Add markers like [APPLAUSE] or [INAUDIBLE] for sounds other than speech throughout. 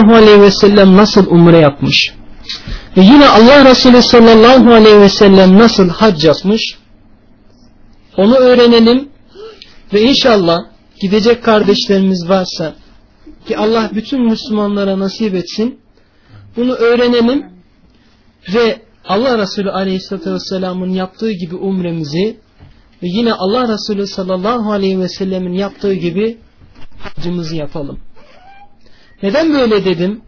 sallallahu aleyhi ve sellem nasıl umre yapmış? Ve yine Allah Resulü sallallahu aleyhi ve sellem nasıl hac yapmış? Onu öğrenelim ve inşallah gidecek kardeşlerimiz varsa ki Allah bütün Müslümanlara nasip etsin. Bunu öğrenelim ve Allah Resulü Aleyhisselatü Vesselam'ın yaptığı gibi umremizi ve yine Allah Resulü sallallahu aleyhi ve sellemin yaptığı gibi hacımızı yapalım. Neden böyle dedim?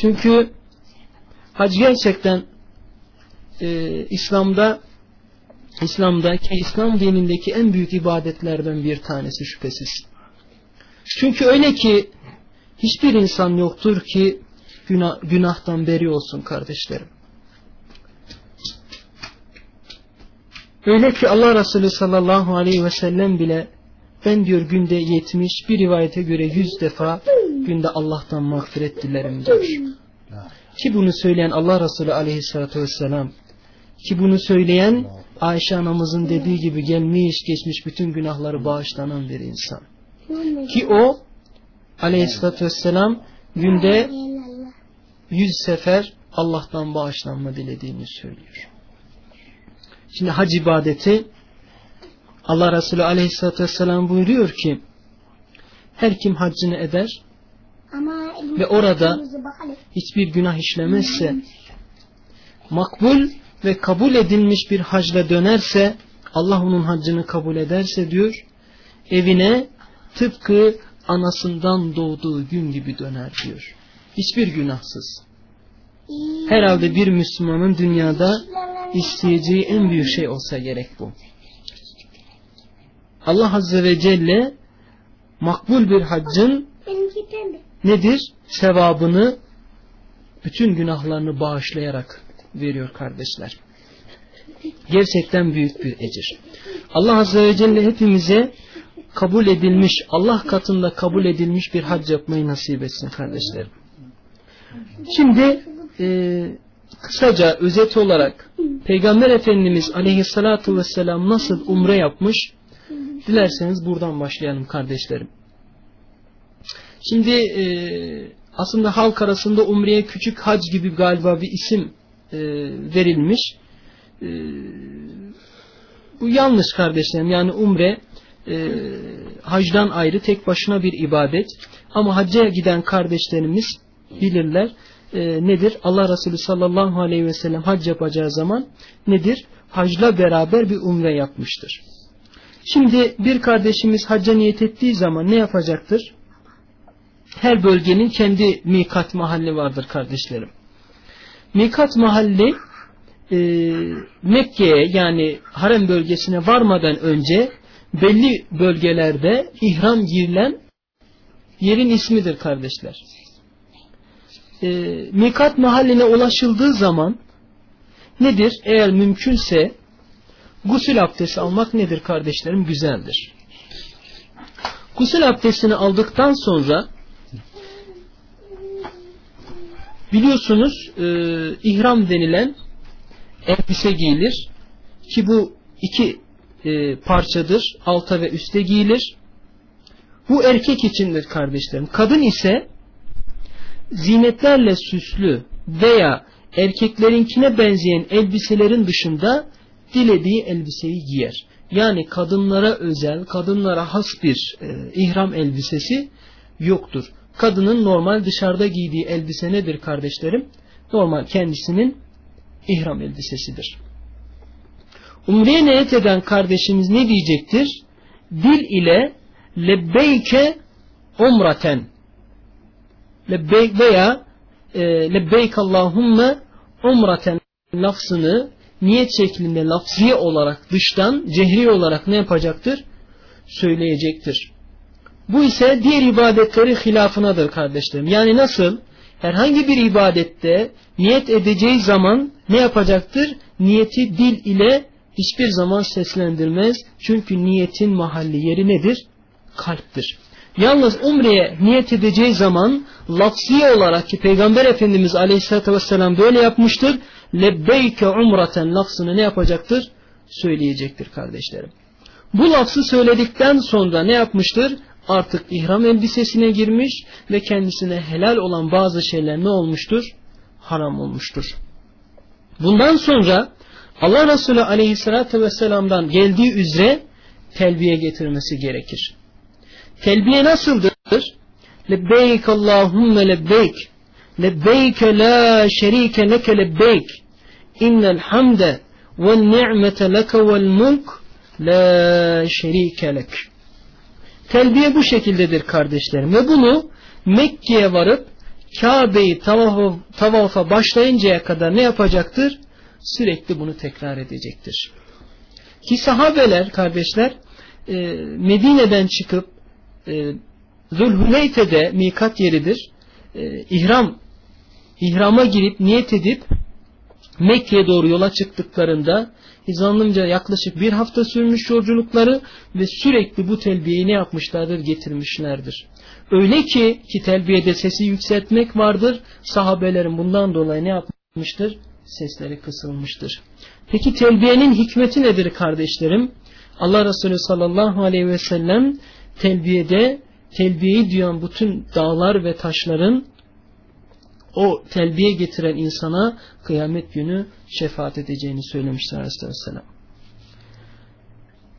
Çünkü hac gerçekten e, İslam'da İslam'daki İslam dinindeki en büyük ibadetlerden bir tanesi şüphesiz. Çünkü öyle ki hiçbir insan yoktur ki günah, günahtan beri olsun kardeşlerim. Öyle ki Allah Resulü sallallahu aleyhi ve sellem bile ben diyor günde yetmiş bir rivayete göre yüz defa günde Allah'tan mağfiret dilerim diyor. Ki bunu söyleyen Allah Resulü aleyhissalatü vesselam ki bunu söyleyen Ayşe anamızın dediği gibi gelmiş geçmiş bütün günahları bağışlanan bir insan. Ki o aleyhissalatü vesselam günde yüz sefer Allah'tan bağışlanma dilediğini söylüyor. Şimdi hac ibadeti Allah Resulü aleyhissalatü vesselam buyuruyor ki her kim haccını eder ve orada hiçbir günah işlemezse makbul ve kabul edilmiş bir hacla dönerse Allah onun haccını kabul ederse diyor evine tıpkı anasından doğduğu gün gibi döner diyor. Hiçbir günahsız. Herhalde bir Müslümanın dünyada isteyeceği en büyük şey olsa gerek bu. Allah Azze ve Celle makbul bir haccın nedir? Sevabını bütün günahlarını bağışlayarak veriyor kardeşler. Gerçekten büyük bir ecir. Allah Azze ve Celle hepimize kabul edilmiş, Allah katında kabul edilmiş bir hac yapmayı nasip etsin kardeşlerim. Şimdi e, kısaca özet olarak Peygamber Efendimiz aleyhissalatu vesselam nasıl umre yapmış dilerseniz buradan başlayalım kardeşlerim. Şimdi e, aslında halk arasında umreye küçük hac gibi galiba bir isim e, verilmiş. E, bu yanlış kardeşlerim yani umre e, hacdan ayrı tek başına bir ibadet ama hacca giden kardeşlerimiz bilirler e, nedir? Allah Resulü sallallahu aleyhi ve sellem hac yapacağı zaman nedir? Hacla beraber bir umre yapmıştır. Şimdi bir kardeşimiz hacca niyet ettiği zaman ne yapacaktır? Her bölgenin kendi mikat mahalli vardır kardeşlerim. Mikat mahalli e, Mekke'ye yani harem bölgesine varmadan önce belli bölgelerde ihram girilen yerin ismidir kardeşler e, mikat mahalline ulaşıldığı zaman nedir? Eğer mümkünse gusül abdesti almak nedir kardeşlerim? Güzeldir. Gusül abdestini aldıktan sonra biliyorsunuz e, ihram denilen elbise giyilir ki bu iki e, parçadır. Alta ve üste giyilir. Bu erkek içindir kardeşlerim. Kadın ise zinetlerle süslü veya erkeklerinkine benzeyen elbiselerin dışında dilediği elbiseyi giyer. Yani kadınlara özel, kadınlara has bir e, ihram elbisesi yoktur. Kadının normal dışarıda giydiği elbise nedir kardeşlerim? Normal kendisinin ihram elbisesidir. Umreye niyet eden kardeşimiz ne diyecektir? Dil ile lebbeyke umraten lebbeyk veya e, lebbeyk Allahümme umraten lafzını niyet şeklinde lafziye olarak dıştan cehri olarak ne yapacaktır? Söyleyecektir. Bu ise diğer ibadetleri hilafınadır kardeşlerim. Yani nasıl? Herhangi bir ibadette niyet edeceği zaman ne yapacaktır? Niyeti dil ile hiçbir zaman seslendirmez. Çünkü niyetin mahalli yeri nedir? Kalptir. Yalnız umreye niyet edeceği zaman lafzi olarak ki Peygamber Efendimiz Aleyhisselatü Vesselam böyle yapmıştır. Lebbeyke umraten lafzını ne yapacaktır? Söyleyecektir kardeşlerim. Bu lafzı söyledikten sonra ne yapmıştır? artık ihram elbisesine girmiş ve kendisine helal olan bazı şeyler ne olmuştur? Haram olmuştur. Bundan sonra Allah Resulü aleyhissalatü vesselam'dan geldiği üzere telbiye getirmesi gerekir. Telbiye nasıldır? Lebbeyk Allahümme lebbeyk lebbeyk la şerike leke lebbeyk innel hamde ve ni'mete leke vel mulk la şerike lek. Telbiye bu şekildedir kardeşlerim ve bunu Mekke'ye varıp Kabe'yi tavafa, tavafa başlayıncaya kadar ne yapacaktır? Sürekli bunu tekrar edecektir. Ki sahabeler kardeşler e, Medine'den çıkıp e, Zulhuleyfe'de mikat yeridir. E, ihram ihrama girip niyet edip Mekke'ye doğru yola çıktıklarında İzanlımca yaklaşık bir hafta sürmüş yolculukları ve sürekli bu telbiyeyi ne yapmışlardır getirmişlerdir. Öyle ki ki telbiyede sesi yükseltmek vardır. Sahabelerin bundan dolayı ne yapmıştır? Sesleri kısılmıştır. Peki telbiyenin hikmeti nedir kardeşlerim? Allah Resulü sallallahu aleyhi ve sellem telbiyede telbiyeyi duyan bütün dağlar ve taşların o telbiye getiren insana kıyamet günü şefaat edeceğini söylemişler Aleyhisselam.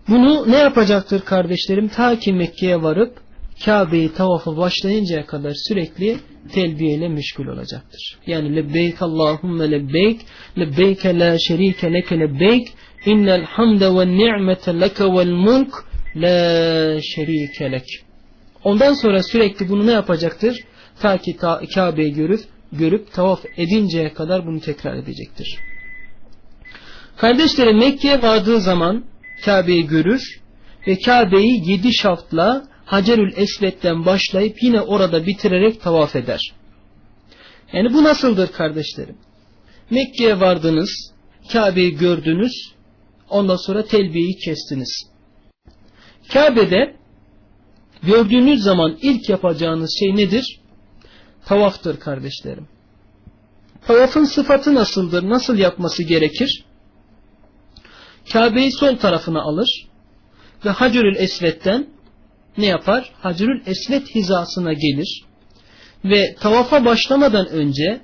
Bunu ne yapacaktır kardeşlerim? Ta ki Mekke'ye varıp Kabe'yi tavafı başlayıncaya kadar sürekli telbiye ile meşgul olacaktır. Yani lebbeyk Allahümme lebbeyk lebbeyk la şerike leke lebbeyk innel hamde ve ni'mete leke vel mulk la şerike lek. Ondan sonra sürekli bunu ne yapacaktır? Ta ki Kabe'yi görüp görüp tavaf edinceye kadar bunu tekrar edecektir. Kardeşlerim Mekke'ye vardığı zaman Kabe'yi görür ve Kabe'yi yedi şaftla Hacerül Esved'den başlayıp yine orada bitirerek tavaf eder. Yani bu nasıldır kardeşlerim? Mekke'ye vardınız, Kabe'yi gördünüz, ondan sonra telbiyeyi kestiniz. Kabe'de gördüğünüz zaman ilk yapacağınız şey nedir? Tavaftır kardeşlerim. Tavafın sıfatı nasıldır? Nasıl yapması gerekir? Kabe'yi sol tarafına alır ve Hacerül Esved'den ne yapar? Hacerül Esved hizasına gelir ve tavafa başlamadan önce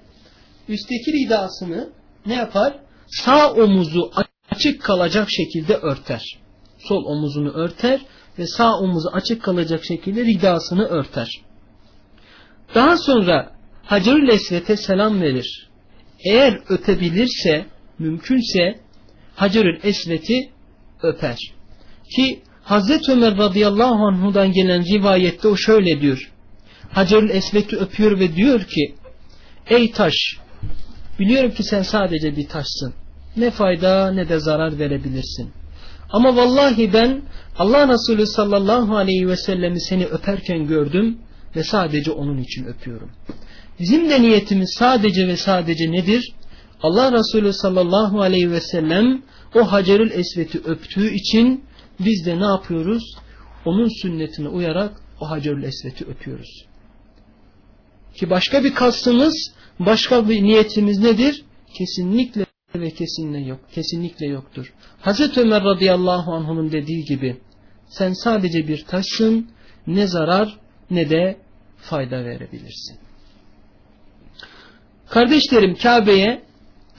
üstteki hidasını ne yapar? Sağ omuzu açık kalacak şekilde örter. Sol omuzunu örter ve sağ omuzu açık kalacak şekilde ridasını örter. Daha sonra Hacerül Esved'e selam verir. Eğer öpebilirse, mümkünse Hacerül Esved'i öper. Ki Hazreti Ömer radıyallahu anhudan gelen rivayette o şöyle diyor. Hacerül Esved'i öpüyor ve diyor ki Ey taş biliyorum ki sen sadece bir taşsın. Ne fayda ne de zarar verebilirsin. Ama vallahi ben Allah Resulü sallallahu aleyhi ve sellemi seni öperken gördüm ve sadece onun için öpüyorum. Bizim de niyetimiz sadece ve sadece nedir? Allah Resulü sallallahu aleyhi ve sellem o Hacerül Esvet'i öptüğü için biz de ne yapıyoruz? Onun sünnetine uyarak o Hacerül Esvet'i öpüyoruz. Ki başka bir kastımız, başka bir niyetimiz nedir? Kesinlikle ve kesinlikle yok. Kesinlikle yoktur. Hazreti Ömer radıyallahu anh'ın dediği gibi sen sadece bir taşsın ne zarar ne de fayda verebilirsin. Kardeşlerim Kabe'ye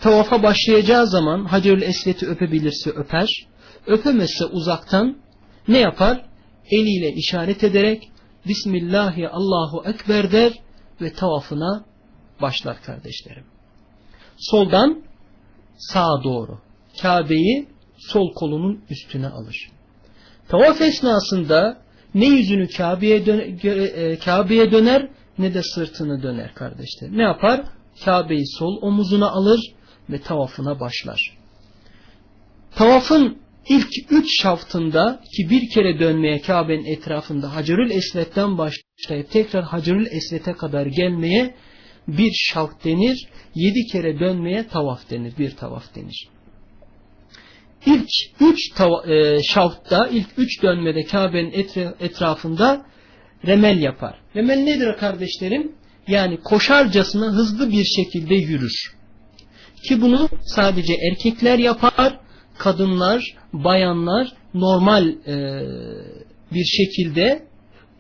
tavafa başlayacağı zaman Hacerül Esvet'i öpebilirse öper, öpemezse uzaktan ne yapar? Eliyle işaret ederek Bismillahi Allahu Ekber der ve tavafına başlar kardeşlerim. Soldan sağa doğru Kabe'yi sol kolunun üstüne alır. Tavaf esnasında ne yüzünü Kabe'ye döner, e, Kabe'ye döner ne de sırtını döner kardeşler. Ne yapar? Kabe'yi sol omuzuna alır ve tavafına başlar. Tavafın ilk üç şaftında ki bir kere dönmeye Kabe'nin etrafında Hacerül Esved'den başlayıp tekrar Hacerül Esved'e kadar gelmeye bir şaft denir. Yedi kere dönmeye tavaf denir. Bir tavaf denir. İlk üç e, şaftta, ilk üç dönmede Kabe'nin etrafında remel yapar. Remel nedir kardeşlerim? Yani koşarcasına hızlı bir şekilde yürür. Ki bunu sadece erkekler yapar, kadınlar, bayanlar normal e, bir şekilde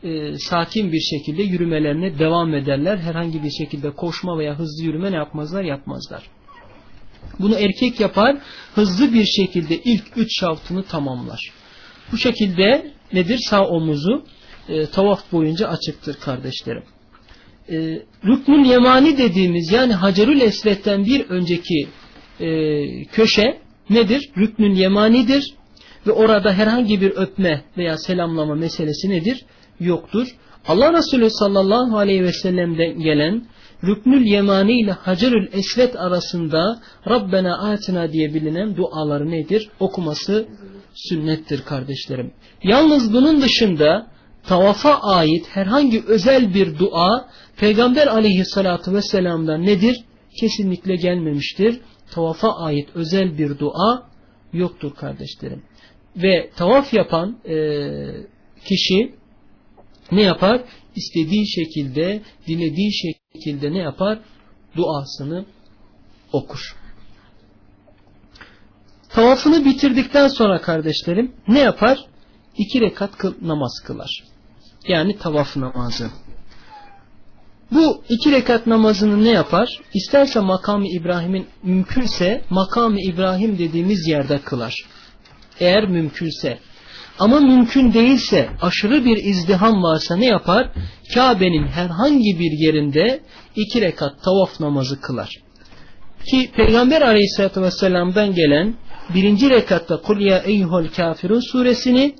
e, sakin bir şekilde yürümelerine devam ederler. Herhangi bir şekilde koşma veya hızlı yürüme ne yapmazlar? Yapmazlar. Bunu erkek yapar, hızlı bir şekilde ilk üç şaftını tamamlar. Bu şekilde nedir? Sağ omuzu e, tavaf boyunca açıktır kardeşlerim. E, Rüknül Yemani dediğimiz yani Hacerül Esved'den bir önceki e, köşe nedir? Rüknül Yemani'dir ve orada herhangi bir öpme veya selamlama meselesi nedir? Yoktur. Allah Resulü sallallahu aleyhi ve sellem'den gelen Rüknül Yemani ile Hacerül Esved arasında Rabbena atina diye bilinen duaları nedir? Okuması sünnettir kardeşlerim. Yalnız bunun dışında tavafa ait herhangi özel bir dua Peygamber aleyhissalatü vesselam'dan nedir? Kesinlikle gelmemiştir. Tavafa ait özel bir dua yoktur kardeşlerim. Ve tavaf yapan e, kişi ne yapar? İstediği şekilde, dilediği şekilde ne yapar? Duasını okur. Tavafını bitirdikten sonra kardeşlerim ne yapar? İki rekat kıl, namaz kılar. Yani tavaf namazı. Bu iki rekat namazını ne yapar? İsterse makamı İbrahim'in mümkünse makamı İbrahim dediğimiz yerde kılar. Eğer mümkünse. Ama mümkün değilse aşırı bir izdiham varsa ne yapar? Kabe'nin herhangi bir yerinde iki rekat tavaf namazı kılar. Ki Peygamber aleyhissalatü vesselam'dan gelen birinci rekatta Kul ya eyyuhel kafirun suresini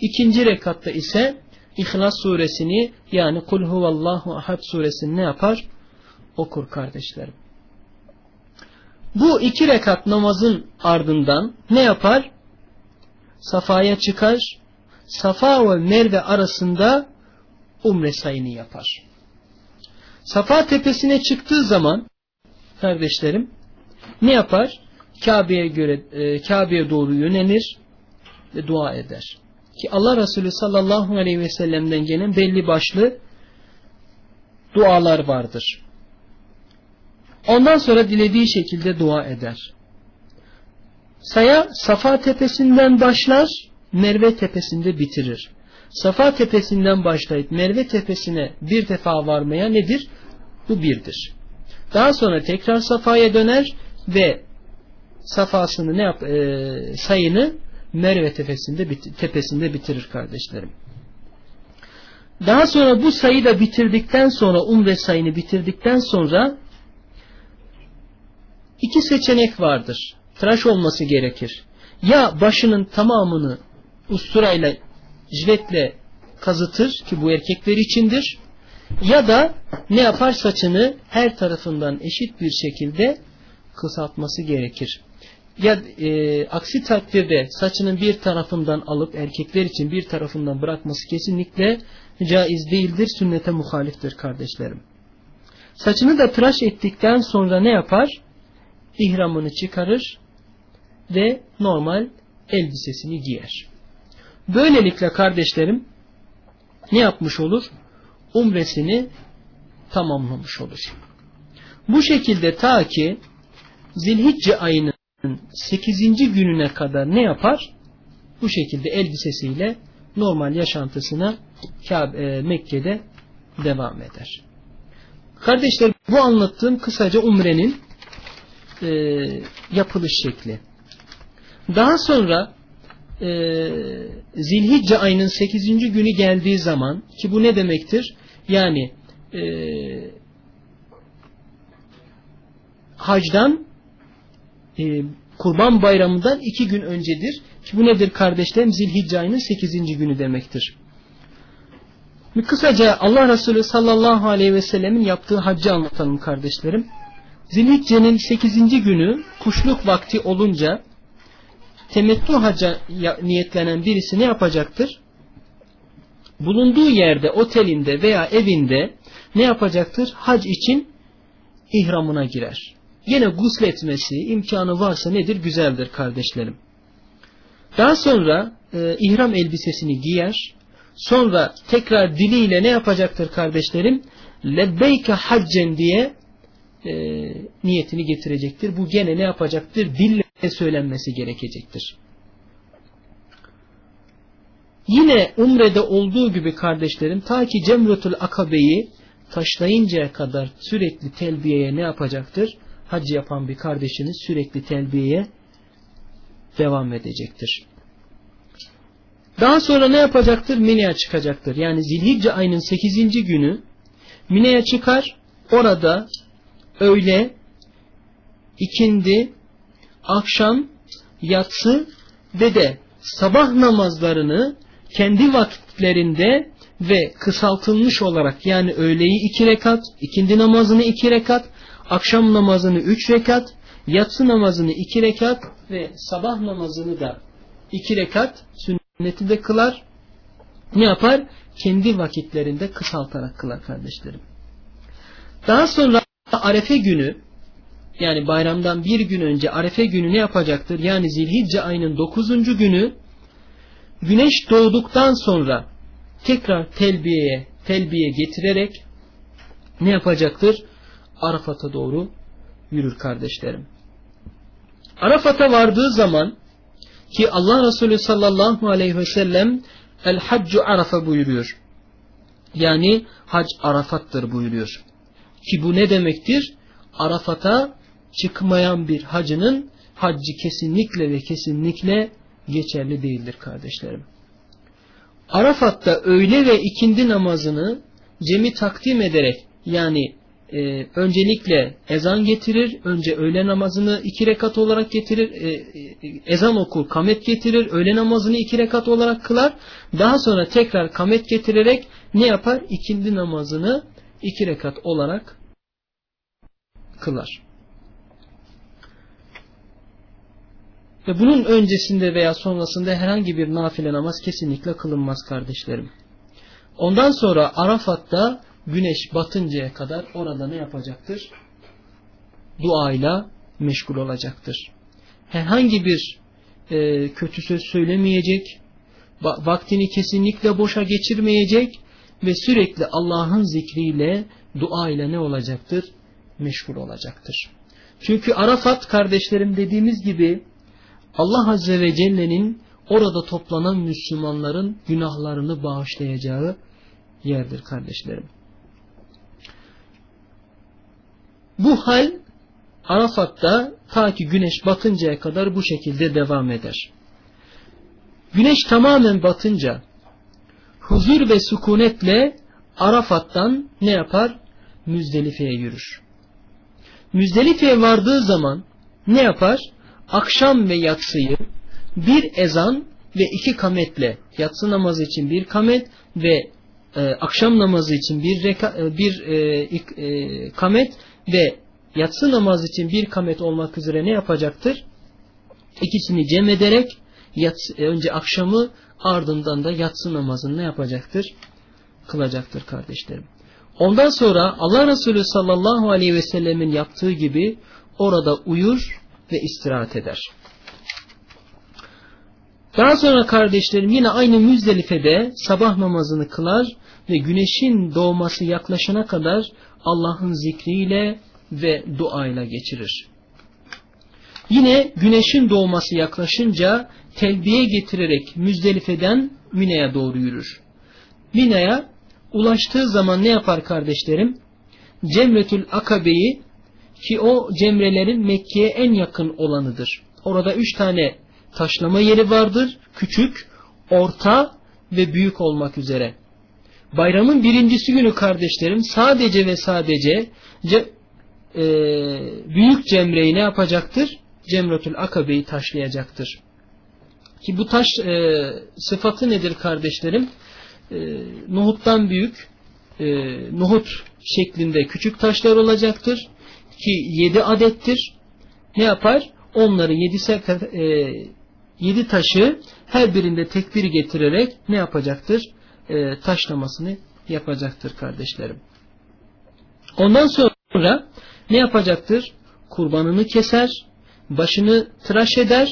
ikinci rekatta ise İhlas suresini yani Kul huvallahu ahad suresini ne yapar? Okur kardeşlerim. Bu iki rekat namazın ardından ne yapar? Safa'ya çıkar. Safa ve Merve arasında umre sayını yapar. Safa tepesine çıktığı zaman kardeşlerim ne yapar? Kabe'ye göre e, Kabe'ye doğru yönelir ve dua eder. Ki Allah Resulü sallallahu aleyhi ve sellem'den gelen belli başlı dualar vardır. Ondan sonra dilediği şekilde dua eder. Saya Safa tepesinden başlar, Merve tepesinde bitirir. Safa tepesinden başlayıp Merve tepesine bir defa varmaya nedir? Bu birdir. Daha sonra tekrar Safa'ya döner ve safasını ne yap e, sayını Merve tepesinde, tepesinde bitirir kardeşlerim. Daha sonra bu sayı da bitirdikten sonra umre sayını bitirdikten sonra iki seçenek vardır. Tıraş olması gerekir. Ya başının tamamını usturayla, jiletle kazıtır ki bu erkekler içindir. Ya da ne yapar saçını her tarafından eşit bir şekilde kısaltması gerekir. Ya e, aksi takdirde saçının bir tarafından alıp erkekler için bir tarafından bırakması kesinlikle caiz değildir, sünnete muhaliftir kardeşlerim. Saçını da tıraş ettikten sonra ne yapar? İhramını çıkarır ve normal elbisesini giyer. Böylelikle kardeşlerim ne yapmış olur? Umresini tamamlamış olur. Bu şekilde ta ki Zilhicce ayının 8. gününe kadar ne yapar? Bu şekilde elbisesiyle normal yaşantısına Kabe, Mekke'de devam eder. Kardeşler bu anlattığım kısaca umrenin e, yapılış şekli. Daha sonra e, Zilhicce ayının 8. günü geldiği zaman ki bu ne demektir? Yani e, hacdan e, Kurban Bayramı'ndan iki gün öncedir. Ki bu nedir kardeşlerim? Zilhicce ayının sekizinci günü demektir. Kısaca Allah Resulü sallallahu aleyhi ve sellemin yaptığı haccı anlatalım kardeşlerim. Zilhicce'nin sekizinci günü kuşluk vakti olunca temettü hacca niyetlenen birisi ne yapacaktır? Bulunduğu yerde, otelinde veya evinde ne yapacaktır? Hac için ihramına girer. Yine gusletmesi imkanı varsa nedir? Güzeldir kardeşlerim. Daha sonra e, ihram elbisesini giyer. Sonra tekrar diliyle ne yapacaktır kardeşlerim? Lebbeyke haccen diye e, niyetini getirecektir. Bu gene ne yapacaktır? Dille söylenmesi gerekecektir. Yine umrede olduğu gibi kardeşlerim ta ki Cemretul Akabe'yi taşlayıncaya kadar sürekli telbiyeye ne yapacaktır? Hac yapan bir kardeşiniz sürekli telbiyeye devam edecektir. Daha sonra ne yapacaktır? Mine'ye çıkacaktır. Yani Zilhicce ayının 8. günü Mine'ye çıkar. Orada öğle, ikindi, akşam, yatsı ve de sabah namazlarını kendi vakitlerinde ve kısaltılmış olarak yani öğleyi iki rekat, ikindi namazını iki rekat, akşam namazını üç rekat, yatsı namazını iki rekat ve sabah namazını da iki rekat sünneti de kılar. Ne yapar? Kendi vakitlerinde kısaltarak kılar kardeşlerim. Daha sonra Arefe günü yani bayramdan bir gün önce Arefe günü ne yapacaktır? Yani Zilhicce ayının dokuzuncu günü güneş doğduktan sonra tekrar telbiyeye telbiye getirerek ne yapacaktır? Arafat'a doğru yürür kardeşlerim. Arafat'a vardığı zaman ki Allah Resulü sallallahu aleyhi ve sellem el haccu arafa buyuruyor. Yani hac Arafat'tır buyuruyor. Ki bu ne demektir? Arafat'a çıkmayan bir hacının haccı kesinlikle ve kesinlikle geçerli değildir kardeşlerim. Arafat'ta öğle ve ikindi namazını cemi takdim ederek yani e, öncelikle ezan getirir, önce öğle namazını iki rekat olarak getirir, e, e, ezan okur, kamet getirir, öğle namazını iki rekat olarak kılar, daha sonra tekrar kamet getirerek ne yapar? İkindi namazını iki rekat olarak kılar. Ve bunun öncesinde veya sonrasında herhangi bir nafile namaz kesinlikle kılınmaz kardeşlerim. Ondan sonra Arafat'ta güneş batıncaya kadar orada ne yapacaktır? Duayla meşgul olacaktır. Herhangi bir e, kötü söz söylemeyecek, vaktini kesinlikle boşa geçirmeyecek ve sürekli Allah'ın zikriyle, dua ile ne olacaktır? Meşgul olacaktır. Çünkü Arafat kardeşlerim dediğimiz gibi Allah Azze ve Celle'nin orada toplanan Müslümanların günahlarını bağışlayacağı yerdir kardeşlerim. Bu hal Arafat'ta ta ki güneş batıncaya kadar bu şekilde devam eder. Güneş tamamen batınca huzur ve sükunetle Arafat'tan ne yapar? Müzdelife'ye yürür. Müzdelife'ye vardığı zaman ne yapar? Akşam ve yatsıyı bir ezan ve iki kametle yatsı namazı için bir kamet ve e, akşam namazı için bir, reka, e, bir e, e, kamet ve yatsı namazı için bir kamet olmak üzere ne yapacaktır? İkisini cem ederek yatsı, e, önce akşamı ardından da yatsı namazını ne yapacaktır? Kılacaktır kardeşlerim. Ondan sonra Allah Resulü sallallahu aleyhi ve sellemin yaptığı gibi orada uyur ve istirahat eder. Daha sonra kardeşlerim yine aynı Müzdelife'de sabah namazını kılar ve güneşin doğması yaklaşana kadar Allah'ın zikriyle ve duayla geçirir. Yine güneşin doğması yaklaşınca telbiye getirerek Müzdelife'den Mine'ye doğru yürür. Mine'ye ulaştığı zaman ne yapar kardeşlerim? Cemretül Akabe'yi ki o cemrelerin Mekke'ye en yakın olanıdır. Orada üç tane taşlama yeri vardır. Küçük, orta ve büyük olmak üzere. Bayramın birincisi günü kardeşlerim sadece ve sadece ce, e, büyük cemreyi ne yapacaktır? Cemretül Akabe'yi taşlayacaktır. Ki bu taş e, sıfatı nedir kardeşlerim? E, nohuttan büyük, e, nohut şeklinde küçük taşlar olacaktır. Ki yedi adettir. Ne yapar? Onları yedi, sefer, e, yedi taşı her birinde tekbir getirerek ne yapacaktır? E, taşlamasını yapacaktır kardeşlerim. Ondan sonra ne yapacaktır? Kurbanını keser, başını tıraş eder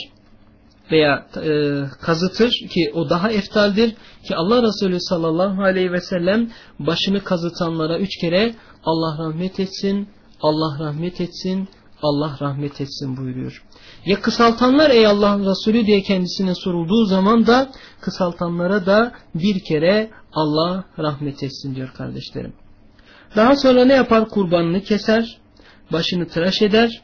veya e, kazıtır ki o daha eftaldir ki Allah Resulü sallallahu aleyhi ve sellem başını kazıtanlara üç kere Allah rahmet etsin, Allah rahmet etsin, Allah rahmet etsin buyuruyor. Ya kısaltanlar ey Allah Resulü diye kendisine sorulduğu zaman da kısaltanlara da bir kere Allah rahmet etsin diyor kardeşlerim. Daha sonra ne yapar? Kurbanını keser, başını tıraş eder.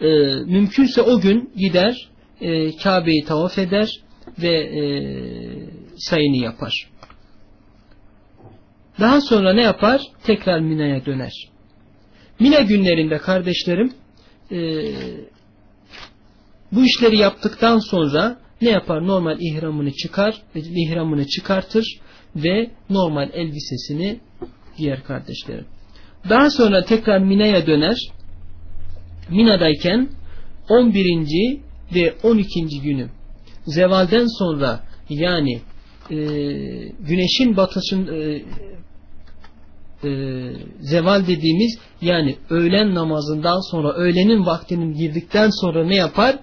E, mümkünse o gün gider, e, Kabe'yi tavaf eder ve e, sayını yapar. Daha sonra ne yapar? Tekrar Mina'ya döner. Mina günlerinde kardeşlerim e, bu işleri yaptıktan sonra ne yapar? Normal ihramını çıkar, ihramını çıkartır ve normal elbisesini giyer kardeşlerim. Daha sonra tekrar Mina'ya döner. Mina'dayken 11. ve 12. günü zevalden sonra yani e, güneşin batışın e, e, zeval dediğimiz yani öğlen namazından sonra öğlenin vaktinin girdikten sonra ne yapar?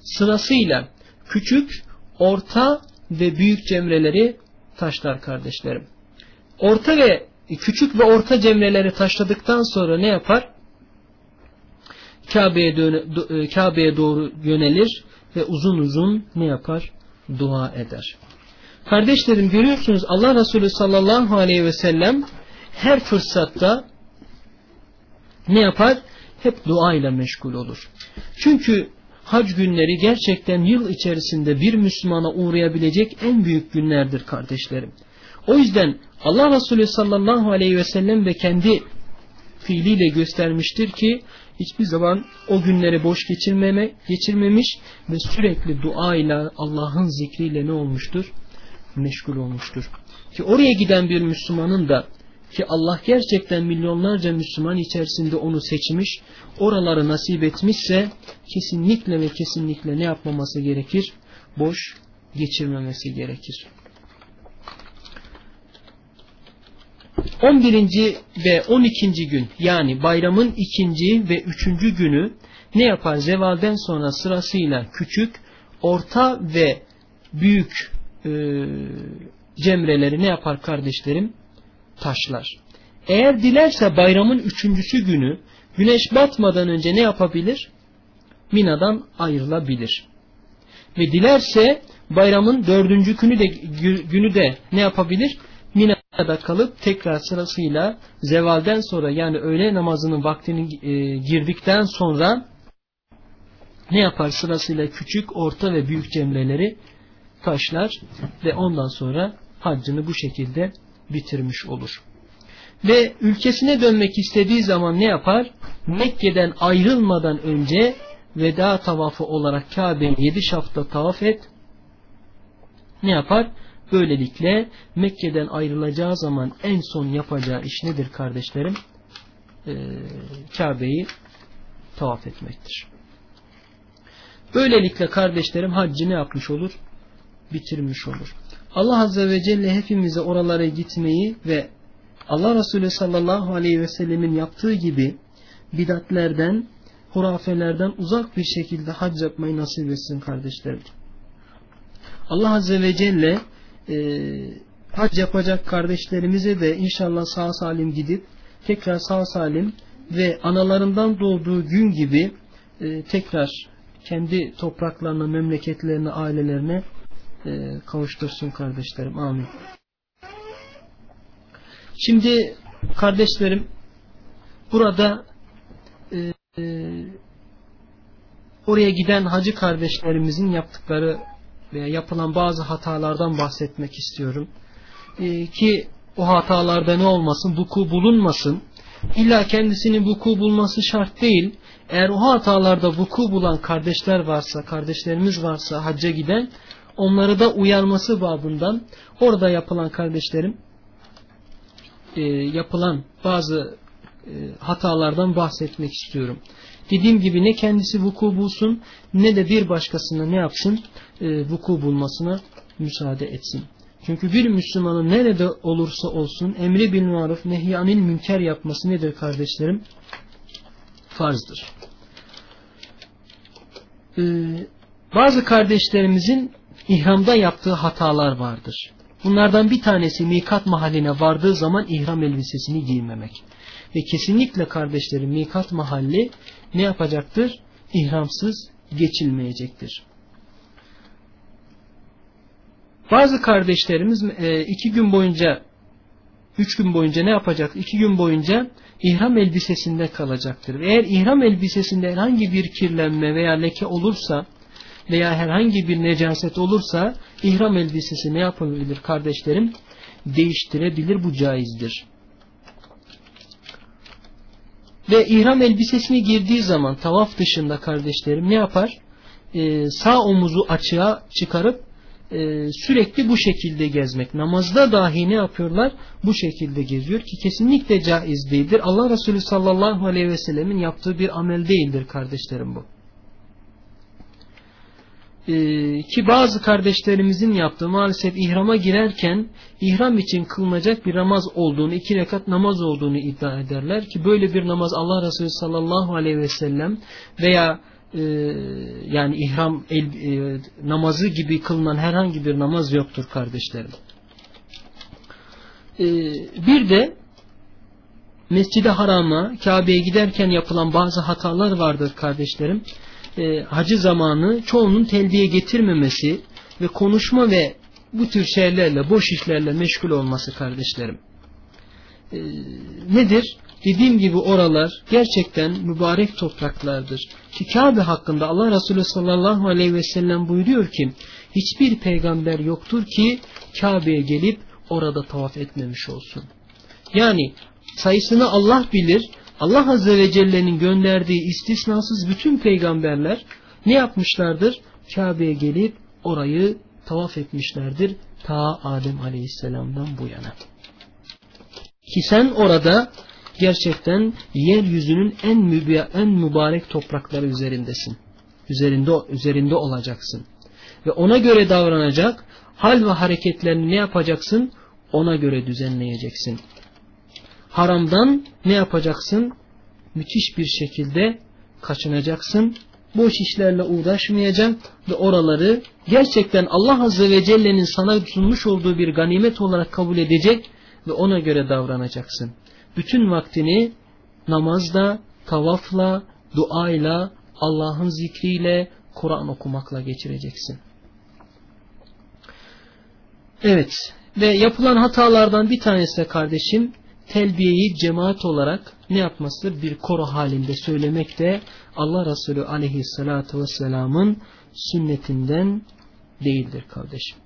Sırasıyla küçük, orta ve büyük cemreleri taşlar kardeşlerim. Orta ve küçük ve orta cemreleri taşladıktan sonra ne yapar? Kabe'ye e, Kabe'ye doğru yönelir ve uzun uzun ne yapar? Dua eder. Kardeşlerim görüyorsunuz Allah Resulü sallallahu aleyhi ve sellem her fırsatta ne yapar? Hep dua ile meşgul olur. Çünkü hac günleri gerçekten yıl içerisinde bir Müslümana uğrayabilecek en büyük günlerdir kardeşlerim. O yüzden Allah Resulü sallallahu aleyhi ve sellem de kendi fiiliyle göstermiştir ki hiçbir zaman o günleri boş geçirmeme, geçirmemiş ve sürekli dua ile Allah'ın zikriyle ne olmuştur? Meşgul olmuştur. Ki oraya giden bir Müslümanın da ki Allah gerçekten milyonlarca Müslüman içerisinde onu seçmiş, oraları nasip etmişse kesinlikle ve kesinlikle ne yapmaması gerekir? Boş geçirmemesi gerekir. 11. ve 12. gün yani bayramın ikinci ve üçüncü günü ne yapar? Zevalden sonra sırasıyla küçük, orta ve büyük e, cemreleri ne yapar kardeşlerim? Taşlar. Eğer dilerse bayramın üçüncüsü günü güneş batmadan önce ne yapabilir? Mina'dan ayrılabilir. Ve dilerse bayramın dördüncü günü de, günü de ne yapabilir? Mina'da kalıp tekrar sırasıyla zevalden sonra yani öğle namazının vaktini e, girdikten sonra ne yapar sırasıyla küçük, orta ve büyük cemreleri taşlar ve ondan sonra haccını bu şekilde bitirmiş olur. Ve ülkesine dönmek istediği zaman ne yapar? Mekke'den ayrılmadan önce veda tavafı olarak Kabe'yi yedi şafta tavaf et. Ne yapar? Böylelikle Mekke'den ayrılacağı zaman en son yapacağı iş nedir kardeşlerim? Ee, Kabe'yi tavaf etmektir. Böylelikle kardeşlerim haccı ne yapmış olur? Bitirmiş olur. Allah Azze ve Celle hepimize oralara gitmeyi ve Allah Resulü sallallahu aleyhi ve sellemin yaptığı gibi bidatlerden, hurafelerden uzak bir şekilde hac yapmayı nasip etsin kardeşlerim. Allah Azze ve Celle e, hac yapacak kardeşlerimize de inşallah sağ salim gidip tekrar sağ salim ve analarından doğduğu gün gibi e, tekrar kendi topraklarına, memleketlerine, ailelerine e, kavuştursun kardeşlerim. Amin. Şimdi kardeşlerim burada e, e, oraya giden hacı kardeşlerimizin yaptıkları veya yapılan bazı hatalardan bahsetmek istiyorum. E, ki o hatalarda ne olmasın? Vuku bulunmasın. İlla kendisinin vuku bulması şart değil. Eğer o hatalarda vuku bulan kardeşler varsa, kardeşlerimiz varsa hacca giden onları da uyarması babından orada yapılan kardeşlerim e, yapılan bazı e, hatalardan bahsetmek istiyorum. Dediğim gibi ne kendisi vuku bulsun ne de bir başkasına ne yapsın e, vuku bulmasına müsaade etsin. Çünkü bir Müslümanın nerede olursa olsun emri bil maruf nehyanil münker yapması nedir kardeşlerim? Farzdır. Ee, bazı kardeşlerimizin ihramda yaptığı hatalar vardır. Bunlardan bir tanesi mikat mahalline vardığı zaman ihram elbisesini giymemek. Ve kesinlikle kardeşlerim mikat mahalli ne yapacaktır? İhramsız geçilmeyecektir. Bazı kardeşlerimiz e, iki gün boyunca, üç gün boyunca ne yapacak? İki gün boyunca ihram elbisesinde kalacaktır. Eğer ihram elbisesinde herhangi bir kirlenme veya leke olursa veya herhangi bir necaset olursa ihram elbisesi ne yapabilir kardeşlerim? Değiştirebilir bu caizdir. Ve ihram elbisesini girdiği zaman tavaf dışında kardeşlerim ne yapar? Ee, sağ omuzu açığa çıkarıp e, sürekli bu şekilde gezmek. Namazda dahi ne yapıyorlar? Bu şekilde geziyor ki kesinlikle caiz değildir. Allah Resulü sallallahu aleyhi ve sellemin yaptığı bir amel değildir kardeşlerim bu. Ee, ki bazı kardeşlerimizin yaptığı maalesef ihrama girerken ihram için kılınacak bir namaz olduğunu, iki rekat namaz olduğunu iddia ederler ki böyle bir namaz Allah Resulü sallallahu aleyhi ve sellem veya e, yani ihram el, e, namazı gibi kılınan herhangi bir namaz yoktur kardeşlerim. E, bir de Mescid-i Haram'a, Kabe'ye giderken yapılan bazı hatalar vardır kardeşlerim. E, hacı zamanı çoğunun telbiye getirmemesi ve konuşma ve bu tür şeylerle, boş işlerle meşgul olması kardeşlerim. E, nedir? Dediğim gibi oralar gerçekten mübarek topraklardır. Ki Kabe hakkında Allah Resulü sallallahu aleyhi ve sellem buyuruyor ki hiçbir peygamber yoktur ki Kabe'ye gelip orada tavaf etmemiş olsun. Yani sayısını Allah bilir. Allah Azze ve Celle'nin gönderdiği istisnasız bütün peygamberler ne yapmışlardır? Kabe'ye gelip orayı tavaf etmişlerdir. Ta Adem Aleyhisselam'dan bu yana. Ki sen orada gerçekten yeryüzünün en, mübi, en mübarek toprakları üzerindesin. Üzerinde, üzerinde olacaksın. Ve ona göre davranacak, hal ve hareketlerini ne yapacaksın? Ona göre düzenleyeceksin. Haramdan ne yapacaksın? Müthiş bir şekilde kaçınacaksın. Boş işlerle uğraşmayacaksın ve oraları gerçekten Allah Azze ve Celle'nin sana sunmuş olduğu bir ganimet olarak kabul edecek ve ona göre davranacaksın bütün vaktini namazla, tavafla, duayla, Allah'ın zikriyle, Kur'an okumakla geçireceksin. Evet ve yapılan hatalardan bir tanesi de kardeşim telbiyeyi cemaat olarak ne yapmasıdır? Bir koro halinde söylemek de Allah Resulü aleyhissalatu vesselamın sünnetinden değildir kardeşim.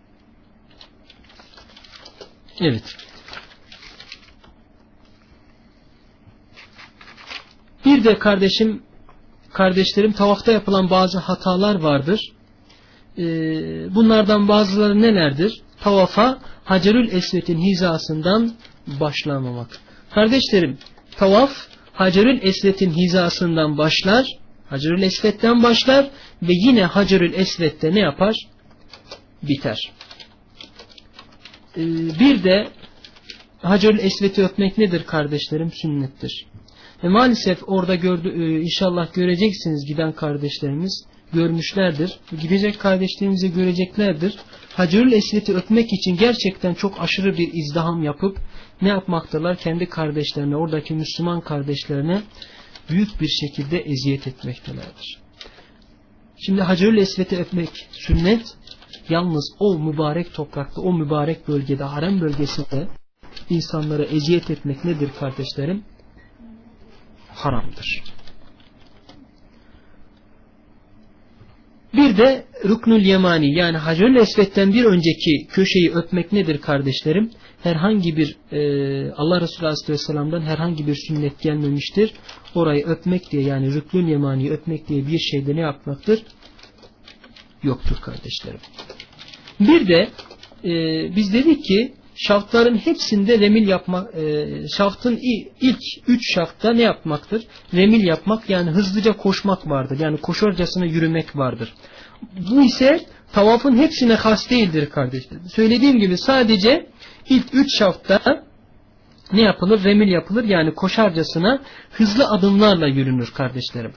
Evet. Bir de kardeşim, kardeşlerim tavafta yapılan bazı hatalar vardır. Ee, bunlardan bazıları nelerdir? Tavafa Hacerül Esvet'in hizasından başlamamak. Kardeşlerim, tavaf Hacerül Esvet'in hizasından başlar, Hacerül Esvet'ten başlar ve yine Hacerül Esvet'te ne yapar? Biter. Ee, bir de Hacerül Esvet'i öpmek nedir kardeşlerim? Sünnettir. Ve maalesef orada gördü, e, inşallah göreceksiniz giden kardeşlerimiz görmüşlerdir. Gidecek kardeşlerimizi göreceklerdir. Hacerül Esvet'i öpmek için gerçekten çok aşırı bir izdiham yapıp ne yapmaktalar? Kendi kardeşlerine, oradaki Müslüman kardeşlerine büyük bir şekilde eziyet etmektelerdir. Şimdi Hacerül Esvet'i öpmek sünnet, yalnız o mübarek toprakta, o mübarek bölgede, harem bölgesinde insanlara eziyet etmek nedir kardeşlerim? haramdır. Bir de Ruknul Yemani yani Hacerül Esved'den bir önceki köşeyi öpmek nedir kardeşlerim? Herhangi bir e, Allah Resulü Aleyhisselam'dan herhangi bir sünnet gelmemiştir. Orayı öpmek diye yani Ruknul Yemani'yi öpmek diye bir şeyde ne yapmaktır? Yoktur kardeşlerim. Bir de e, biz dedik ki şaftların hepsinde remil yapmak, e, şaftın ilk üç şaftta ne yapmaktır? Remil yapmak yani hızlıca koşmak vardır. Yani koşarcasına yürümek vardır. Bu ise tavafın hepsine has değildir kardeşlerim. Söylediğim gibi sadece ilk üç şaftta ne yapılır? Remil yapılır. Yani koşarcasına hızlı adımlarla yürünür kardeşlerim.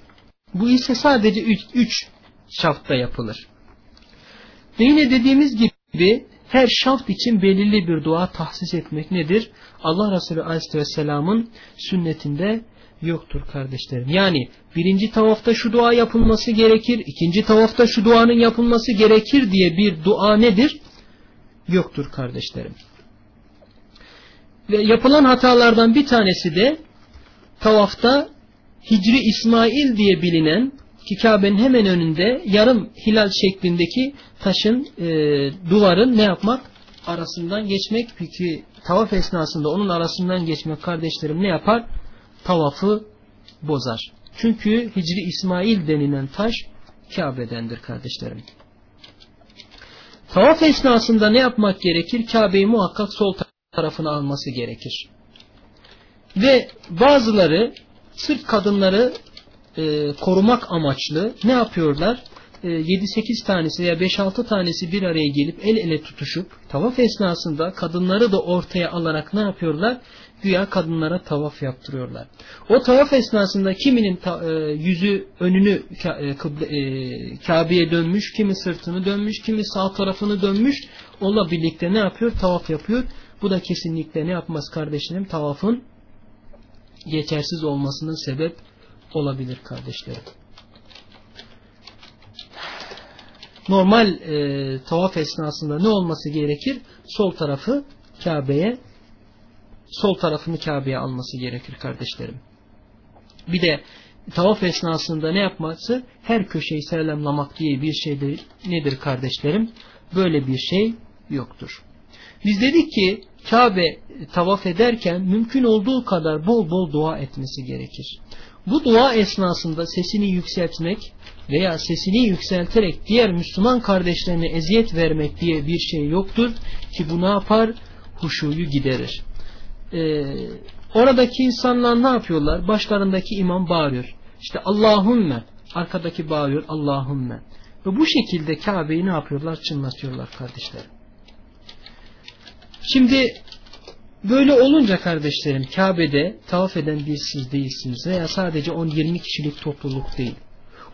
Bu ise sadece üç, üç şafta yapılır. Ve yine dediğimiz gibi her şaft için belirli bir dua tahsis etmek nedir? Allah Resulü Aleyhisselam'ın sünnetinde yoktur kardeşlerim. Yani birinci tavafta şu dua yapılması gerekir, ikinci tavafta şu duanın yapılması gerekir diye bir dua nedir? Yoktur kardeşlerim. Ve yapılan hatalardan bir tanesi de tavafta Hicri İsmail diye bilinen ki Kabe'nin hemen önünde yarım hilal şeklindeki taşın e, duvarın ne yapmak? Arasından geçmek. Peki tavaf esnasında onun arasından geçmek kardeşlerim ne yapar? Tavafı bozar. Çünkü Hicri İsmail denilen taş Kabe'dendir kardeşlerim. Tavaf esnasında ne yapmak gerekir? Kabe'yi muhakkak sol tarafına alması gerekir. Ve bazıları sırf kadınları e, korumak amaçlı ne yapıyorlar? E, 7-8 tanesi veya 5-6 tanesi bir araya gelip el ele tutuşup tavaf esnasında kadınları da ortaya alarak ne yapıyorlar? Güya kadınlara tavaf yaptırıyorlar. O tavaf esnasında kiminin ta, e, yüzü önünü e, e, Kabe'ye dönmüş, kimi sırtını dönmüş, kimi sağ tarafını dönmüş. Onunla birlikte ne yapıyor? Tavaf yapıyor. Bu da kesinlikle ne yapmaz kardeşlerim? Tavafın geçersiz olmasının sebep olabilir kardeşlerim. Normal e, tavaf esnasında ne olması gerekir? Sol tarafı Kabe'ye sol tarafını Kabe'ye alması gerekir kardeşlerim. Bir de tavaf esnasında ne yapması? Her köşeyi selamlamak diye bir şey de nedir kardeşlerim? Böyle bir şey yoktur. Biz dedik ki Kabe tavaf ederken mümkün olduğu kadar bol bol dua etmesi gerekir. Bu dua esnasında sesini yükseltmek veya sesini yükselterek diğer Müslüman kardeşlerine eziyet vermek diye bir şey yoktur ki bu ne yapar? Huşuyu giderir. Ee, oradaki insanlar ne yapıyorlar? Başlarındaki imam bağırıyor. İşte Allahümme arkadaki bağırıyor Allahümme. Ve bu şekilde Kabe'yi ne yapıyorlar? Çınlatıyorlar kardeşlerim. Şimdi böyle olunca kardeşlerim Kabe'de tavaf eden bir siz değilsiniz veya sadece 10-20 kişilik topluluk değil.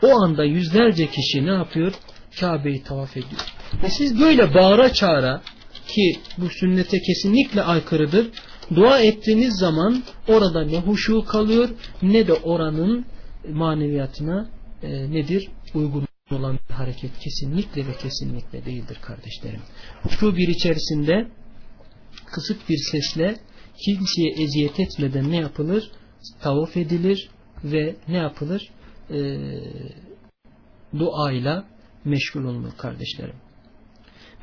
O anda yüzlerce kişi ne yapıyor? Kabe'yi tavaf ediyor. Ve siz böyle bağıra çağıra ki bu sünnete kesinlikle aykırıdır. Dua ettiğiniz zaman orada ne huşu kalıyor ne de oranın maneviyatına e, nedir? Uygun olan bir hareket kesinlikle ve kesinlikle değildir kardeşlerim. Huşu bir içerisinde kısık bir sesle kimseye eziyet etmeden ne yapılır? Tavaf edilir ve ne yapılır? Ee, duayla meşgul olunur kardeşlerim.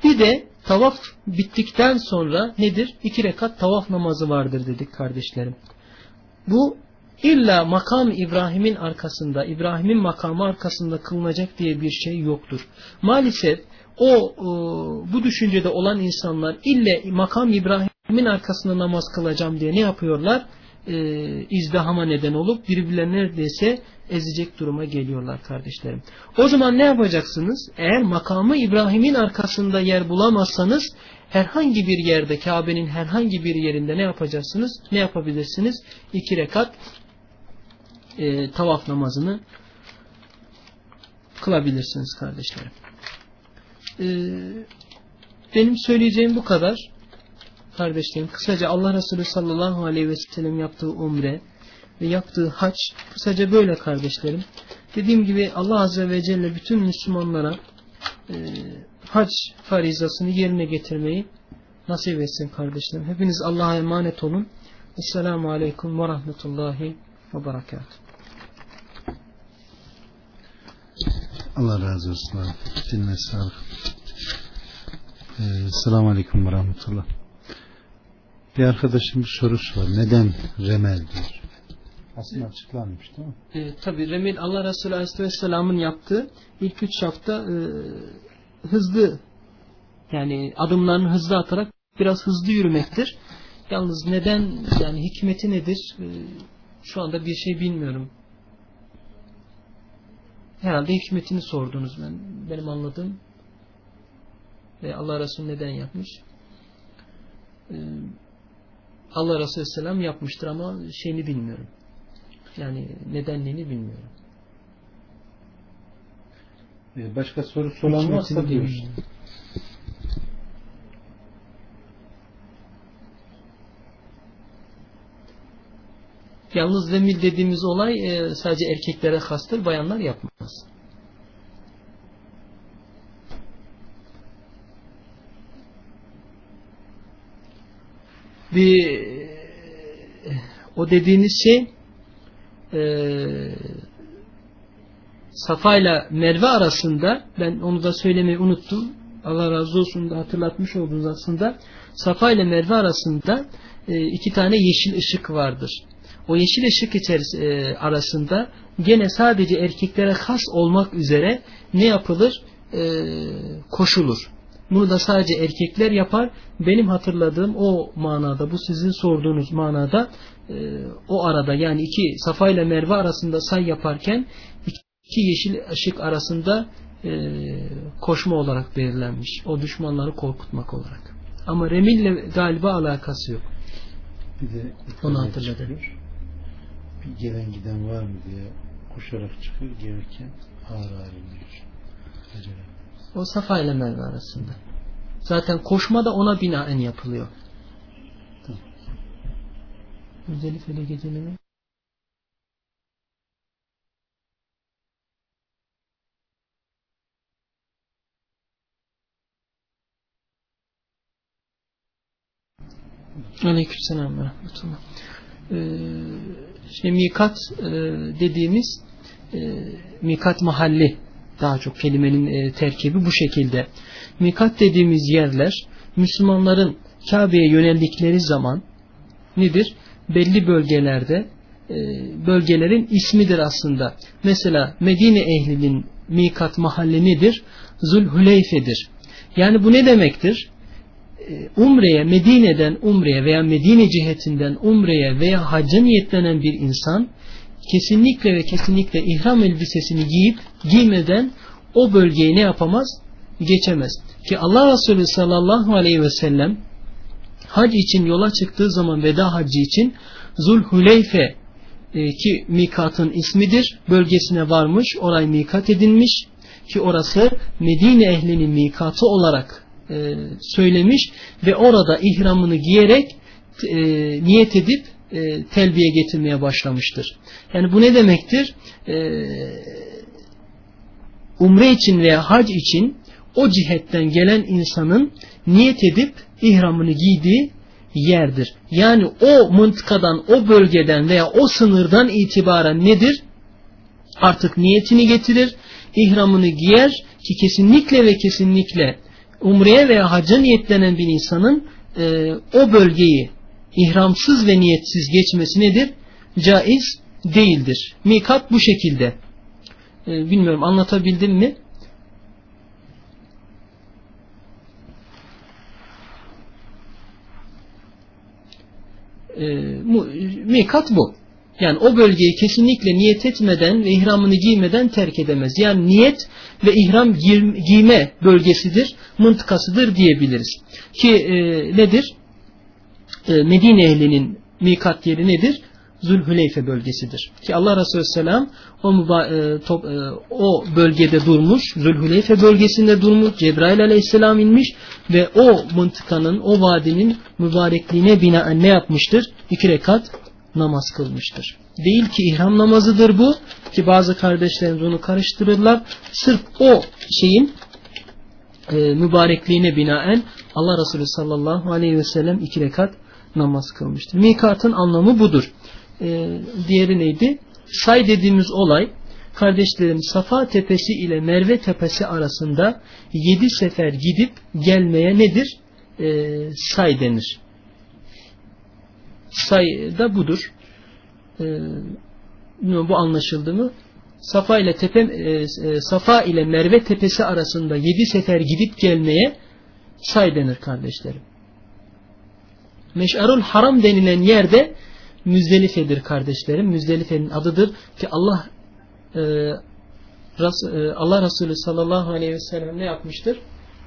Bir de tavaf bittikten sonra nedir? İki rekat tavaf namazı vardır dedik kardeşlerim. Bu illa makam İbrahim'in arkasında, İbrahim'in makamı arkasında kılınacak diye bir şey yoktur. Maalesef o e, bu düşüncede olan insanlar ille makam İbrahim'in arkasında namaz kılacağım diye ne yapıyorlar? E, izdihama neden olup birbirlerine neredeyse ezecek duruma geliyorlar kardeşlerim. O zaman ne yapacaksınız? Eğer makamı İbrahim'in arkasında yer bulamazsanız herhangi bir yerde Kabe'nin herhangi bir yerinde ne yapacaksınız? Ne yapabilirsiniz? İki rekat e, tavaf namazını kılabilirsiniz kardeşlerim. Ee, benim söyleyeceğim bu kadar. Kardeşlerim kısaca Allah Resulü sallallahu aleyhi ve sellem yaptığı umre ve yaptığı haç kısaca böyle kardeşlerim. Dediğim gibi Allah Azze ve Celle bütün Müslümanlara e, hac farizasını yerine getirmeyi nasip etsin kardeşlerim. Hepiniz Allah'a emanet olun. Esselamu Aleyküm ve Rahmetullahi ve Berekatuhu. Allah razı olsun. Dinle sağlık. Ee, Selamun Aleyküm ve Rahmetullah. Bir arkadaşım bir sorusu var. Neden remel diyor? Aslında açıklanmış değil mi? E, Tabi remel Allah Resulü Aleyhisselam'ın yaptığı ilk üç hafta e, hızlı yani adımlarını hızlı atarak biraz hızlı yürümektir. Yalnız neden yani hikmeti nedir? E, şu anda bir şey bilmiyorum. Herhalde hikmetini sordunuz ben. Benim anladığım ve Allah Resulü neden yapmış? Ee, Allah Resulü Selam yapmıştır ama şeyini bilmiyorum. Yani nedenliğini bilmiyorum. Ee, başka soru soran varsa buyur. Yalnız remil dediğimiz olay e, sadece erkeklere hastır, bayanlar yapmaz. Bir o dediğiniz şey e, Safa ile Merve arasında ben onu da söylemeyi unuttum. Allah razı olsun da hatırlatmış oldunuz aslında. Safa ile Merve arasında e, iki tane yeşil ışık vardır. O yeşil ışık içerisinde e, arasında gene sadece erkeklere has olmak üzere ne yapılır? E, koşulur. Bunu da sadece erkekler yapar. Benim hatırladığım o manada, bu sizin sorduğunuz manada e, o arada yani iki Safa ile Merve arasında say yaparken iki yeşil ışık arasında e, koşma olarak belirlenmiş. O düşmanları korkutmak olarak. Ama remille galiba alakası yok. Bir de onu hatırladım. Gelen giden var mı diye koşarak çıkıyor gelirken ağır ağır iniyor. O Safa ile Merve arasında. Zaten koşma da ona binaen yapılıyor. Tamam. Müzdelife'de geceleme. Aleykümselam ve rahmetullah. Ee, işte mikat e, dediğimiz e, mikat mahalli daha çok kelimenin e, terkibi bu şekilde. Mikat dediğimiz yerler Müslümanların Kabe'ye yöneldikleri zaman nedir? Belli bölgelerde e, bölgelerin ismidir aslında. Mesela Medine ehlinin mikat mahalli nedir? Zulhuleyfe'dir. Yani bu ne demektir? E, Umre'ye, Medine'den Umre'ye veya Medine cihetinden Umre'ye veya hacca niyetlenen bir insan kesinlikle ve kesinlikle ihram elbisesini giyip giymeden o bölgeyi ne yapamaz? Geçemez. Ki Allah Resulü sallallahu aleyhi ve sellem hac için yola çıktığı zaman veda haccı için Zulhuleyfe e, ki mikatın ismidir. Bölgesine varmış, orayı mikat edinmiş ki orası Medine ehlinin mikatı olarak e, söylemiş ve orada ihramını giyerek e, niyet edip e, telbiye getirmeye başlamıştır. Yani bu ne demektir? E, umre için veya hac için o cihetten gelen insanın niyet edip ihramını giydiği yerdir. Yani o mıntıkadan, o bölgeden veya o sınırdan itibaren nedir? Artık niyetini getirir, ihramını giyer ki kesinlikle ve kesinlikle umreye veya hacca niyetlenen bir insanın e, o bölgeyi ihramsız ve niyetsiz geçmesi nedir? Caiz değildir. Mikat bu şekilde. E, bilmiyorum anlatabildim mi? E, mikat bu. Yani o bölgeyi kesinlikle niyet etmeden ve ihramını giymeden terk edemez. Yani niyet ve ihram giyme bölgesidir, mıntıkasıdır diyebiliriz. Ki e, nedir? E, Medine ehlinin mikat yeri nedir? Zülhüleyfe bölgesidir. Ki Allah Resulü Selam o, e, top, e, o bölgede durmuş, Zülhüleyfe bölgesinde durmuş, Cebrail Aleyhisselam inmiş ve o mıntıkanın, o vadinin mübarekliğine binaen ne yapmıştır? İki rekat namaz kılmıştır. Değil ki ihram namazıdır bu ki bazı kardeşlerimiz onu karıştırırlar. Sırf o şeyin e, mübarekliğine binaen Allah Resulü sallallahu aleyhi ve sellem iki rekat namaz kılmıştır. Mikatın anlamı budur. E, diğeri neydi? Say dediğimiz olay kardeşlerim Safa tepesi ile Merve tepesi arasında yedi sefer gidip gelmeye nedir? E, say denir say da budur. Ee, bu anlaşıldı mı? Safa ile tepe e, e, Safa ile Merve tepesi arasında yedi sefer gidip gelmeye say denir kardeşlerim. Meş'arul Haram denilen yerde Müzdelife'dir kardeşlerim. Müzdelife'nin adıdır ki Allah e, Ras, e, Allah Resulü sallallahu aleyhi ve sellem ne yapmıştır?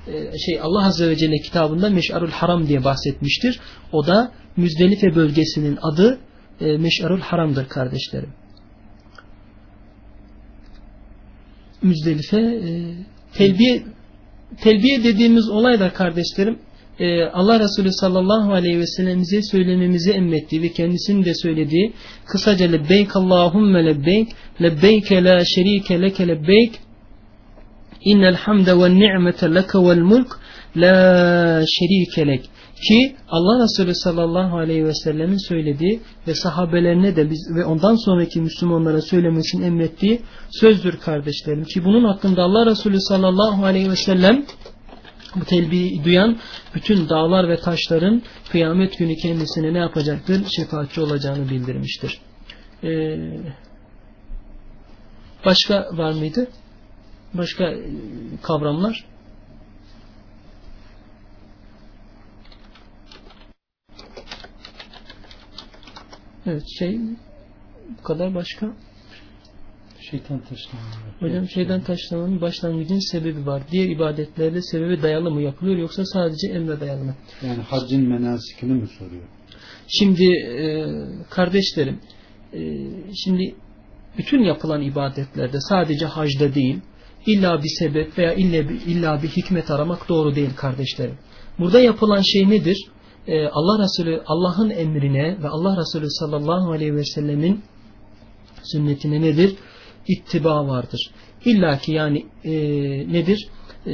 E, şey Allah Azze ve Celle kitabında Meş'arul Haram diye bahsetmiştir. O da Müzdelife bölgesinin adı e, Meş'arul Haram'dır kardeşlerim. Müzdelife e, telbiye telbiye dediğimiz olay da kardeşlerim Allah Resulü sallallahu aleyhi ve sellemize söylememizi emrettiği ve kendisinin de söylediği kısaca lebbeyk Allahümme lebbeyk lebbeyke la şerike leke lebbeyk innel hamde ve ni'mete leke vel mulk la şerike lek ki Allah Resulü sallallahu aleyhi ve sellemin söylediği ve sahabelerine de biz ve ondan sonraki Müslümanlara söylemesini emrettiği sözdür kardeşlerim. Ki bunun hakkında Allah Resulü sallallahu aleyhi ve sellem bu telbiyi duyan bütün dağlar ve taşların kıyamet günü kendisine ne yapacaktır? Şefaatçi olacağını bildirmiştir. Ee, başka var mıydı? Başka kavramlar? Evet şey bu kadar başka. Şeytan taşlamanı. Hocam şeyden taşlamanın başlangıcın sebebi var. Diğer ibadetlerde sebebi dayalı mı yapılıyor yoksa sadece emre dayalı mı? Yani haccın menasikini mi soruyor? Şimdi e, kardeşlerim e, şimdi bütün yapılan ibadetlerde sadece hacda değil illa bir sebep veya illa bir, illa bir hikmet aramak doğru değil kardeşlerim. Burada yapılan şey nedir? Ee, Allah Resulü Allah'ın emrine ve Allah Resulü sallallahu aleyhi ve sellemin sünnetine nedir? İttiba vardır. İlla ki yani e, nedir? E,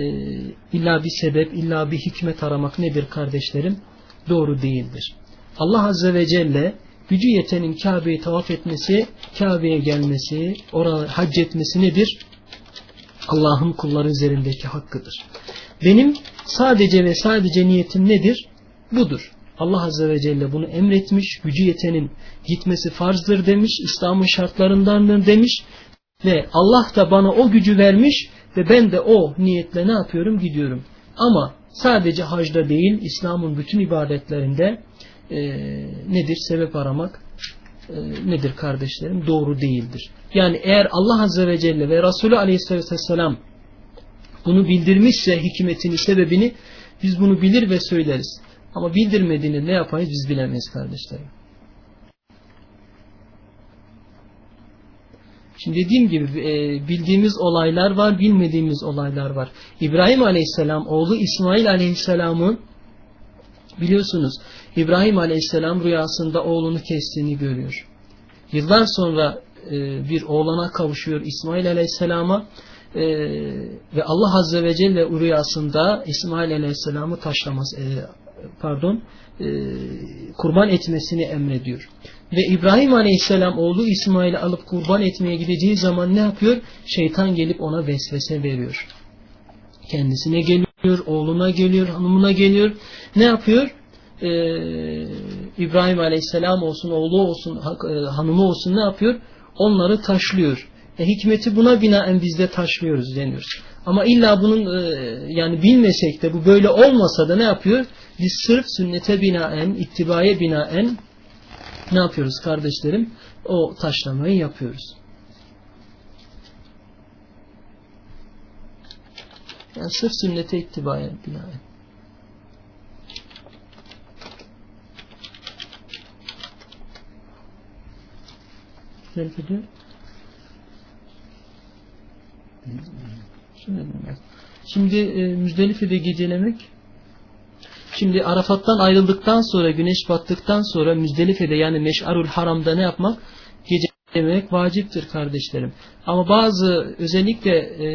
illa bir sebep, illa bir hikmet aramak nedir kardeşlerim? Doğru değildir. Allah Azze ve Celle gücü yetenin Kabe'yi tavaf etmesi, Kabe'ye gelmesi, oraya hac etmesi nedir? Allah'ın kulları üzerindeki hakkıdır. Benim sadece ve sadece niyetim nedir? Budur. Allah Azze ve Celle bunu emretmiş, gücü yetenin gitmesi farzdır demiş, İslam'ın şartlarındandır demiş ve Allah da bana o gücü vermiş ve ben de o niyetle ne yapıyorum? Gidiyorum. Ama sadece hacda değil, İslam'ın bütün ibadetlerinde e, nedir? Sebep aramak e, nedir kardeşlerim? Doğru değildir. Yani eğer Allah Azze ve Celle ve Resulü Aleyhisselatü Vesselam bunu bildirmişse hikmetini, sebebini biz bunu bilir ve söyleriz. Ama bildirmediğini ne yapayız biz bilemeyiz kardeşlerim. Şimdi dediğim gibi e, bildiğimiz olaylar var, bilmediğimiz olaylar var. İbrahim Aleyhisselam oğlu İsmail Aleyhisselam'ın biliyorsunuz İbrahim Aleyhisselam rüyasında oğlunu kestiğini görüyor. Yıllar sonra e, bir oğlana kavuşuyor İsmail Aleyhisselam'a e, ve Allah Azze ve Celle rüyasında İsmail Aleyhisselam'ı taşlaması, pardon kurban etmesini emrediyor. Ve İbrahim Aleyhisselam oğlu İsmail'i alıp kurban etmeye gideceği zaman ne yapıyor? Şeytan gelip ona vesvese veriyor. Kendisine geliyor, oğluna geliyor, hanımına geliyor. Ne yapıyor? Ee, İbrahim Aleyhisselam olsun, oğlu olsun, hanımı olsun ne yapıyor? Onları taşlıyor. E, hikmeti buna binaen biz de taşlıyoruz deniyoruz. Ama illa bunun e, yani bilmesek de bu böyle olmasa da ne yapıyor? Biz sırf sünnete binaen, ittibaya binaen ne yapıyoruz kardeşlerim? O taşlamayı yapıyoruz. Yani sırf sünnete ittibaya binaen. Ne diyor? Şimdi e, Müzdelife'de gecelemek Şimdi Arafat'tan ayrıldıktan sonra güneş battıktan sonra Müzdelife'de yani Meş'arul Haram'da ne yapmak? Gecelemek vaciptir kardeşlerim. Ama bazı özellikle e,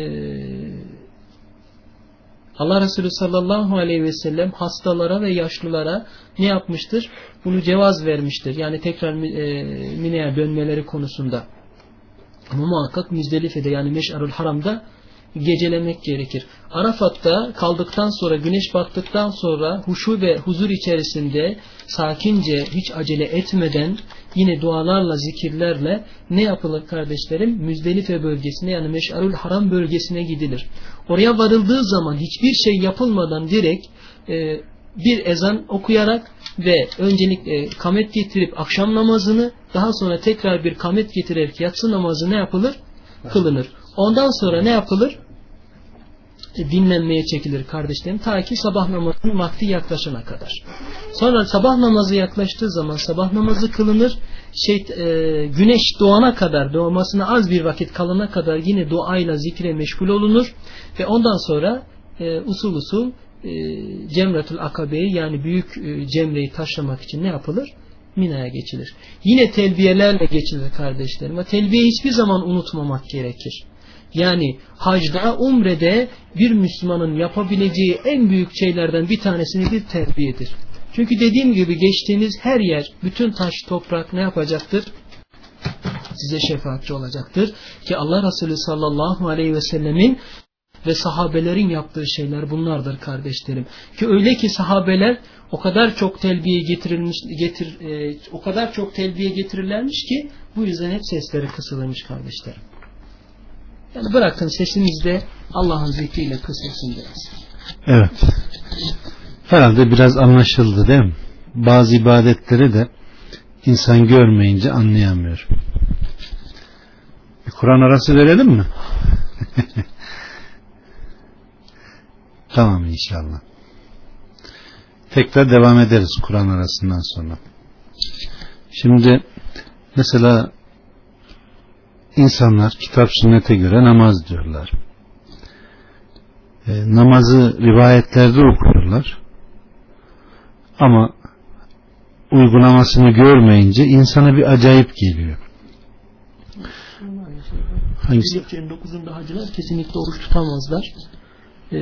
Allah Resulü sallallahu aleyhi ve sellem hastalara ve yaşlılara ne yapmıştır? Bunu cevaz vermiştir. Yani tekrar e, Mine'ye dönmeleri konusunda. Ama muhakkak Müzdelife'de yani Meş'arul Haram'da gecelemek gerekir. Arafat'ta kaldıktan sonra güneş battıktan sonra huşu ve huzur içerisinde sakince hiç acele etmeden yine dualarla zikirlerle ne yapılır kardeşlerim? Müzdelife bölgesine yani Meş'arul Haram bölgesine gidilir. Oraya varıldığı zaman hiçbir şey yapılmadan direkt e, bir ezan okuyarak ve öncelikle kamet getirip akşam namazını daha sonra tekrar bir kamet getirerek yatsı namazı ne yapılır? Kılınır. Ondan sonra ne yapılır? E, dinlenmeye çekilir kardeşlerim. Ta ki sabah namazının vakti yaklaşana kadar. Sonra sabah namazı yaklaştığı zaman sabah namazı kılınır. Şey, e, güneş doğana kadar, doğmasına az bir vakit kalana kadar yine duayla zikre meşgul olunur. Ve ondan sonra e, usul usul e, Cemretül Akabe'yi yani büyük e, cemreyi taşlamak için ne yapılır? Mina'ya geçilir. Yine telbiyelerle geçilir kardeşlerim. Ama telbiye hiçbir zaman unutmamak gerekir. Yani hacda, umrede bir Müslümanın yapabileceği en büyük şeylerden bir tanesi nedir? Terbiyedir. Çünkü dediğim gibi geçtiğiniz her yer, bütün taş, toprak ne yapacaktır? Size şefaatçi olacaktır. Ki Allah Resulü sallallahu aleyhi ve sellemin ve sahabelerin yaptığı şeyler bunlardır kardeşlerim. Ki öyle ki sahabeler o kadar çok telbiye getirilmiş getir e, o kadar çok telbiye getirirlermiş ki bu yüzden hep sesleri kısılmış kardeşlerim. Yani bırakın sesimiz de Allah'ın zikriyle kısılsın biraz. Evet. Herhalde biraz anlaşıldı değil mi? Bazı ibadetleri de insan görmeyince anlayamıyor. Bir Kur'an arası verelim mi? [LAUGHS] tamam inşallah. Tekrar devam ederiz Kur'an arasından sonra. Şimdi mesela insanlar kitap sünnete göre namaz diyorlar. E, namazı rivayetlerde okurlar. Ama uygulamasını görmeyince insana bir acayip geliyor. Hangisi? Zilhicce'nin 9'unda hacılar kesinlikle oruç tutamazlar. E,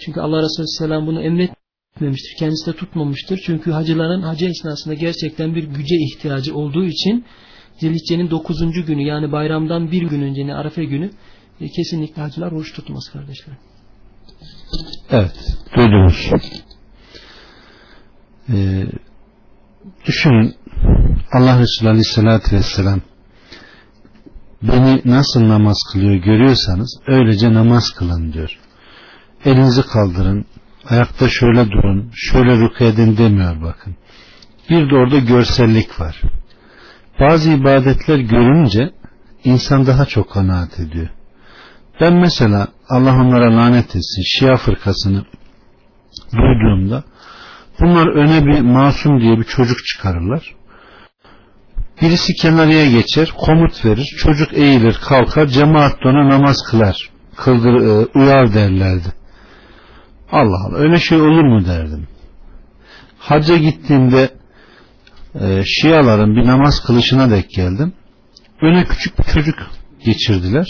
çünkü Allah Resulü Selam bunu emretmemiştir. Kendisi de tutmamıştır. Çünkü hacıların hacı esnasında gerçekten bir güce ihtiyacı olduğu için Zilhicce'nin 9. günü yani bayramdan bir gün önce Arefe günü e, kesinlikle hacılar oruç tutmaz kardeşler. Evet. Duydunuz. Ee, düşünün Allah Resulü Aleyhisselatü Vesselam beni nasıl namaz kılıyor görüyorsanız öylece namaz kılın diyor. Elinizi kaldırın, ayakta şöyle durun, şöyle rükû edin demiyor bakın. Bir de orada görsellik var. Bazı ibadetler görünce insan daha çok kanaat ediyor. Ben mesela Allah onlara lanet etsin Şia fırkasını duyduğumda bunlar öne bir masum diye bir çocuk çıkarırlar. Birisi kenarıya geçer, komut verir, çocuk eğilir, kalkar, cemaat ona namaz kılar, kıldır, e, uyar derlerdi. Allah Allah öyle şey olur mu derdim. Hacca gittiğimde e, Şiaların bir namaz kılışına denk geldim. Öne küçük bir çocuk geçirdiler.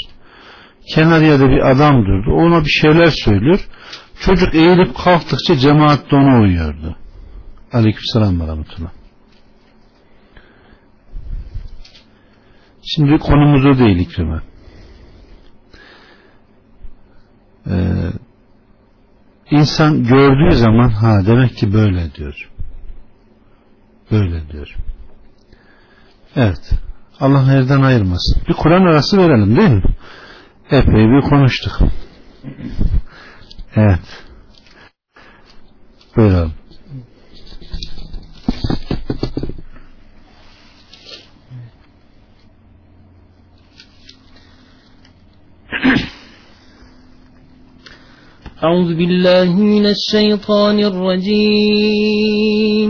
Kenarıya da bir adam durdu. Ona bir şeyler söylüyor. Çocuk eğilip kalktıkça cemaat de ona uyuyordu. Aleykümselam ve rahmetullah. Şimdi konumuz o değil ikrime. Ee, insan gördüğü zaman ha demek ki böyle diyor. Böyle diyor. Evet. Allah nereden ayırmasın. Bir Kur'an arası verelim değil mi? Epey bir konuştuk. Evet. Buyurun. أعوذ بالله من الشيطان الرجيم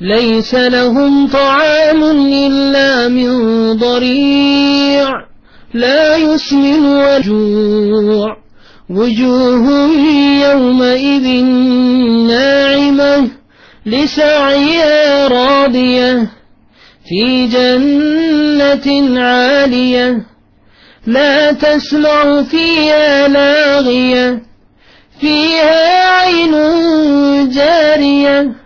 ليس لهم طعام إلا من ضريع لا يسمن وجوع وجوه يومئذ ناعمة لسعيها راضية في جنة عالية لا تسمع فيها لاغية فيها عين جارية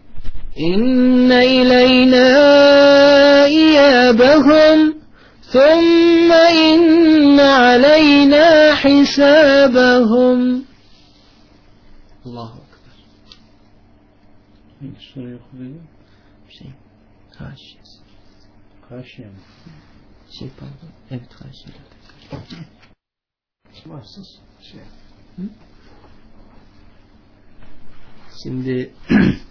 إن إلينا إيابهم ثم إن علينا حسابهم. الله أكبر. Şimdi [CLEARS THROAT]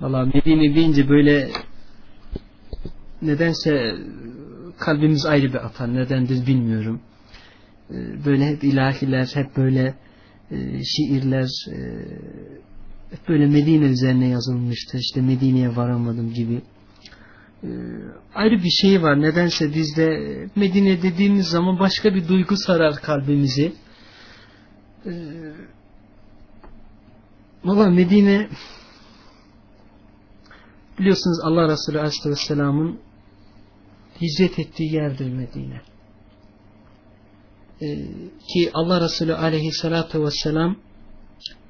valla Medine deyince böyle nedense kalbimiz ayrı bir atar. Nedendir bilmiyorum. Ee, Böyle hep ilahiler, hep böyle e, şiirler e, hep böyle Medine üzerine yazılmıştı. İşte Medine'ye varamadım gibi. Ee, Ayrı bir şey var. Nedense bizde Medine dediğimiz zaman başka bir duygu sarar kalbimizi. Ee, Valla Medine biliyorsunuz Allah Resulü Aleyhisselam'ın hicret ettiği yerdir Medine. Ee, ki Allah Resulü Aleyhisselatü Vesselam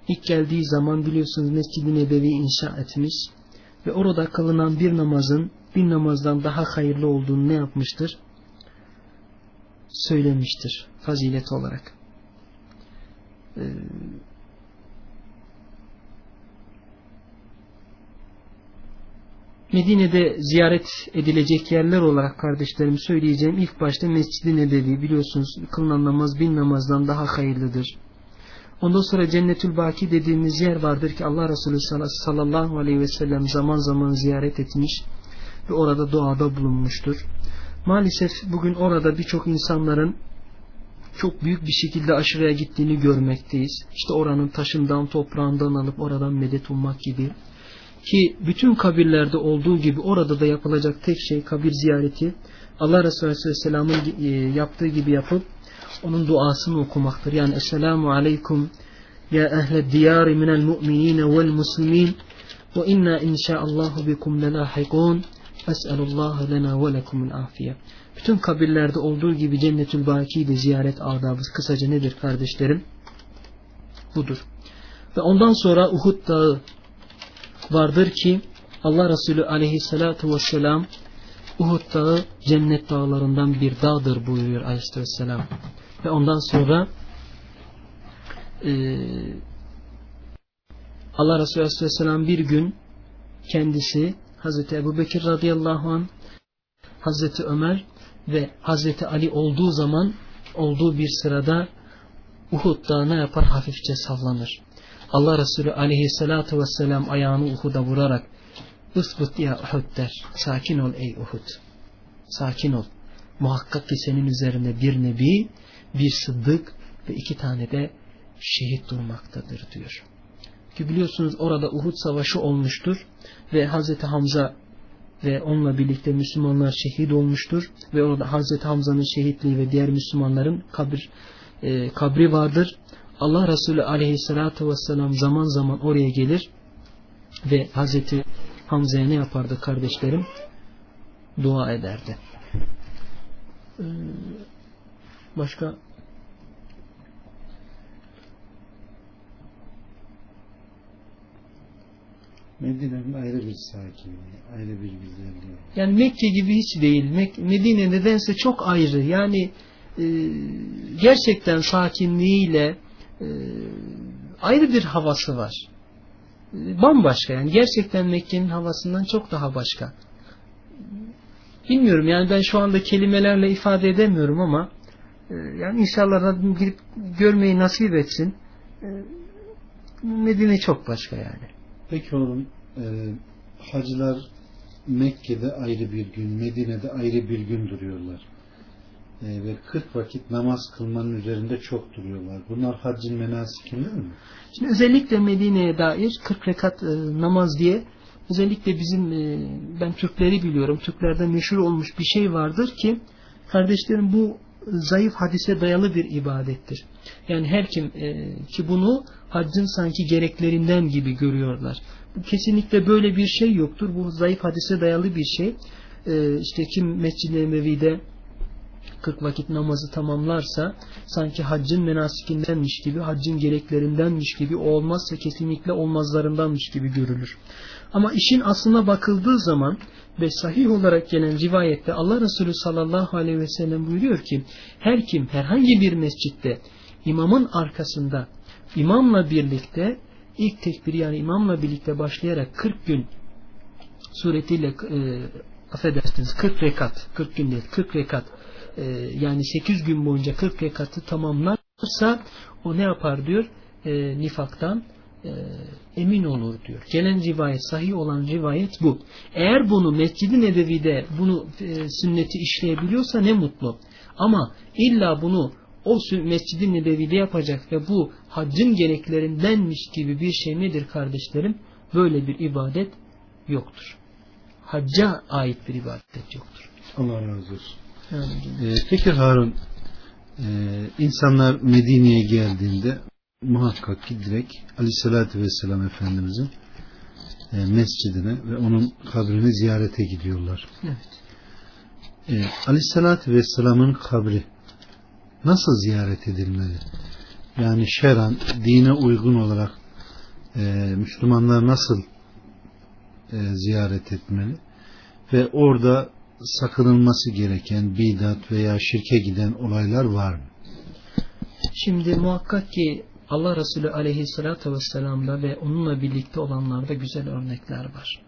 ilk geldiği zaman biliyorsunuz Mescid-i Nebevi inşa etmiş ve orada kılınan bir namazın bir namazdan daha hayırlı olduğunu ne yapmıştır? Söylemiştir fazilet olarak. Ee, Medine'de ziyaret edilecek yerler olarak kardeşlerim söyleyeceğim ilk başta Mescid-i Nebevi biliyorsunuz kılınan namaz bin namazdan daha hayırlıdır. Ondan sonra Cennetül Baki dediğimiz yer vardır ki Allah Resulü sallallahu aleyhi ve sellem zaman zaman ziyaret etmiş ve orada duada bulunmuştur. Maalesef bugün orada birçok insanların çok büyük bir şekilde aşırıya gittiğini görmekteyiz. İşte oranın taşından toprağından alıp oradan medet ummak gibi. Ki bütün kabirlerde olduğu gibi orada da yapılacak tek şey kabir ziyareti. Allah Resulü Aleyhisselam'ın e, yaptığı gibi yapıp onun duasını okumaktır. Yani Esselamu Aleyküm ya ehle diyari minel mu'minine vel muslimin ve inna inşaallahu bikum lelahikun Es'elullah lena ve lekumul afiye. Bütün kabirlerde olduğu gibi Cennetül Baki'de ziyaret adabı kısaca nedir kardeşlerim? Budur. Ve ondan sonra Uhud Dağı vardır ki Allah Resulü aleyhissalatu vesselam Uhud Dağı cennet dağlarından bir dağdır buyuruyor aleyhisselam. Ve ondan sonra e, Allah Resulü aleyhisselam bir gün kendisi Hazreti Ebu Bekir radıyallahu an Hazreti Ömer ve Hazreti Ali olduğu zaman olduğu bir sırada Uhud'da ne yapar? Hafifçe sallanır. Allah Resulü aleyhissalatu vesselam ayağını Uhud'a vurarak Isbut ya Uhud der. Sakin ol ey Uhud. Sakin ol. Muhakkak ki senin üzerinde bir nebi, bir sıddık ve iki tane de şehit durmaktadır diyor. Ki biliyorsunuz orada Uhud savaşı olmuştur ve Hazreti Hamza ve onunla birlikte Müslümanlar şehit olmuştur ve orada Hazreti Hamza'nın şehitliği ve diğer Müslümanların kabir, e, kabri vardır. Allah Resulü aleyhissalatu vesselam zaman zaman oraya gelir ve Hazreti Hamza'ya ne yapardı kardeşlerim? Dua ederdi. Ee, başka Medine'nin ayrı bir sakinliği, ayrı bir güzelliği. Yani Mekke gibi hiç değil. Medine nedense çok ayrı. Yani e, gerçekten sakinliğiyle e, ayrı bir havası var. E, bambaşka yani. Gerçekten Mekke'nin havasından çok daha başka. Bilmiyorum yani ben şu anda kelimelerle ifade edemiyorum ama e, yani inşallah Rabbim girip görmeyi nasip etsin. E, Medine çok başka yani. Peki oğlum e, hacılar Mekke'de ayrı bir gün, Medine'de ayrı bir gün duruyorlar. E, ve 40 vakit namaz kılmanın üzerinde çok duruyorlar. Bunlar haccın menasikinden mi? Şimdi özellikle Medine'ye dair 40 rekat e, namaz diye özellikle bizim e, ben Türkleri biliyorum. Türklerde meşhur olmuş bir şey vardır ki kardeşlerim bu zayıf hadise dayalı bir ibadettir. Yani her kim e, ki bunu haccın sanki gereklerinden gibi görüyorlar. Kesinlikle böyle bir şey yoktur. Bu zayıf hadise dayalı bir şey. E, işte kim Mescid-i Emevi'de 40 vakit namazı tamamlarsa sanki haccın menasikindenmiş gibi, haccın gereklerindenmiş gibi, olmazsa kesinlikle olmazlarındanmış gibi görülür. Ama işin aslına bakıldığı zaman ve sahih olarak gelen rivayette Allah Resulü sallallahu aleyhi ve sellem buyuruyor ki her kim herhangi bir mescitte imamın arkasında imamla birlikte ilk tekbiri yani imamla birlikte başlayarak 40 gün suretiyle e, affedersiniz 40 rekat 40 gün değil 40 rekat e, yani 8 gün boyunca 40 rekatı tamamlarsa o ne yapar diyor e, nifaktan e, emin olur diyor. Gelen rivayet, sahih olan rivayet bu. Eğer bunu Mescid-i Nebevi'de bunu e, sünneti işleyebiliyorsa ne mutlu. Ama illa bunu o Mescid-i Nebevi'de yapacak ve bu haccın gereklerindenmiş gibi bir şey nedir kardeşlerim? Böyle bir ibadet yoktur. Hacca ait bir ibadet yoktur. Allah razı olsun. Ee, peki Harun, e, insanlar Medine'ye geldiğinde muhakkak ki direkt Aleyhisselatü Vesselam Efendimizin e, mescidine ve onun kabrini ziyarete gidiyorlar. Evet. E, Aleyhisselatü Vesselam'ın kabri nasıl ziyaret edilmeli? Yani şeran, dine uygun olarak e, Müslümanlar nasıl e, ziyaret etmeli? Ve orada sakınılması gereken bidat veya şirke giden olaylar var mı? Şimdi muhakkak ki Allah Resulü aleyhissalatü vesselam'da ve onunla birlikte olanlarda güzel örnekler var.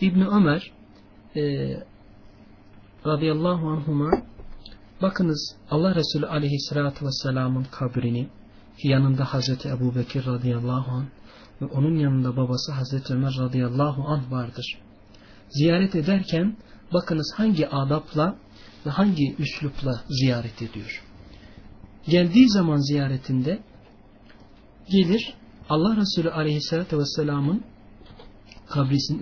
İbni Ömer e, radıyallahu anhuma bakınız Allah Resulü aleyhissalatü vesselamın kabrini yanında Hazreti Ebu Bekir radıyallahu anh ve onun yanında babası Hazreti Ömer radıyallahu anh vardır. Ziyaret ederken bakınız hangi adapla ve hangi üslupla ziyaret ediyor. Geldiği zaman ziyaretinde gelir Allah Resulü aleyhissalatü vesselamın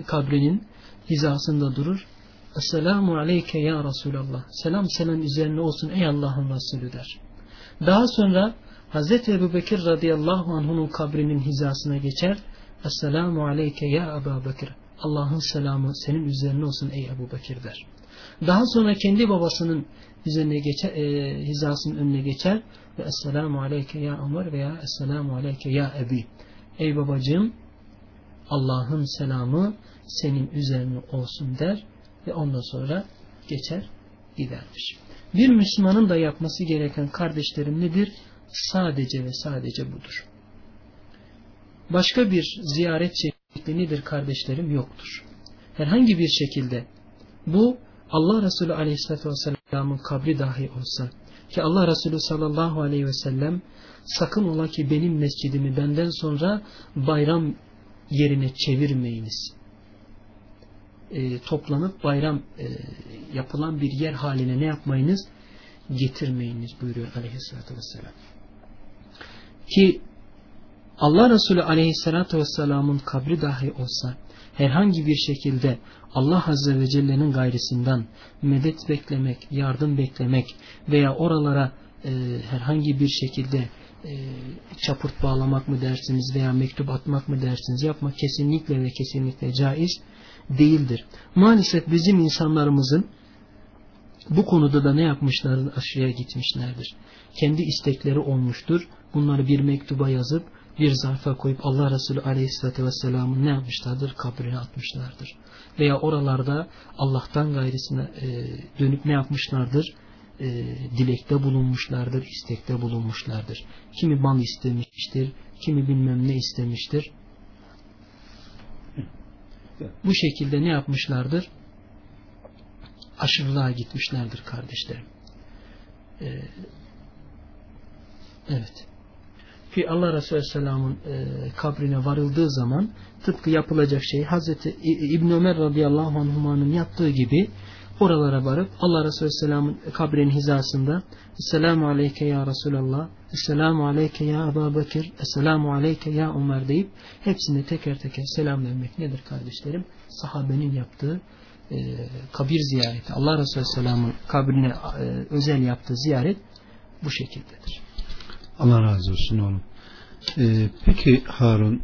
kabrinin hizasında durur. Esselamu aleyke ya Resulallah. Selam selam üzerine olsun ey Allah'ın Resulü der. Daha sonra Hazreti Ebu Bekir radıyallahu anh'unun kabrinin hizasına geçer. Esselamu aleyke ya Ebu Bekir. Allah'ın selamı senin üzerine olsun ey Ebu Bekir der. Daha sonra kendi babasının üzerine geçer, e, hizasının önüne geçer ve Esselamu Aleyke ya Ömer veya Esselamu Aleyke ya Ebi. Ey babacığım Allah'ın selamı senin üzerine olsun der ve ondan sonra geçer gidermiş. Bir Müslümanın da yapması gereken kardeşlerim nedir? Sadece ve sadece budur. Başka bir ziyaret nedir kardeşlerim? Yoktur. Herhangi bir şekilde bu Allah Resulü Aleyhisselatü Vesselam'ın kabri dahi olsa ki Allah Resulü sallallahu aleyhi ve sellem sakın ola ki benim mescidimi benden sonra bayram yerine çevirmeyiniz. E, toplanıp bayram e, yapılan bir yer haline ne yapmayınız? Getirmeyiniz buyuruyor aleyhissalatü vesselam. Ki Allah Resulü aleyhissalatü vesselamın kabri dahi olsa herhangi bir şekilde Allah Azze ve Celle'nin gayrisinden medet beklemek, yardım beklemek veya oralara e, herhangi bir şekilde e, çapurt bağlamak mı dersiniz veya mektup atmak mı dersiniz yapmak kesinlikle ve kesinlikle caiz değildir. Maalesef bizim insanlarımızın bu konuda da ne yapmışlardır? Aşırıya gitmişlerdir. Kendi istekleri olmuştur. Bunları bir mektuba yazıp bir zarfa koyup Allah Resulü Aleyhisselatü Vesselam'ın ne yapmışlardır? Kabrine atmışlardır. Veya oralarda Allah'tan gayrısına e, dönüp ne yapmışlardır? E, dilekte bulunmuşlardır, istekte bulunmuşlardır. Kimi bal istemiştir, kimi bilmem ne istemiştir. Bu şekilde ne yapmışlardır? Aşırılığa gitmişlerdir kardeşlerim. Ee, evet ki Allah Resulü Aleyhisselam'ın e, kabrine varıldığı zaman tıpkı yapılacak şey Hazreti İbn Ömer radıyallahu anh'ın yaptığı gibi oralara varıp Allah Resulü Aleyhisselam'ın kabrinin hizasında Esselamu aleyke ya Resulallah Esselamu aleyke ya Ebu Bekir Esselamu aleyke ya Ömer deyip hepsine teker teker selam vermek nedir kardeşlerim? Sahabenin yaptığı e, kabir ziyareti Allah Resulü Aleyhisselam'ın kabrine e, özel yaptığı ziyaret bu şekildedir. Allah razı olsun oğlum. Ee, peki Harun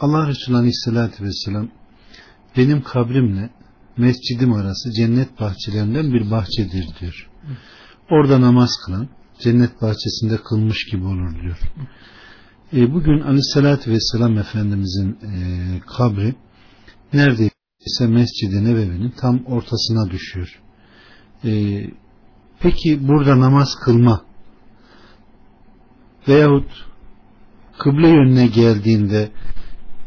Allah Resulü Aleyhisselatü Vesselam benim kabrimle mescidim arası cennet bahçelerinden bir bahçedir diyor. Orada namaz kılan cennet bahçesinde kılmış gibi olur diyor. E, bugün Aleyhisselatü Vesselam Efendimizin e, kabri neredeyse Mescid-i Nebevi'nin tam ortasına düşüyor. E, peki burada namaz kılma veyahut kıble yönüne geldiğinde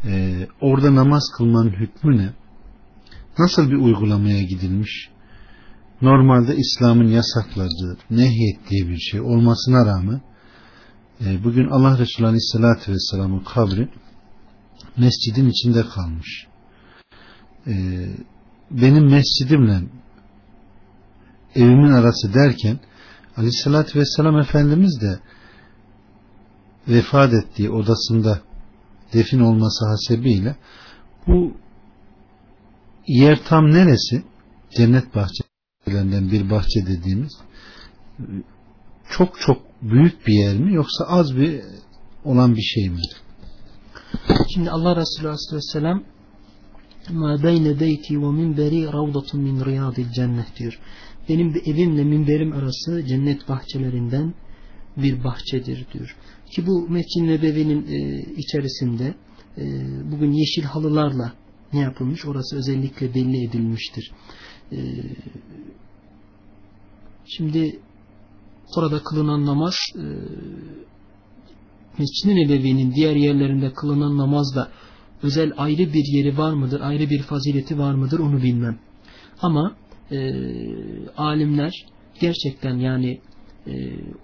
e, orada namaz kılmanın hükmü ne? Nasıl bir uygulamaya gidilmiş? Normalde İslam'ın yasakladığı, nehyettiği bir şey olmasına rağmen e, bugün Allah Resulü Aleyhisselatü Vesselam'ın kabri mescidin içinde kalmış. E, benim mescidimle evimin arası derken Aleyhisselatü Vesselam Efendimiz de vefat ettiği odasında defin olması hasebiyle bu yer tam neresi? Cennet bahçelerinden bir bahçe dediğimiz çok çok büyük bir yer mi yoksa az bir olan bir şey mi? Şimdi Allah Resulü Aleyhisselam ma beyne beyti ve minberi ravdatun min riyadil cennet diyor. Benim evimle minberim arası cennet bahçelerinden bir bahçedir diyor. Ki bu Mescid-i Nebevi'nin e, içerisinde e, bugün yeşil halılarla ne yapılmış? Orası özellikle belli edilmiştir. E, şimdi orada kılınan namaz e, Mescid-i Nebevi'nin diğer yerlerinde kılınan namazda özel ayrı bir yeri var mıdır? Ayrı bir fazileti var mıdır? Onu bilmem. Ama e, alimler gerçekten yani e,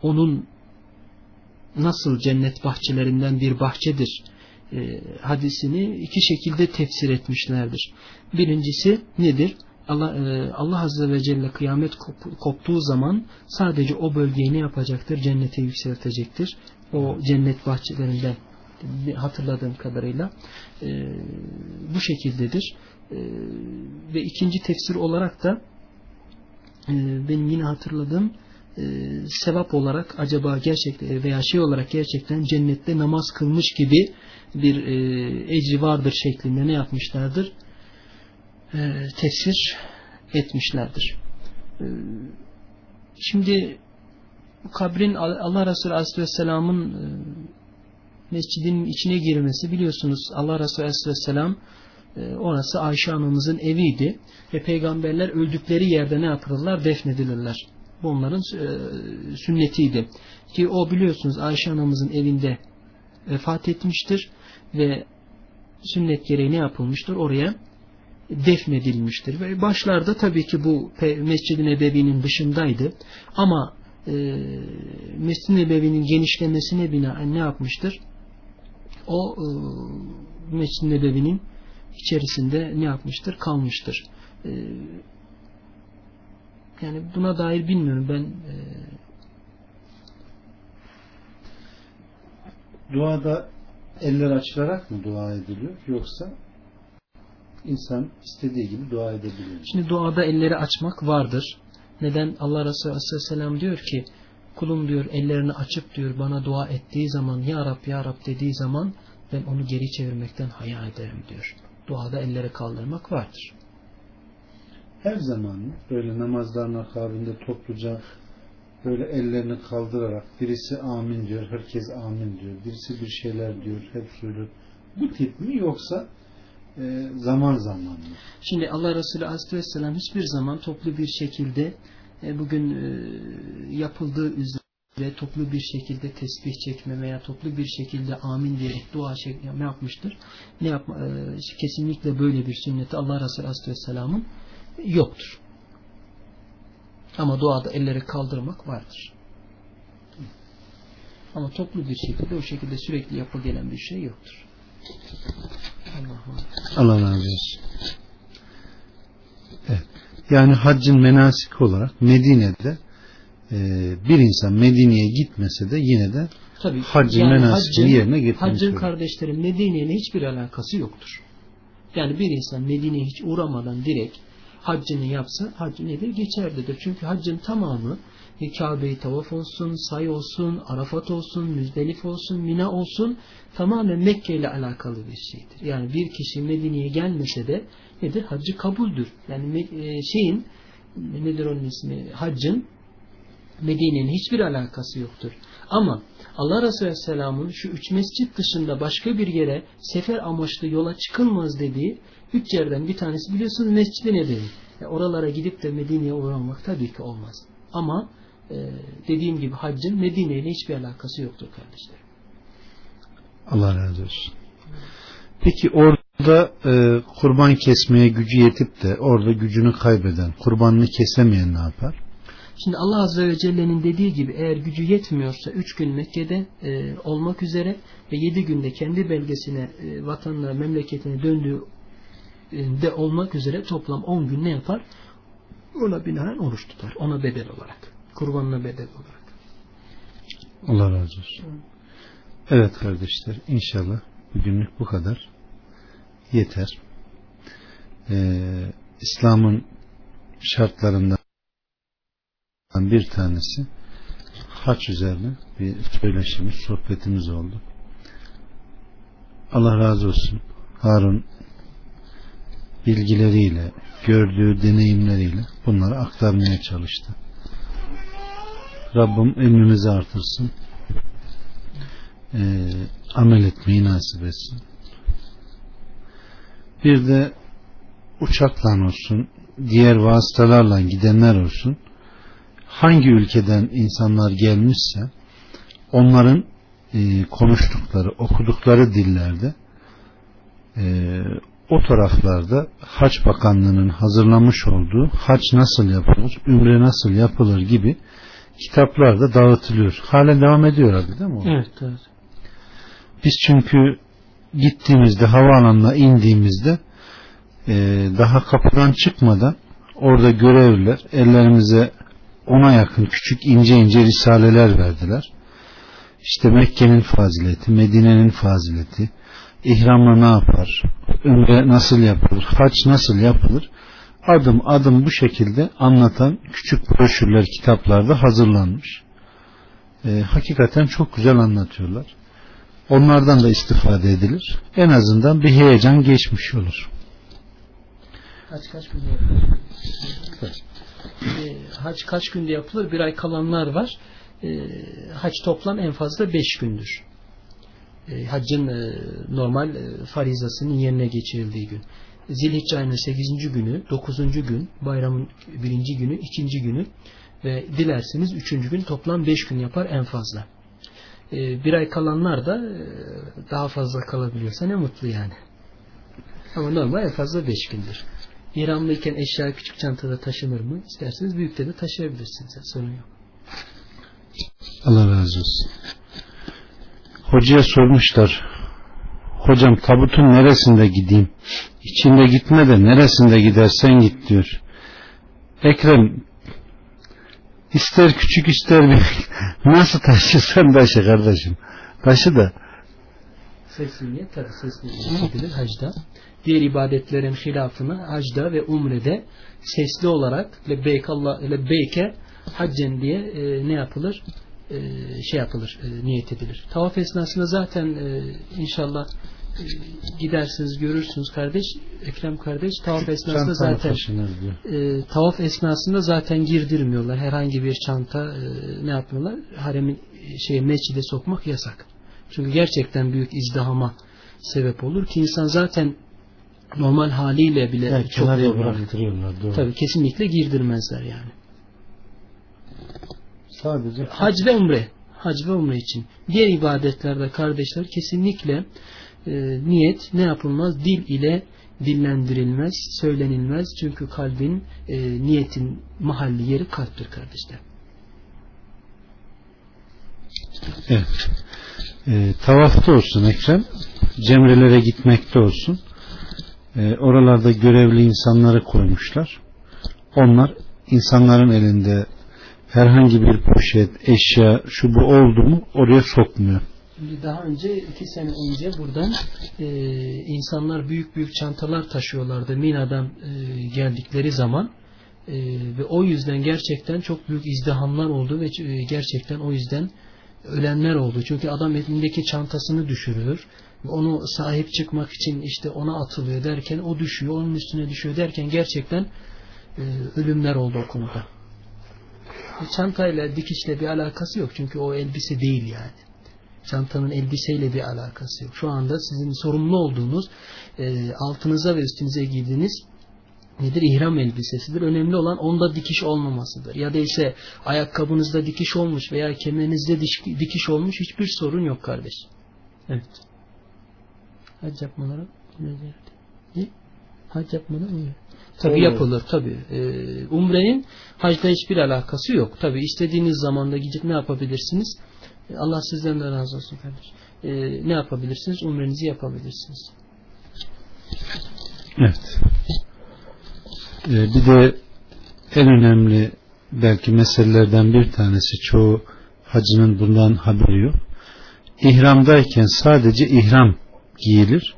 onun nasıl cennet bahçelerinden bir bahçedir e, hadisini iki şekilde tefsir etmişlerdir. Birincisi nedir? Allah, e, Allah Azze ve Celle kıyamet koptuğu zaman sadece o bölgeyi ne yapacaktır? Cennete yükseltecektir. O cennet bahçelerinden hatırladığım kadarıyla e, bu şekildedir. Ve ikinci tefsir olarak da e, benim yine hatırladığım e, sevap olarak acaba gerçekten veya şey olarak gerçekten cennette namaz kılmış gibi bir e, ecri vardır şeklinde ne yapmışlardır? E, tefsir etmişlerdir. E, şimdi kabrin Allah Resulü Aleyhisselam'ın e, mescidin içine girmesi biliyorsunuz Allah Resulü Aleyhisselam e, orası Ayşe anamızın eviydi ve peygamberler öldükleri yerde ne yapılırlar? Defnedilirler. Bu onların e, sünnetiydi. Ki o biliyorsunuz Ayşe anamızın evinde vefat etmiştir ve sünnet gereği ne yapılmıştır? Oraya defnedilmiştir. Ve başlarda tabii ki bu Mescid-i Nebevi'nin dışındaydı. Ama e, Mescid-i Nebevi'nin genişlemesine binaen ne yapmıştır? O e, Mescid-i Nebevi'nin içerisinde ne yapmıştır? Kalmıştır. E, yani buna dair bilmiyorum. Ben e... Duada eller açılarak mı dua ediliyor yoksa insan istediği gibi dua edebilir. Şimdi duada elleri açmak vardır. Neden Allah Resulü Aleyhisselam diyor ki kulum diyor ellerini açıp diyor bana dua ettiği zaman ya Rab ya Rab dediği zaman ben onu geri çevirmekten hayal ederim diyor. Duada elleri kaldırmak vardır her zaman böyle namazlarına akabinde topluca böyle ellerini kaldırarak birisi amin diyor, herkes amin diyor, birisi bir şeyler diyor, hep söylüyor. Bu tip mi yoksa e, zaman zaman mı? Şimdi Allah Resulü Aleyhisselam hiçbir zaman toplu bir şekilde e, bugün e, yapıldığı üzere toplu bir şekilde tesbih çekme veya toplu bir şekilde amin diyerek dua ne yapmıştır? Ne yapma, e, kesinlikle böyle bir sünneti Allah Resulü Aleyhisselam'ın yoktur. Ama duada elleri kaldırmak vardır. Ama toplu bir şekilde o şekilde sürekli yapı gelen bir şey yoktur. Allah razı olsun. Evet. Yani haccın menasiki olarak Medine'de e, bir insan Medine'ye gitmese de yine de Tabii, haccın menasikini yerine getirmiş Haccın olur. kardeşlerim Medine'yle hiçbir alakası yoktur. Yani bir insan Medine'ye hiç uğramadan direkt haccını yapsa haccı nedir? Geçerlidir. Çünkü haccın tamamı Kabe'yi tavaf olsun, say olsun, Arafat olsun, Müzdelif olsun, Mina olsun tamamen Mekke ile alakalı bir şeydir. Yani bir kişi Medine'ye gelmese de nedir? Haccı kabuldür. Yani e, şeyin nedir onun ismi? Haccın Medine'nin hiçbir alakası yoktur. Ama Allah Resulü Aleyhisselam'ın şu üç mescit dışında başka bir yere sefer amaçlı yola çıkılmaz dediği üç yerden bir tanesi biliyorsunuz Mescid-i Nebevi. Yani oralara gidip de Medine'ye uğramak tabii ki olmaz. Ama e, dediğim gibi haccın Medine ile hiçbir alakası yoktur kardeşlerim. Allah razı olsun. Peki orada e, kurban kesmeye gücü yetip de orada gücünü kaybeden, kurbanını kesemeyen ne yapar? Şimdi Allah Azze ve Celle'nin dediği gibi eğer gücü yetmiyorsa 3 gün Mekke'de e, olmak üzere ve 7 günde kendi belgesine, e, vatanına, memleketine döndüğü de olmak üzere toplam 10 gün ne yapar? Ona binaen oruç tutar. Ona bedel olarak. Kurbanına bedel olarak. Allah razı olsun. Evet kardeşler inşallah bugünlük bu kadar. Yeter. Ee, İslam'ın şartlarından bir tanesi haç üzerine bir söyleşimiz, sohbetimiz oldu. Allah razı olsun. Harun bilgileriyle, gördüğü deneyimleriyle bunları aktarmaya çalıştı. Rabbim ilmimizi artırsın. Ee, amel etmeyi nasip etsin. Bir de uçakla olsun, diğer vasıtalarla gidenler olsun, hangi ülkeden insanlar gelmişse onların e, konuştukları, okudukları dillerde e, o taraflarda Haç Bakanlığı'nın hazırlamış olduğu haç nasıl yapılır, ümre nasıl yapılır gibi kitaplar da dağıtılıyor. Halen devam ediyor abi değil mi? o? Evet, evet. Biz çünkü gittiğimizde havaalanına indiğimizde e, daha kapıdan çıkmadan orada görevliler ellerimize ona yakın küçük ince ince risaleler verdiler. İşte Mekke'nin fazileti, Medine'nin fazileti, ihramla ne yapar, ümre nasıl yapılır, haç nasıl yapılır, adım adım bu şekilde anlatan küçük broşürler, kitaplarda hazırlanmış. E, hakikaten çok güzel anlatıyorlar. Onlardan da istifade edilir. En azından bir heyecan geçmiş olur. Hac kaç günde yapılır? E, hac kaç günde yapılır? Bir ay kalanlar var. E, hac toplam en fazla beş gündür. E, haccın e, normal e, farizasının yerine geçirildiği gün. Zilhicce ayının 8. günü, 9. gün, bayramın 1. günü, 2. günü ve dilerseniz 3. gün toplam 5 gün yapar en fazla. E, bir ay kalanlar da daha fazla kalabiliyorsa ne mutlu yani. Ama normal en fazla 5 gündür. İramlıyken eşya küçük çantada taşınır mı? İsterseniz büyükte de taşıyabilirsiniz. Sorun yok. Allah razı olsun. Hocaya sormuşlar. Hocam tabutun neresinde gideyim? İçinde gitme de neresinde gidersen git diyor. Ekrem ister küçük ister büyük [LAUGHS] nasıl taşırsan taşı kardeşim. Taşı da Sesli niyet tabi sesli niyet edilir hacda. Diğer ibadetlerin hilafını hacda ve umrede sesli olarak lebbeyk Allah lebbeyke haccen diye e, ne yapılır? E, şey yapılır, e, niyet edilir. Tavaf esnasında zaten e, inşallah e, gidersiniz görürsünüz kardeş Ekrem kardeş tavaf esnasında zaten e, tavaf esnasında zaten girdirmiyorlar. Herhangi bir çanta e, ne yapıyorlar? Haremin şey mescide sokmak yasak. Çünkü gerçekten büyük izdihama sebep olur ki insan zaten normal haliyle bile Yani çok bıraktırıyorlar. Doğru. Tabii kesinlikle girdirmezler yani. Sadece Hac ve umre. Hac ve umre için. Diğer ibadetlerde kardeşler kesinlikle e, niyet ne yapılmaz? Dil ile dillendirilmez, söylenilmez. Çünkü kalbin e, niyetin mahalli yeri kalptir kardeşler. Evet. Ee, tavafta olsun Ekrem, cemrelere gitmekte olsun. Ee, oralarda görevli insanları koymuşlar. onlar insanların elinde herhangi bir poşet, eşya, şu bu oldu mu oraya sokmuyor. Daha önce iki sene önce buradan e, insanlar büyük büyük çantalar taşıyorlardı Mina'dan e, geldikleri zaman e, ve o yüzden gerçekten çok büyük izdihamlar oldu ve e, gerçekten o yüzden ölenler oldu. Çünkü adam elindeki çantasını düşürüyor. Onu sahip çıkmak için işte ona atılıyor derken o düşüyor, onun üstüne düşüyor derken gerçekten e, ölümler oldu o konuda. Çantayla dikişle bir alakası yok çünkü o elbise değil yani çantanın elbiseyle bir alakası yok. Şu anda sizin sorumlu olduğunuz e, altınıza ve üstünüze giydiğiniz nedir? İhram elbisesidir. Önemli olan onda dikiş olmamasıdır. Ya da ise ayakkabınızda dikiş olmuş veya kemerinizde dikiş olmuş hiçbir sorun yok kardeş. Evet. Hac yapmaları ne? Hac yapmaları mı? Tabi yapılır tabi. Ee, umrenin hacla hiçbir alakası yok. Tabi istediğiniz zamanda gidip ne yapabilirsiniz? Allah sizden de razı olsun kardeş. Ee, ne yapabilirsiniz? Umrenizi yapabilirsiniz. Evet. Ee, bir de en önemli belki meselelerden bir tanesi çoğu hacının bundan haberi yok. İhramdayken sadece ihram giyilir.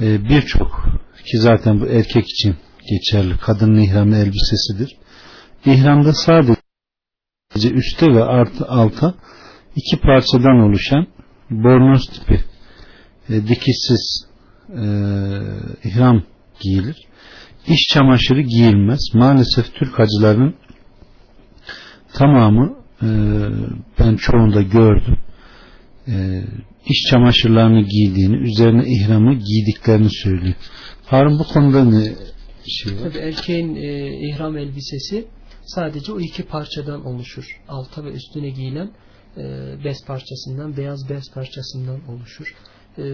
Ee, Birçok ki zaten bu erkek için geçerli. Kadının ihramı elbisesidir. İhramda sadece üste ve artı alta iki parçadan oluşan bornoz tipi e, dikişsiz e, ihram giyilir. İş çamaşırı giyilmez. Maalesef Türk hacılarının tamamı e, ben çoğunda gördüm. E, iş çamaşırlarını giydiğini, üzerine ihramı giydiklerini söylüyor. Harun bu konuda ne şey var? Tabii erkeğin e, ihram elbisesi sadece o iki parçadan oluşur. Alta ve üstüne giyilen e, bez parçasından, beyaz bez parçasından oluşur. E,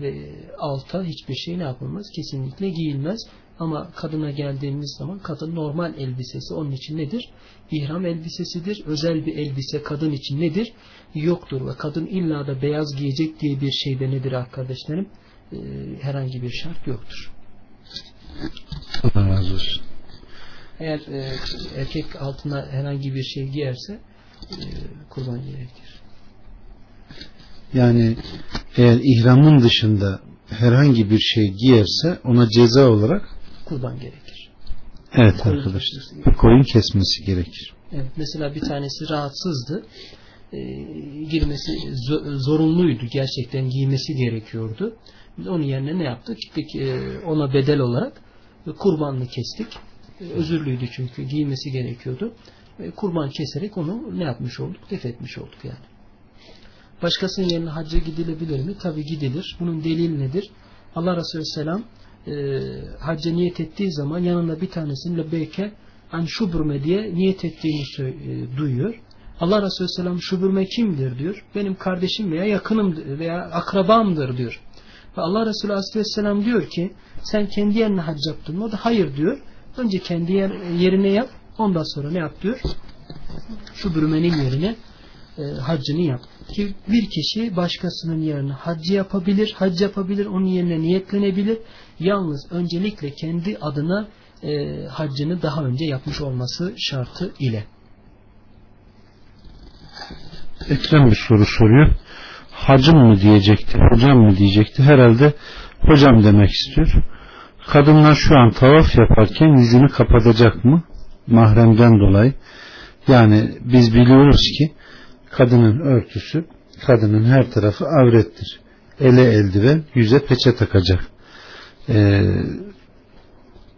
ve alta hiçbir şey ne yapılmaz? Kesinlikle giyilmez. Ama kadına geldiğimiz zaman kadın normal elbisesi onun için nedir? İhram elbisesidir. Özel bir elbise kadın için nedir? Yoktur ve kadın illa da beyaz giyecek diye bir şeyde nedir arkadaşlarım? E, herhangi bir şart yoktur. Allah razı olsun. Eğer e, erkek altına herhangi bir şey giyerse e, kurban gerekir. Yani eğer ihramın dışında herhangi bir şey giyerse ona ceza olarak kurban gerekir. Evet koyun arkadaşlar. Bir koyun kesmesi gerekir. Evet, mesela bir tanesi rahatsızdı. E, girmesi zorunluydu. Gerçekten giymesi gerekiyordu. Biz onun yerine ne yaptık? Gittik e, ona bedel olarak kurbanını kestik. Özürlüydü çünkü giymesi gerekiyordu kurban keserek onu ne yapmış olduk? Def etmiş olduk yani. Başkasının yerine hacca gidilebilir mi? Tabi gidilir. Bunun delil nedir? Allah Resulü Selam e, hacca niyet ettiği zaman yanında bir tanesinin lebeyke an şuburme diye niyet ettiğini e, duyuyor. Allah Resulü Selam şuburme kimdir diyor. Benim kardeşim veya yakınım veya akrabamdır diyor. Ve Allah Resulü Aleyhisselam diyor ki sen kendi yerine hac yaptın mı? O da hayır diyor. Önce kendi yer, yerine yap. Ondan sonra ne yap diyor? Şu bürümenin yerine e, haccını yap. Ki bir kişi başkasının yerine haccı yapabilir, hac yapabilir, onun yerine niyetlenebilir. Yalnız öncelikle kendi adına e, haccını daha önce yapmış olması şartı ile. Ekrem bir soru soruyor. Hacım mı diyecekti, hocam mı diyecekti? Herhalde hocam demek istiyor. Kadınlar şu an tavaf yaparken yüzünü kapatacak mı? mahremden dolayı yani biz biliyoruz ki kadının örtüsü kadının her tarafı avrettir. Ele eldiven, yüze peçe takacak. Ee,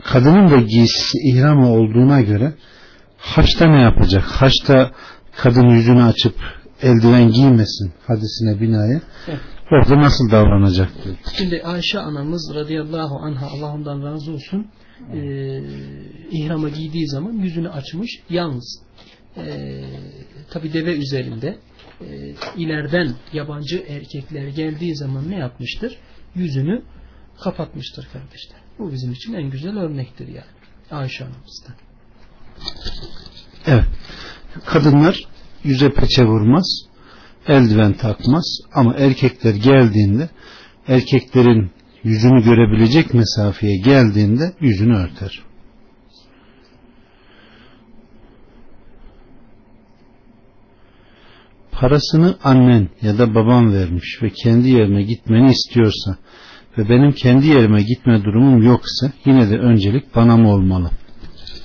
kadının da giysisi ihramı olduğuna göre haçta ne yapacak? Haçta kadın yüzünü açıp eldiven giymesin hadisine binaya. Evet. Orada nasıl davranacak diyor. Şimdi Ayşe anamız radıyallahu anha Allah ondan razı olsun e, ihrama giydiği zaman yüzünü açmış yalnız. E, tabi deve üzerinde e, ileriden yabancı erkekler geldiği zaman ne yapmıştır? Yüzünü kapatmıştır kardeşler. Bu bizim için en güzel örnektir yani. Ayşe anamızdan. Evet. Kadınlar yüze peçe vurmaz, eldiven takmaz ama erkekler geldiğinde erkeklerin yüzünü görebilecek mesafeye geldiğinde yüzünü örter. Parasını annen ya da baban vermiş ve kendi yerine gitmeni istiyorsa ve benim kendi yerime gitme durumum yoksa yine de öncelik bana mı olmalı?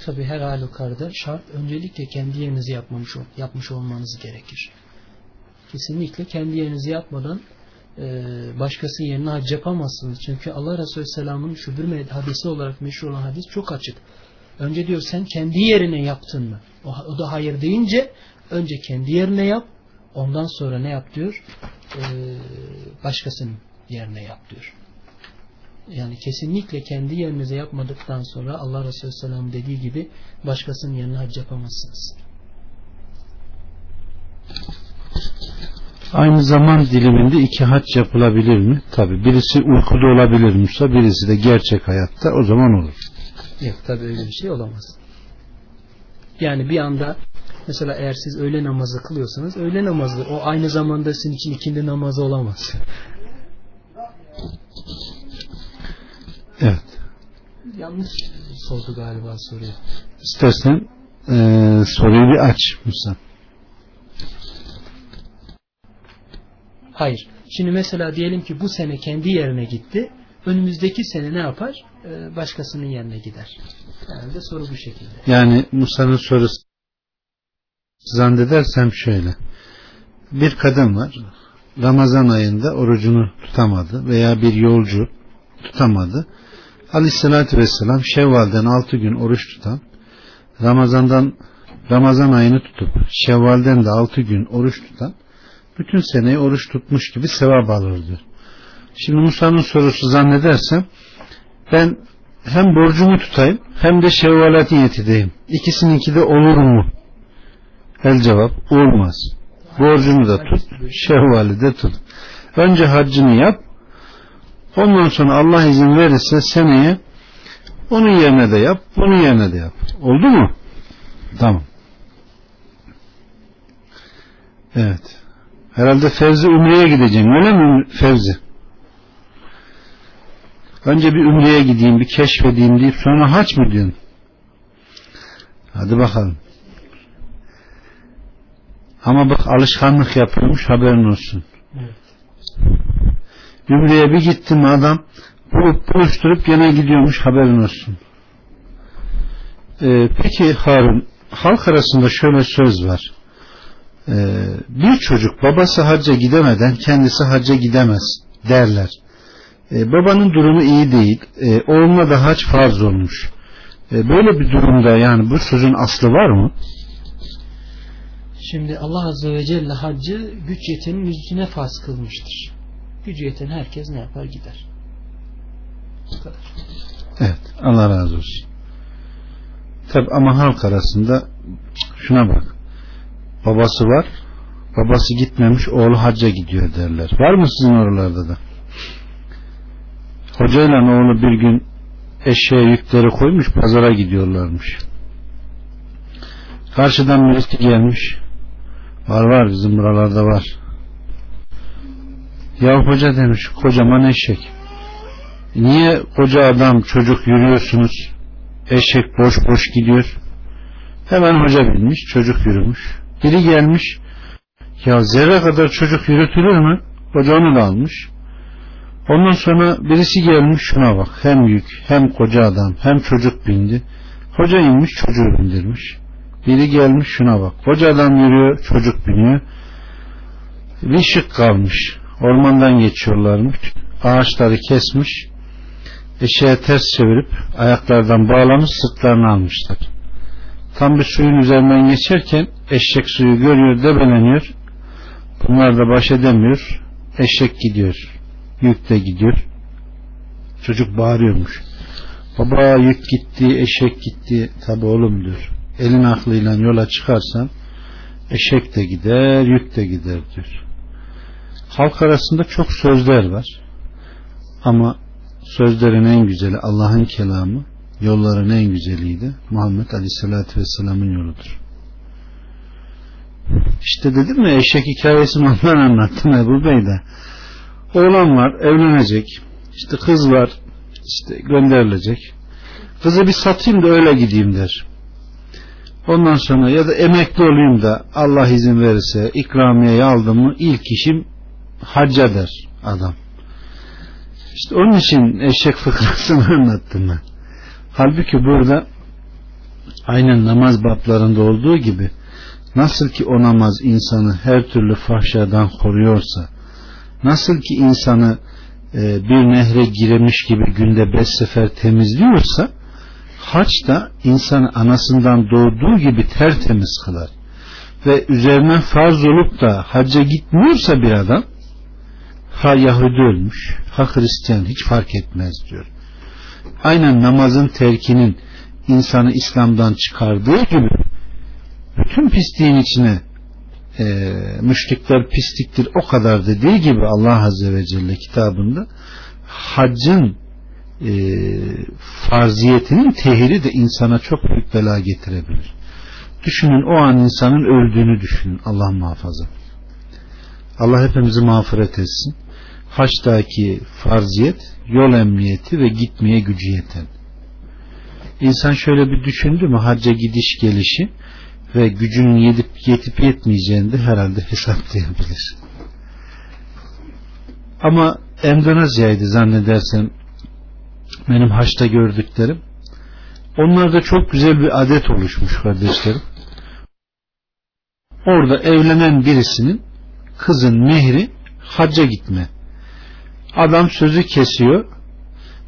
Tabi her halükarda şart öncelikle kendi yerinizi yapmamış, yapmış olmanız gerekir. Kesinlikle kendi yerinizi yapmadan e, başkasının yerine hac yapamazsınız. Çünkü Allah Resulü Selam'ın şu bir hadisi olarak meşhur olan hadis çok açık. Önce diyor sen kendi yerine yaptın mı? O, o da hayır deyince önce kendi yerine yap ondan sonra ne yap diyor? E, başkasının yerine yap diyor. Yani kesinlikle kendi yerinize yapmadıktan sonra Allah Resulü Selam dediği gibi başkasının yerine hac yapamazsınız. Aynı zaman diliminde iki hac yapılabilir mi? Tabi birisi uykuda olabilir Musa, birisi de gerçek hayatta o zaman olur. Yok tabi öyle bir şey olamaz. Yani bir anda mesela eğer siz öğle namazı kılıyorsanız öğle namazı o aynı zamanda sizin için ikindi namazı olamaz. Evet. Yanlış sordu galiba soruyu. İstersen e, soruyu bir aç Musa. Hayır. Şimdi mesela diyelim ki bu sene kendi yerine gitti. Önümüzdeki sene ne yapar? Ee, başkasının yerine gider. Yani de soru bu şekilde. Yani Musa'nın sorusu zannedersem şöyle. Bir kadın var. Ramazan ayında orucunu tutamadı veya bir yolcu tutamadı. Aleyhissalatü vesselam Şevval'den 6 gün oruç tutan Ramazan'dan Ramazan ayını tutup Şevval'den de 6 gün oruç tutan bütün seneyi oruç tutmuş gibi sevap alır. Şimdi Musa'nın sorusu zannedersem ben hem borcumu tutayım hem de şevvalat niyet edeyim. İkisininki de olur mu? El cevap olmaz. Borcunu da tut, şevvali de tut. Önce haccını yap, ondan sonra Allah izin verirse seneye onun yerine de yap, bunun yerine de yap. Oldu mu? Tamam. Evet. Herhalde Fevzi Umre'ye gideceğim öyle mi Fevzi? Önce bir Umre'ye gideyim bir keşfedeyim deyip sonra haç mı diyorsun? Hadi bakalım. Ama bak alışkanlık yapıyormuş haberin olsun. Evet. Ümre'ye bir gittim adam bulup buluşturup gene gidiyormuş haberin olsun. Ee, peki Harun halk arasında şöyle söz var. Ee, bir çocuk babası hacca gidemeden kendisi hacca gidemez derler. Ee, babanın durumu iyi değil. Ee, oğluna da hac farz olmuş. Ee, böyle bir durumda yani bu sözün aslı var mı? Şimdi Allah Azze ve Celle haccı güç yetenin yüzüne farz kılmıştır. Gücü yeten herkes ne yapar gider. Evet Allah razı olsun. Tabi ama halk arasında şuna bak babası var babası gitmemiş oğlu hacca gidiyor derler. Var mı sizin oralarda da? Hocayla oğlu bir gün eşeğe yükleri koymuş pazara gidiyorlarmış. Karşıdan birisi gelmiş. Var var bizim buralarda var. Ya hoca demiş kocaman eşek. Niye koca adam çocuk yürüyorsunuz? Eşek boş boş gidiyor. Hemen hoca bilmiş çocuk yürümüş. Biri gelmiş ya zerre kadar çocuk yürütülür mü? Hoca onu da almış. Ondan sonra birisi gelmiş şuna bak hem yük hem koca adam hem çocuk bindi. Hoca inmiş çocuğu bindirmiş. Biri gelmiş şuna bak. Koca adam yürüyor çocuk biniyor. Bir şık kalmış. Ormandan geçiyorlarmış. Ağaçları kesmiş. Eşeğe ters çevirip ayaklardan bağlamış sırtlarını almışlar. Tam bir suyun üzerinden geçerken eşek suyu görüyor debeleniyor. Bunlar da baş edemiyor. Eşek gidiyor. Yük de gidiyor. Çocuk bağırıyormuş. Baba yük gitti, eşek gitti. Tabi oğlum diyor. Elin aklıyla yola çıkarsan eşek de gider, yük de gider diyor. Halk arasında çok sözler var. Ama sözlerin en güzeli Allah'ın kelamı, yolların en güzeliydi. Muhammed Aleyhisselatü Vesselam'ın yoludur. İşte dedim ya eşek hikayesini ondan anlattım Ebu Bey de. Oğlan var evlenecek. İşte kız var işte gönderilecek. Kızı bir satayım da öyle gideyim der. Ondan sonra ya da emekli olayım da Allah izin verirse ikramiyeyi aldım mı ilk işim hacca der adam. İşte onun için eşek fıkrasını [LAUGHS] anlattım ben. Halbuki burada aynen namaz bablarında olduğu gibi nasıl ki o namaz insanı her türlü fahşadan koruyorsa nasıl ki insanı e, bir nehre girmiş gibi günde beş sefer temizliyorsa haç da insanı anasından doğduğu gibi tertemiz kılar ve üzerine farz olup da hacca gitmiyorsa bir adam ha Yahudi ölmüş ha Hristiyan hiç fark etmez diyor aynen namazın terkinin insanı İslam'dan çıkardığı gibi bütün pisliğin içine e, müşrikler pisliktir o kadar dediği gibi Allah Azze ve Celle kitabında haccın e, farziyetinin tehiri de insana çok büyük bela getirebilir. Düşünün o an insanın öldüğünü düşünün Allah muhafaza. Allah hepimizi mağfiret etsin. Haçtaki farziyet yol emniyeti ve gitmeye gücü yeten. İnsan şöyle bir düşündü mü hacca gidiş gelişi ve gücünün yetip, yetip yetmeyeceğini de herhalde hesaplayabilir. Ama Endonezya'ydı zannedersem benim haçta gördüklerim. Onlarda çok güzel bir adet oluşmuş kardeşlerim. Orada evlenen birisinin kızın mehri hacca gitme. Adam sözü kesiyor.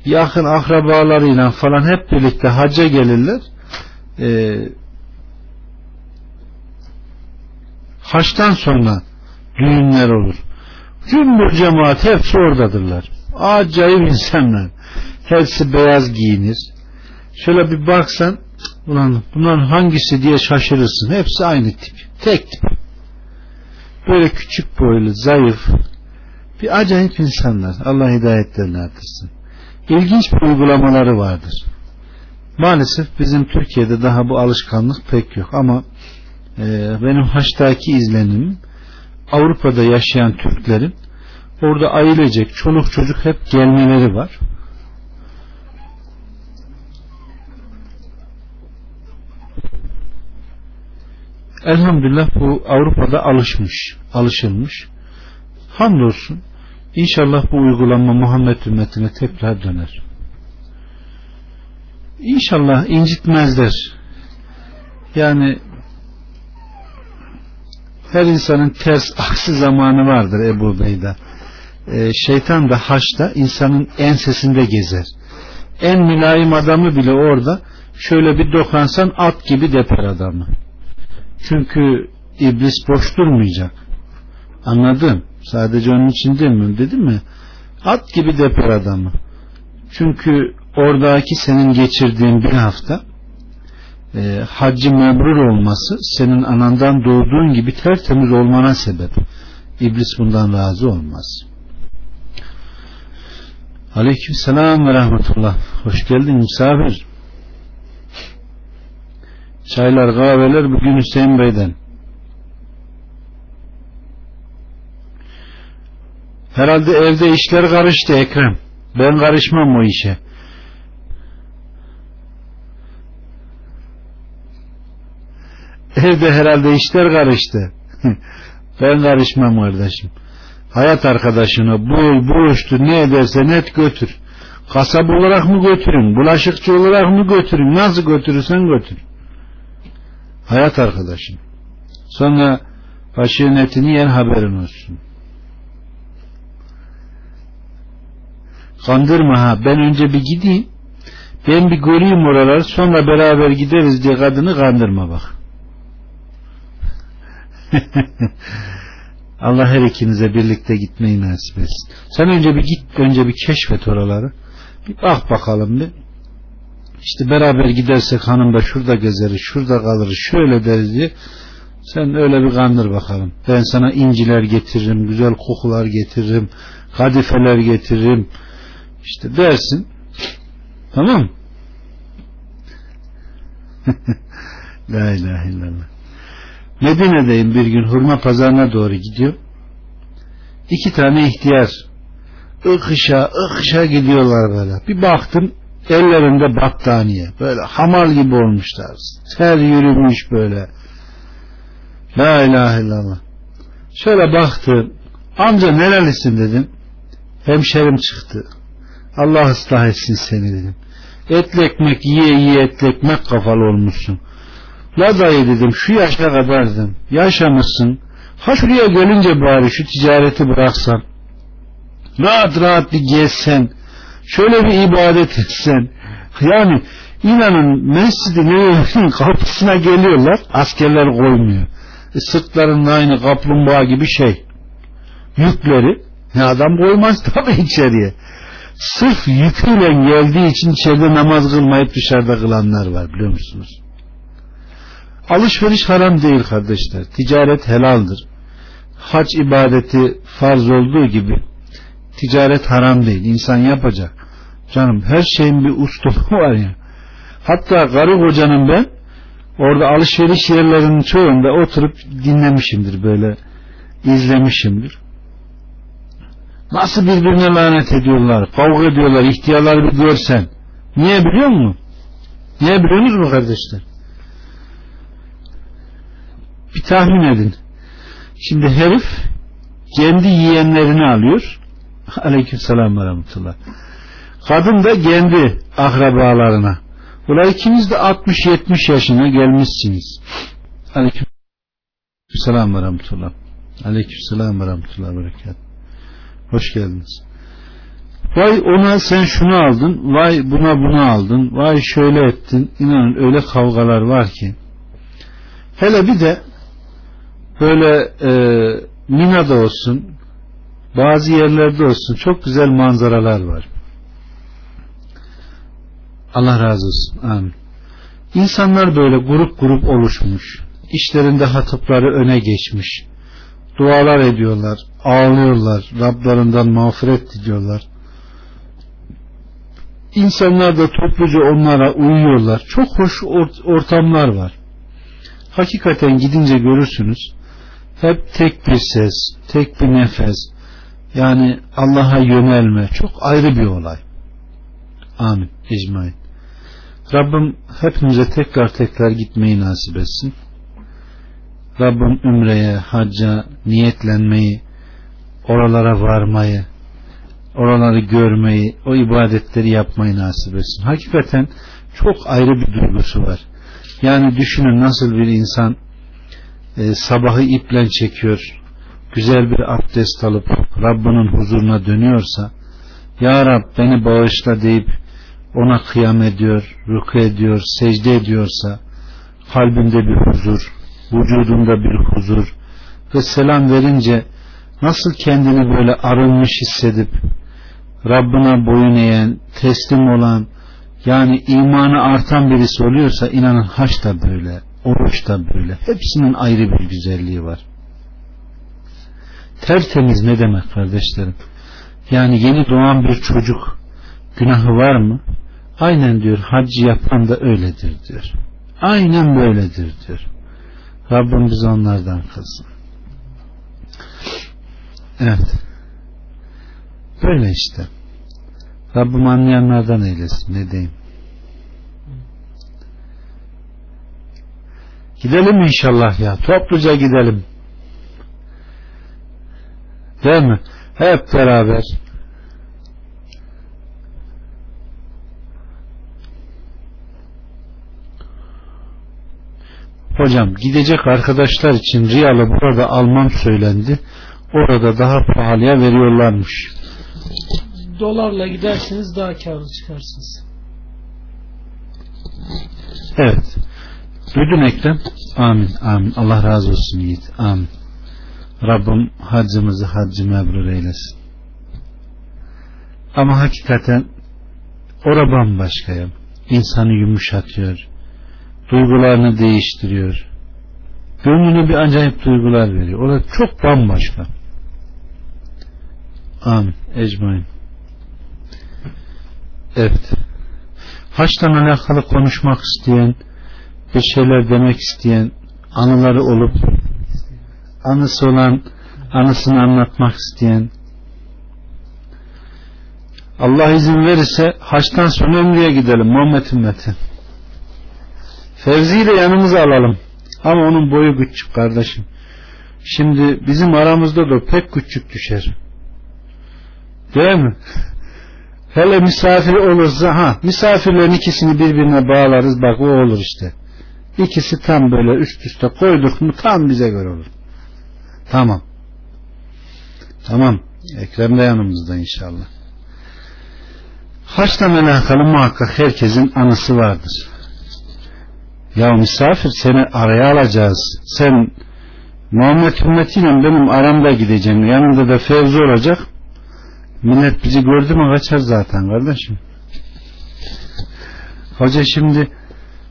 Yakın akrabalarıyla falan hep birlikte hacca gelirler. Ee, haçtan sonra düğünler olur. Cümbür cemaat hepsi oradadırlar. Acayip insanlar. Hepsi beyaz giyinir. Şöyle bir baksan ulan bunların hangisi diye şaşırırsın. Hepsi aynı tip. Tek tip. Böyle küçük boylu, zayıf, bir acayip insanlar. Allah hidayetlerini artırsın. İlginç bir uygulamaları vardır. Maalesef bizim Türkiye'de daha bu alışkanlık pek yok ama e, benim haçtaki izlenimim Avrupa'da yaşayan Türklerin orada ailecek çoluk çocuk hep gelmeleri var. Elhamdülillah bu Avrupa'da alışmış, alışılmış. Hamdolsun İnşallah bu uygulama Muhammed ümmetine tekrar döner. İnşallah incitmezler. Yani her insanın ters [LAUGHS] aksi zamanı vardır Ebu Bey'de. Ee, şeytan da haçta insanın ensesinde gezer. En mülayim adamı bile orada şöyle bir dokansan at gibi deper adamı. Çünkü iblis boş durmayacak. Anladım. Sadece onun için demiyorum dedim mi? At gibi deper adamı. Çünkü oradaki senin geçirdiğin bir hafta e, haccı mebrur olması senin anandan doğduğun gibi tertemiz olmana sebep. İblis bundan razı olmaz. Aleyküm selam ve rahmetullah. Hoş geldin misafir. Çaylar kahveler bugün Hüseyin Bey'den. Herhalde evde işler karıştı Ekrem. Ben karışmam o işe. Evde herhalde işler karıştı. [LAUGHS] ben karışmam kardeşim. Hayat arkadaşına bul buluştur ne edersen et götür. Kasap olarak mı götürün? Bulaşıkçı olarak mı götürün? Nasıl götürürsen götür. Hayat arkadaşın. Sonra başının etini yer haberin olsun. Kandırma ha ben önce bir gideyim ben bir göreyim oraları sonra beraber gideriz diye kadını kandırma bak. [LAUGHS] Allah her ikinize birlikte gitmeyi nasip etsin. Sen önce bir git, önce bir keşfet oraları. Bir bak bakalım bir. İşte beraber gidersek hanım da şurada gezeriz, şurada kalırız, şöyle deriz diye. Sen öyle bir kandır bakalım. Ben sana inciler getiririm, güzel kokular getiririm, kadifeler getiririm, işte dersin. Tamam [LAUGHS] La ilahe illallah. Medine'deyim bir gün hurma pazarına doğru gidiyor. İki tane ihtiyar ıkışa ıkışa gidiyorlar böyle. Bir baktım Ellerinde battaniye. Böyle hamal gibi olmuşlar. Ter yürümüş böyle. La ilahe illallah. Şöyle baktı. Amca nerelisin dedim. Hemşerim çıktı. Allah ıslah etsin seni dedim. Etli ekmek yiye yiye etli ekmek kafalı olmuşsun. La dayı dedim şu yaşa kadar dedim. Yaşamışsın. Ha şuraya gelince bari şu ticareti bıraksan. Rahat rahat bir gezsen. Şöyle bir ibadet etsen. Yani inanın Mescid-i Nebevi'nin [LAUGHS] kapısına geliyorlar. Askerler koymuyor. E, sırtlarının aynı kaplumbağa gibi şey. Yükleri. Ne adam koymaz tabii içeriye. Sırf yüküyle geldiği için içeride namaz kılmayıp dışarıda kılanlar var biliyor musunuz? Alışveriş haram değil kardeşler. Ticaret helaldir. Hac ibadeti farz olduğu gibi ticaret haram değil. İnsan yapacak. Canım her şeyin bir ustalığı [LAUGHS] var ya. Hatta karı kocanın ben orada alışveriş yerlerinin çoğunda oturup dinlemişimdir böyle izlemişimdir. Nasıl birbirine lanet ediyorlar, kavga ediyorlar, ihtiyarları bir görsen. Niye biliyor musun? Niye biliyorsunuz mu kardeşler? Bir tahmin edin. Şimdi herif kendi yiyenlerini alıyor. [LAUGHS] Aleykümselam ve rahmetullah. Kadın da kendi akrabalarına. Ulan ikiniz de 60-70 yaşına gelmişsiniz. Aleykümselam ve rahmetullah. Aleykümselam ve rahmetullah berekat. Hoş geldiniz. Vay ona sen şunu aldın, vay buna bunu aldın, vay şöyle ettin. İnanın öyle kavgalar var ki. Hele bir de böyle e, Mina'da olsun, bazı yerlerde olsun çok güzel manzaralar var. Allah razı olsun. Amin. İnsanlar böyle grup grup oluşmuş. İşlerinde hatıpları öne geçmiş. Dualar ediyorlar. Ağlıyorlar. Rablarından mağfiret diliyorlar. İnsanlar da topluca onlara uyuyorlar. Çok hoş ortamlar var. Hakikaten gidince görürsünüz. Hep tek bir ses, tek bir nefes. Yani Allah'a yönelme. Çok ayrı bir olay. Amin. İcmain. Rabbim hepimize tekrar tekrar gitmeyi nasip etsin. Rabbim ümreye, hacca niyetlenmeyi, oralara varmayı, oraları görmeyi, o ibadetleri yapmayı nasip etsin. Hakikaten çok ayrı bir duygusu var. Yani düşünün nasıl bir insan e, sabahı iple çekiyor, güzel bir abdest alıp Rabbinin huzuruna dönüyorsa, Ya Rab beni bağışla deyip ona kıyam ediyor, rükü ediyor, secde ediyorsa kalbinde bir huzur, vücudunda bir huzur ve selam verince nasıl kendini böyle arınmış hissedip Rabbına boyun eğen, teslim olan yani imanı artan birisi oluyorsa inanın haç da böyle, oruç da böyle. Hepsinin ayrı bir güzelliği var. Tertemiz ne demek kardeşlerim? Yani yeni doğan bir çocuk günahı var mı? Aynen diyor haccı yapan da öyledir diyor. Aynen böyledir diyor. Rabbim bizi onlardan kılsın. Evet. Böyle işte. Rabbim anlayanlardan eylesin. Ne diyeyim. Gidelim inşallah ya. Topluca gidelim. Değil mi? Hep beraber. Hocam gidecek arkadaşlar için Riyal'ı burada almam söylendi. Orada daha pahalıya veriyorlarmış. Dolarla giderseniz daha karlı çıkarsınız. Evet. Duydun Ekrem? Amin. Amin. Allah razı olsun Yiğit. Amin. Rabbim hacımızı haccı mebrur eylesin. Ama hakikaten ora bambaşka ya. İnsanı yumuşatıyor duygularını değiştiriyor. Gönlüne bir acayip duygular veriyor. Orada çok bambaşka. Amin. Ecmain. Evet. Haçtan alakalı konuşmak isteyen, bir şeyler demek isteyen, anıları olup, anısı olan, anısını anlatmak isteyen, Allah izin verirse haçtan sonra Ömrü'ye gidelim Muhammed ümmeti. Fevzi'yi de yanımıza alalım. Ama onun boyu küçük kardeşim. Şimdi bizim aramızda da pek küçük düşer. Değil mi? [LAUGHS] Hele misafir olursa ha misafirlerin ikisini birbirine bağlarız bak o olur işte. İkisi tam böyle üst üste koyduk mu tam bize göre olur. Tamam. Tamam. Ekrem de yanımızda inşallah. Haçla alakalı muhakkak herkesin anısı vardır. Ya misafir seni araya alacağız. Sen Muhammed ümmetiyle benim aramda gideceğim. Yanında da Fevzi olacak. Millet bizi gördü mü kaçar zaten kardeşim. Hoca şimdi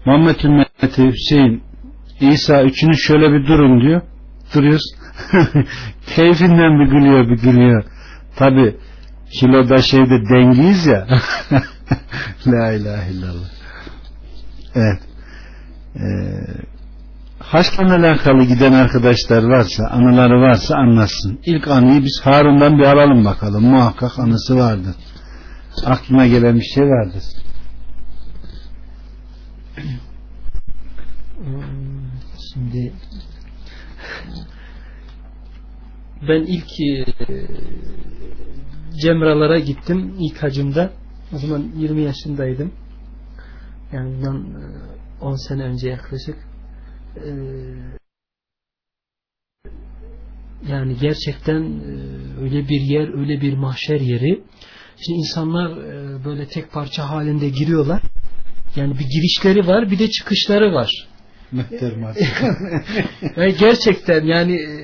Muhammed ümmeti Hüseyin İsa üçünü şöyle bir durun diyor. Duruyoruz. [LAUGHS] Keyfinden bir gülüyor bir gülüyor. Tabi kiloda şeyde dengiyiz ya. [LAUGHS] La ilahe illallah. Evet. Ee, Haçla alakalı giden arkadaşlar varsa, anıları varsa anlatsın. İlk anıyı biz Harun'dan bir alalım bakalım. Muhakkak anısı vardır. Aklına gelen bir şey vardır. Şimdi ben ilk e, Cemralara gittim ilk hacımda. O zaman 20 yaşındaydım. Yani bundan 10 sene önce yaklaşık. E, yani gerçekten e, öyle bir yer, öyle bir mahşer yeri. Şimdi insanlar e, böyle tek parça halinde giriyorlar. Yani bir girişleri var, bir de çıkışları var. yani [LAUGHS] gerçekten yani e,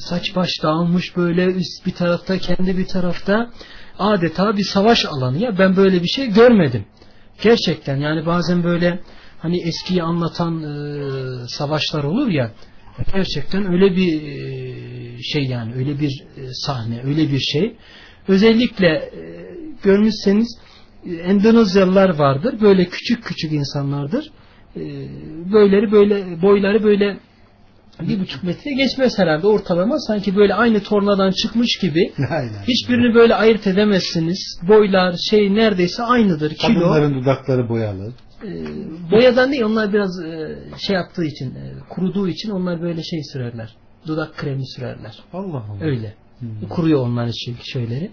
saç baş dağılmış böyle üst bir tarafta kendi bir tarafta adeta bir savaş alanı ya ben böyle bir şey görmedim. Gerçekten yani bazen böyle hani eskiyi anlatan e, savaşlar olur ya gerçekten öyle bir e, şey yani öyle bir e, sahne öyle bir şey. Özellikle e, görmüşseniz e, Endonezyalılar vardır. Böyle küçük küçük insanlardır. E, böyleri böyle boyları böyle bir buçuk metre geçmez herhalde ortalama sanki böyle aynı tornadan çıkmış gibi [LAUGHS] hiçbirini böyle ayırt edemezsiniz boylar şey neredeyse aynıdır kilo Kadınların dudakları boyalı boyadan değil onlar biraz e, şey yaptığı için e, kuruduğu için onlar böyle şey sürerler dudak kremi sürerler Allah Allah öyle hmm. kuruyor onların çünkü şeyleri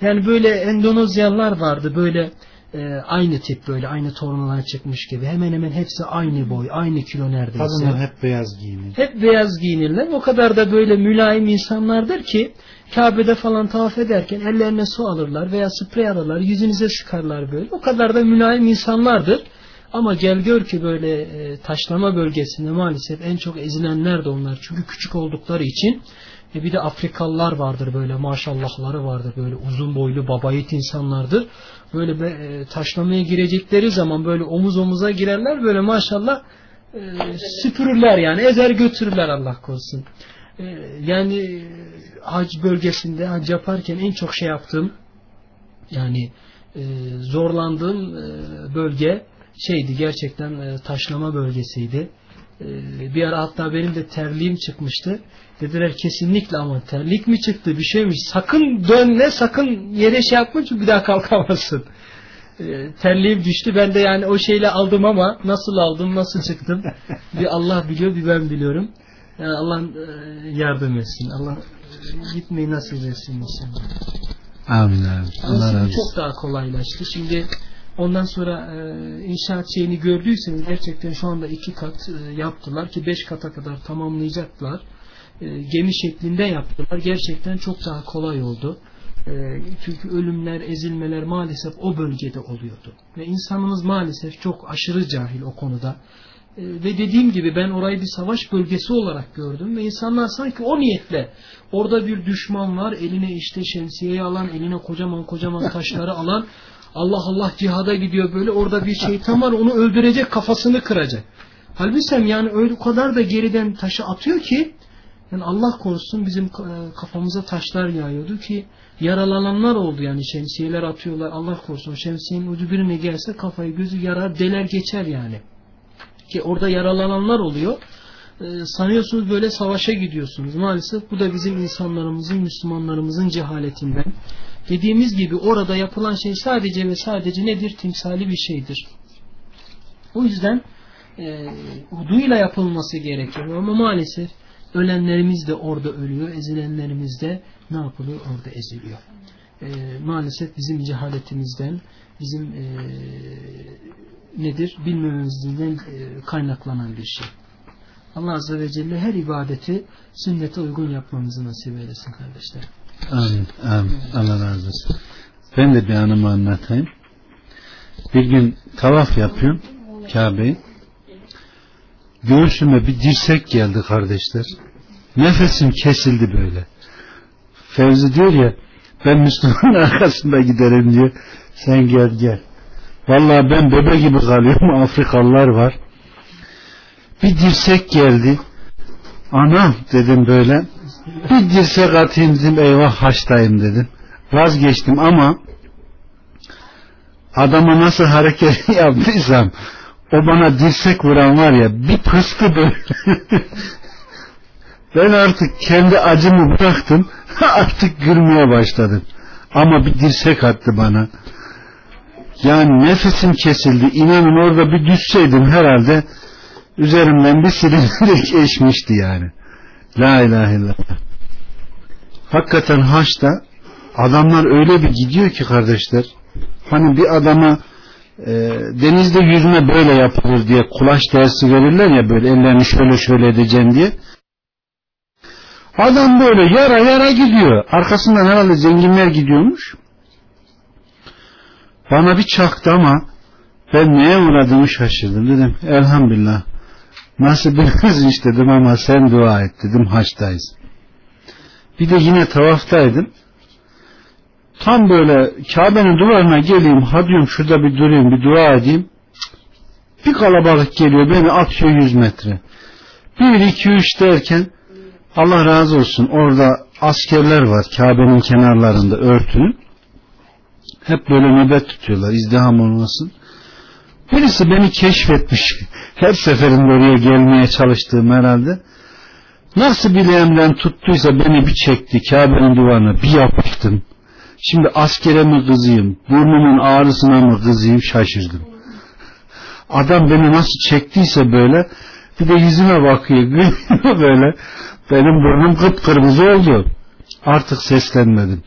yani böyle Endonezyalılar vardı böyle e, aynı tip böyle aynı tornadan çıkmış gibi hemen hemen hepsi aynı boy aynı kilo neredeyse. Kadınlar hep beyaz giyinir. Hep beyaz giyinirler. O kadar da böyle mülayim insanlardır ki Kabe'de falan tavaf ederken ellerine su alırlar veya sprey alırlar yüzünüze sıkarlar böyle. O kadar da mülayim insanlardır. Ama gel gör ki böyle e, taşlama bölgesinde maalesef en çok ezilenler de onlar. Çünkü küçük oldukları için e bir de Afrikalılar vardır böyle maşallahları vardır böyle uzun boylu babayit insanlardır. Böyle e, taşlamaya girecekleri zaman böyle omuz omuza girerler böyle maşallah e, süpürürler yani ezer götürürler Allah korusun. Yani hac bölgesinde hac yaparken en çok şey yaptığım yani zorlandığım bölge şeydi gerçekten e, taşlama bölgesiydi. E, bir ara hatta benim de terliğim çıkmıştı. Dediler kesinlikle ama terlik mi çıktı bir şeymiş. Sakın dönme sakın yere şey yapma çünkü bir daha kalkamazsın. E, terliğim düştü. Ben de yani o şeyle aldım ama nasıl aldım nasıl çıktım bir Allah biliyor bir ben biliyorum. Yani Allah e, yardım etsin. Allah gitmeyi nasip etsin inşallah. Amin abi. Allah razı olsun. Çok daha kolaylaştı. Şimdi Ondan sonra e, inşaat şeyini gördüyseniz gerçekten şu anda iki kat e, yaptılar ki beş kata kadar tamamlayacaklar. E, gemi şeklinde yaptılar. Gerçekten çok daha kolay oldu. E, çünkü ölümler, ezilmeler maalesef o bölgede oluyordu. Ve insanımız maalesef çok aşırı cahil o konuda. E, ve dediğim gibi ben orayı bir savaş bölgesi olarak gördüm ve insanlar sanki o niyetle orada bir düşman var eline işte şemsiyeyi alan eline kocaman kocaman taşları alan [LAUGHS] Allah Allah cihada gidiyor böyle orada bir şeytan var onu öldürecek kafasını kıracak. Halbuki yani öyle kadar da geriden taşı atıyor ki yani Allah korusun bizim kafamıza taşlar yağıyordu ki yaralananlar oldu yani şemsiyeler atıyorlar Allah korusun şemsiyenin ucu birine gelse kafayı gözü yarar deler geçer yani. Ki orada yaralananlar oluyor. E, sanıyorsunuz böyle savaşa gidiyorsunuz. Maalesef bu da bizim insanlarımızın, Müslümanlarımızın cehaletinden. Dediğimiz gibi orada yapılan şey sadece ve sadece nedir? Timsali bir şeydir. O yüzden e, uduyla yapılması gerekiyor. Ama maalesef ölenlerimiz de orada ölüyor, ezilenlerimiz de ne yapılıyor? Orada eziliyor. E, maalesef bizim cehaletimizden, bizim e, nedir? Bilmememizden e, kaynaklanan bir şey. Allah Azze ve Celle her ibadeti sünnete uygun yapmamızı nasip eylesin kardeşler. Amin. Amin. Allah razı olsun. Ben de bir anımı anlatayım. Bir gün tavaf yapıyorum Kabe'yi. Göğsüme bir dirsek geldi kardeşler. Nefesim kesildi böyle. Fevzi diyor ya ben Müslümanın [LAUGHS] arkasında giderim diyor. Sen gel gel. Vallahi ben bebe gibi kalıyorum. [LAUGHS] Afrikalılar var. Bir dirsek geldi. Anam dedim böyle. Bir dirsek atayım dedim. Eyvah haçtayım dedim. Vazgeçtim ama adama nasıl hareket [LAUGHS] yaptıysam o bana dirsek vuran var ya bir pıstı böyle. [LAUGHS] ben artık kendi acımı bıraktım. [LAUGHS] artık gülmeye başladım. Ama bir dirsek attı bana. Yani nefesim kesildi. İnanın orada bir düşseydim herhalde üzerimden bir silindir geçmişti [LAUGHS] yani. La ilahe illallah. Hakikaten haçta adamlar öyle bir gidiyor ki kardeşler. Hani bir adama e, denizde yüzme böyle yapılır diye kulaç dersi verirler ya böyle ellerini şöyle şöyle edeceğim diye. Adam böyle yara yara gidiyor. Arkasından herhalde zenginler gidiyormuş. Bana bir çaktı ama ben neye uğradığımı şaşırdım. Dedim elhamdülillah nasibimiz iş dedim ama sen dua et dedim haçtayız. Bir de yine tavaftaydım. Tam böyle Kabe'nin duvarına geleyim ha şurada bir durayım bir dua edeyim. Bir kalabalık geliyor beni atıyor yüz metre. Bir iki üç derken Allah razı olsun orada askerler var Kabe'nin kenarlarında örtünün. Hep böyle nöbet tutuyorlar izdiham olmasın. Birisi beni keşfetmiş. Her seferinde oraya gelmeye çalıştığım herhalde. Nasıl bileğimden tuttuysa beni bir çekti Kabe'nin duvarına bir yapıştım. Şimdi askere mi kızayım, burnumun ağrısına mı kızayım şaşırdım. Adam beni nasıl çektiyse böyle bir de yüzüme bakıyor [LAUGHS] böyle. Benim burnum kıpkırmızı oldu. Artık seslenmedim.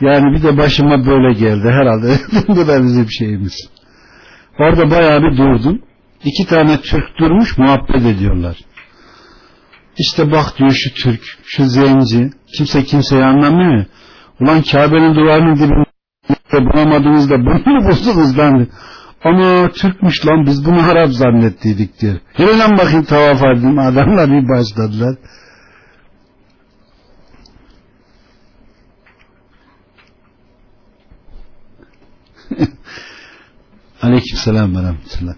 Yani bir de başıma böyle geldi herhalde. [LAUGHS] Bu da bizim şeyimiz. Orada bayağı bir durdum. İki tane Türk durmuş muhabbet ediyorlar. İşte bak diyor şu Türk, şu zenci. Kimse kimseyi anlamıyor. Ulan Kabe'nin duvarının dibinde bulamadınız bunu mu buldunuz lan? Ama Türkmüş lan biz bunu Arap zannettiydik diyor. Yine lan bakayım tavaf edeyim. Adamlar bir başladılar. [LAUGHS] Aleyküm selam ve rahmetullah.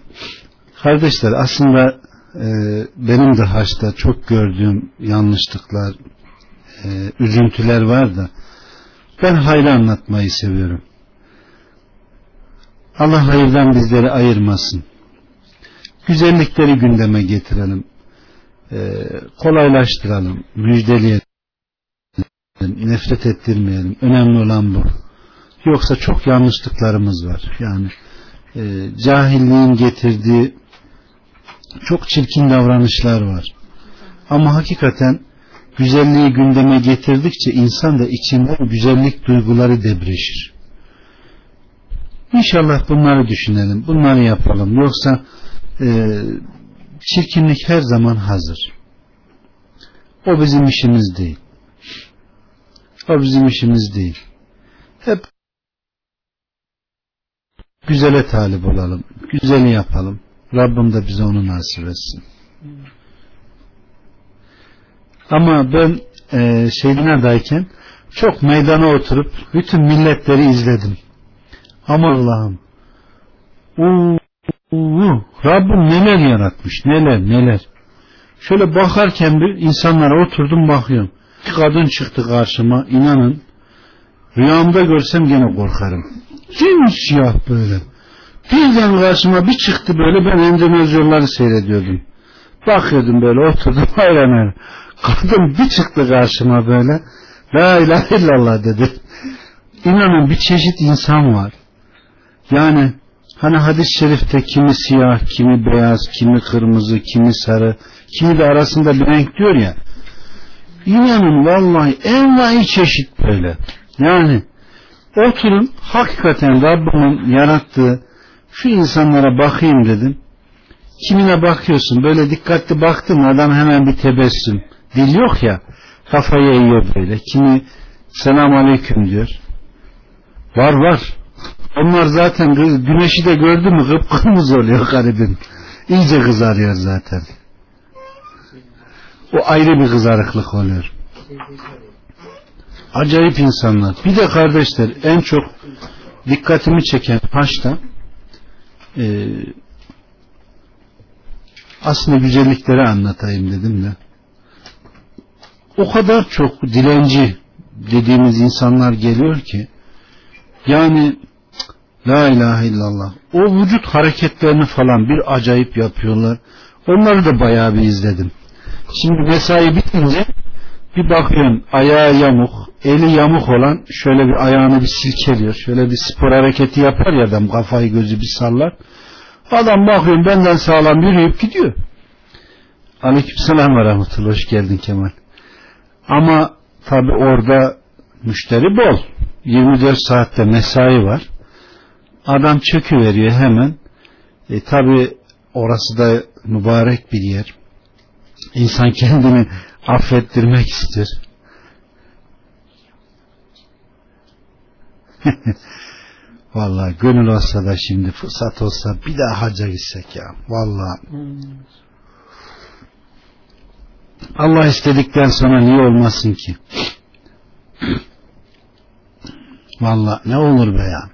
Kardeşler aslında e, benim de haçta çok gördüğüm yanlışlıklar, e, üzüntüler var da ben hayır anlatmayı seviyorum. Allah hayırdan bizleri ayırmasın. Güzellikleri gündeme getirelim. E, kolaylaştıralım, müjdeleyelim, nefret ettirmeyelim. Önemli olan bu. Yoksa çok yanlışlıklarımız var. Yani e, cahilliğin getirdiği çok çirkin davranışlar var. Ama hakikaten güzelliği gündeme getirdikçe insan da içinden güzellik duyguları debreşir. İnşallah bunları düşünelim, bunları yapalım. Yoksa e, çirkinlik her zaman hazır. O bizim işimiz değil. O bizim işimiz değil. Hep güzele talip olalım. Güzeli yapalım. Rabbim de bize onu nasip etsin. Ama ben e, Şeydina'dayken çok meydana oturup bütün milletleri izledim. Ama Allah'ım Rabbim neler yaratmış neler neler. Şöyle bakarken bir insanlara oturdum bakıyorum. Bir kadın çıktı karşıma inanın rüyamda görsem gene korkarım. Simsiyah böyle. Birden karşıma bir çıktı böyle ben Endonezyalıları seyrediyordum. Bakıyordum böyle oturdum [LAUGHS] öyle Kadın bir çıktı karşıma böyle. La ilahe illallah dedi. İnanın bir çeşit insan var. Yani hani hadis-i şerifte kimi siyah, kimi beyaz, kimi kırmızı, kimi sarı, kimi de arasında bir renk diyor ya. İnanın vallahi en vahiy çeşit böyle. Yani oturun hakikaten Rabbimin yarattığı şu insanlara bakayım dedim. Kimine bakıyorsun böyle dikkatli baktın adam hemen bir tebessüm. Dil yok ya kafayı eğiyor böyle. Kimi selam aleyküm diyor. Var var. Onlar zaten güneşi de gördü mü kıpkırmızı oluyor garibim. İyice kızarıyor zaten. O ayrı bir kızarıklık oluyor. Acayip insanlar. Bir de kardeşler en çok dikkatimi çeken haçta e, aslında güzellikleri anlatayım dedim de o kadar çok dilenci dediğimiz insanlar geliyor ki yani la ilahe illallah o vücut hareketlerini falan bir acayip yapıyorlar. Onları da bayağı bir izledim. Şimdi mesai bitince bir bakıyorsun ayağı yamuk, eli yamuk olan şöyle bir ayağını bir silkeliyor. Şöyle bir spor hareketi yapar ya adam kafayı gözü bir sallar. Adam bakıyorsun benden sağlam yürüyüp gidiyor. Aleykümselam ve rahmetullah. Hoş geldin Kemal. Ama tabi orada müşteri bol. 24 saatte mesai var. Adam çöküveriyor hemen. E, tabi orası da mübarek bir yer. İnsan kendini affettirmek ister. [LAUGHS] Vallahi gönül olsa da şimdi fırsat olsa bir daha hacca gitsek ya. Vallahi. Allah istedikten sonra niye olmasın ki? [CLEARS THROAT] Vallahi ne olur be ya.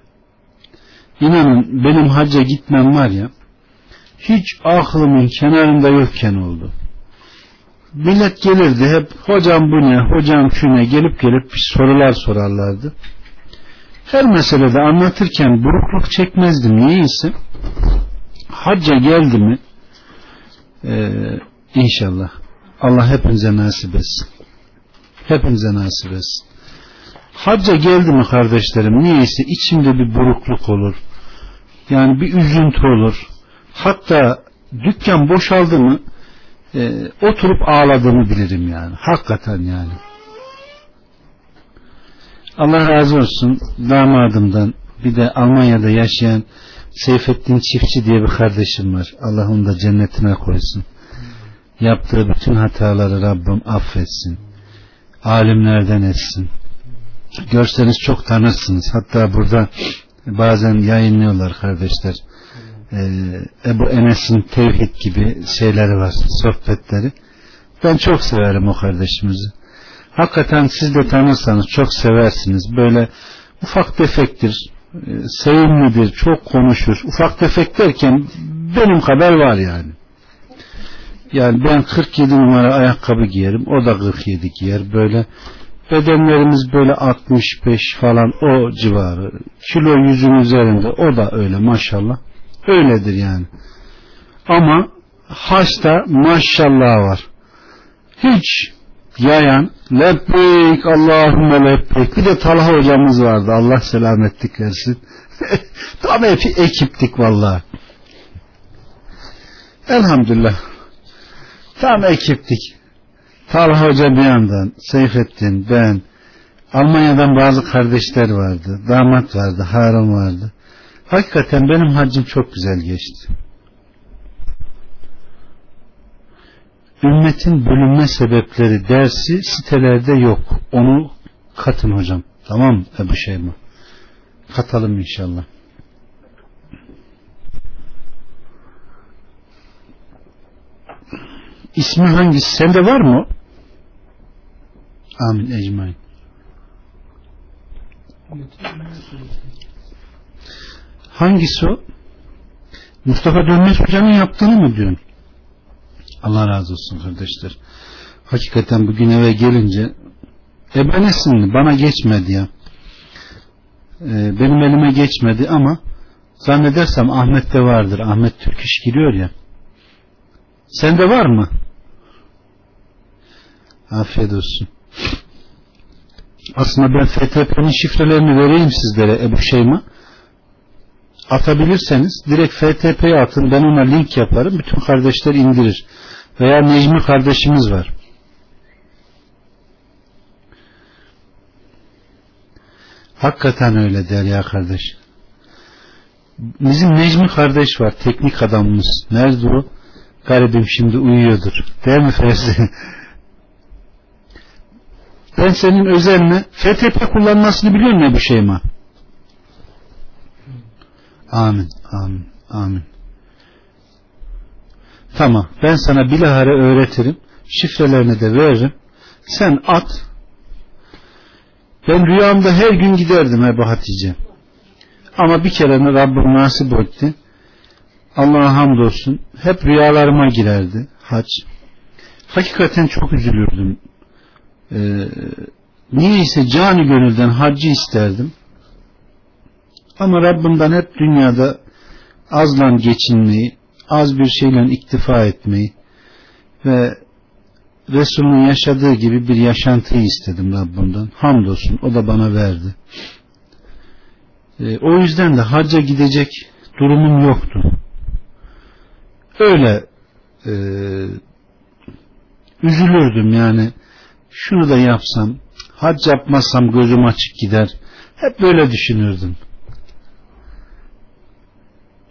İnanın benim hacca gitmem var ya hiç aklımın kenarında yokken oldu. Millet gelirdi hep hocam bu ne hocam şu ne gelip gelip sorular sorarlardı. Her meselede anlatırken burukluk çekmezdim niyeyse hacca geldi mi ee, inşallah Allah hepinize nasip etsin. Hepinize nasip etsin. Hacca geldi mi kardeşlerim niyeyse içimde bir burukluk olur. Yani bir üzüntü olur. Hatta dükkan boşaldı mı e, oturup ağladığımı bilirim yani. Hakikaten yani. Allah razı olsun damadımdan bir de Almanya'da yaşayan Seyfettin Çiftçi diye bir kardeşim var. Allah onu da cennetine koysun. Yaptığı bütün hataları Rabbim affetsin. Alimlerden etsin. Görseniz çok tanırsınız. Hatta burada bazen yayınlıyorlar kardeşler. Ee, Ebu Enes'in tevhid gibi şeyleri var, sohbetleri. Ben çok severim o kardeşimizi. Hakikaten siz de tanırsanız çok seversiniz. Böyle ufak tefektir, e, sevimlidir, çok konuşur. Ufak tefek derken benim kadar var yani. Yani ben 47 numara ayakkabı giyerim. O da 47 giyer. Böyle bedenlerimiz böyle 65 falan o civarı. Kilo yüzün üzerinde. O da öyle maşallah. Öyledir yani. Ama haçta maşallah var. Hiç yayan lebbeyk Allahümme lebbeyk. Bir de Talha hocamız vardı Allah selametlik versin. [LAUGHS] Tam hep ekiptik vallahi. Elhamdülillah. Tam ekiptik. Talha hoca bir yandan Seyfettin ben. Almanya'dan bazı kardeşler vardı damat vardı Harun vardı hakikaten benim hacım çok güzel geçti ümmetin bölünme sebepleri dersi sitelerde yok. Onu katın hocam. Tamam Ebu Şeyma. Katalım inşallah. İsmi hangisi? Sende var mı? Amin ecmain. Hangisi o? Mustafa Dönmez Hoca'nın yaptığını mı diyorsun? Allah razı olsun kardeşler. Hakikaten bugün eve gelince ebenesin bana geçmedi ya. Ee, benim elime geçmedi ama zannedersem Ahmet'te vardır. Ahmet Türk iş giriyor ya. Sende var mı? Afiyet olsun. Aslında ben FTP'nin şifrelerini vereyim sizlere Ebu Şeyma. Atabilirseniz direkt FTP'ye atın. Ben ona link yaparım. Bütün kardeşler indirir. Veya Necmi kardeşimiz var. Hakikaten öyle Derya kardeş. Bizim Necmi kardeş var. Teknik adamımız. Nerede o? Garibim şimdi uyuyordur. Değil mi Ferzi? ben senin özeline FTP kullanmasını biliyor musun bu şeyma? Amin. Amin. Amin. Tamam. Ben sana bilahare öğretirim. Şifrelerini de veririm. Sen at. Ben rüyamda her gün giderdim Ebu Hatice. Ama bir kere Rabbim nasip etti. Allah'a hamdolsun. Hep rüyalarıma girerdi hac. Hakikaten çok üzülürdüm. Ee, niyeyse cani gönülden haccı isterdim. Ama Rabbimden hep dünyada azla geçinmeyi, az bir şeyle iktifa etmeyi ve Resul'ün yaşadığı gibi bir yaşantıyı istedim Rabbimden. Hamdolsun o da bana verdi. E, o yüzden de hacca gidecek durumum yoktu. Öyle e, üzülürdüm yani şunu da yapsam hac yapmazsam gözüm açık gider. Hep böyle düşünürdüm.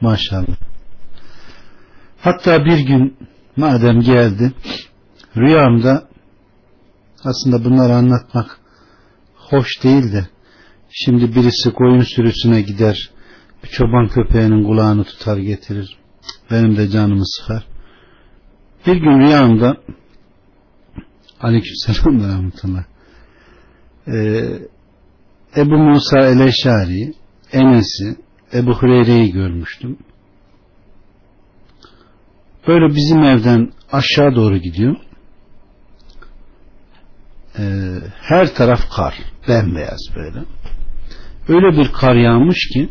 Maşallah. Hatta bir gün madem geldi rüyamda aslında bunları anlatmak hoş değil de şimdi birisi koyun sürüsüne gider bir çoban köpeğinin kulağını tutar getirir benim de canımı sıkar bir gün rüyamda aleykümselam ve rahmetullah ee, Ebu Musa el-Eşari Enes'i Ebu Hureyre'yi görmüştüm. Böyle bizim evden aşağı doğru gidiyor. E, her taraf kar bembeyaz böyle. Öyle bir kar yağmış ki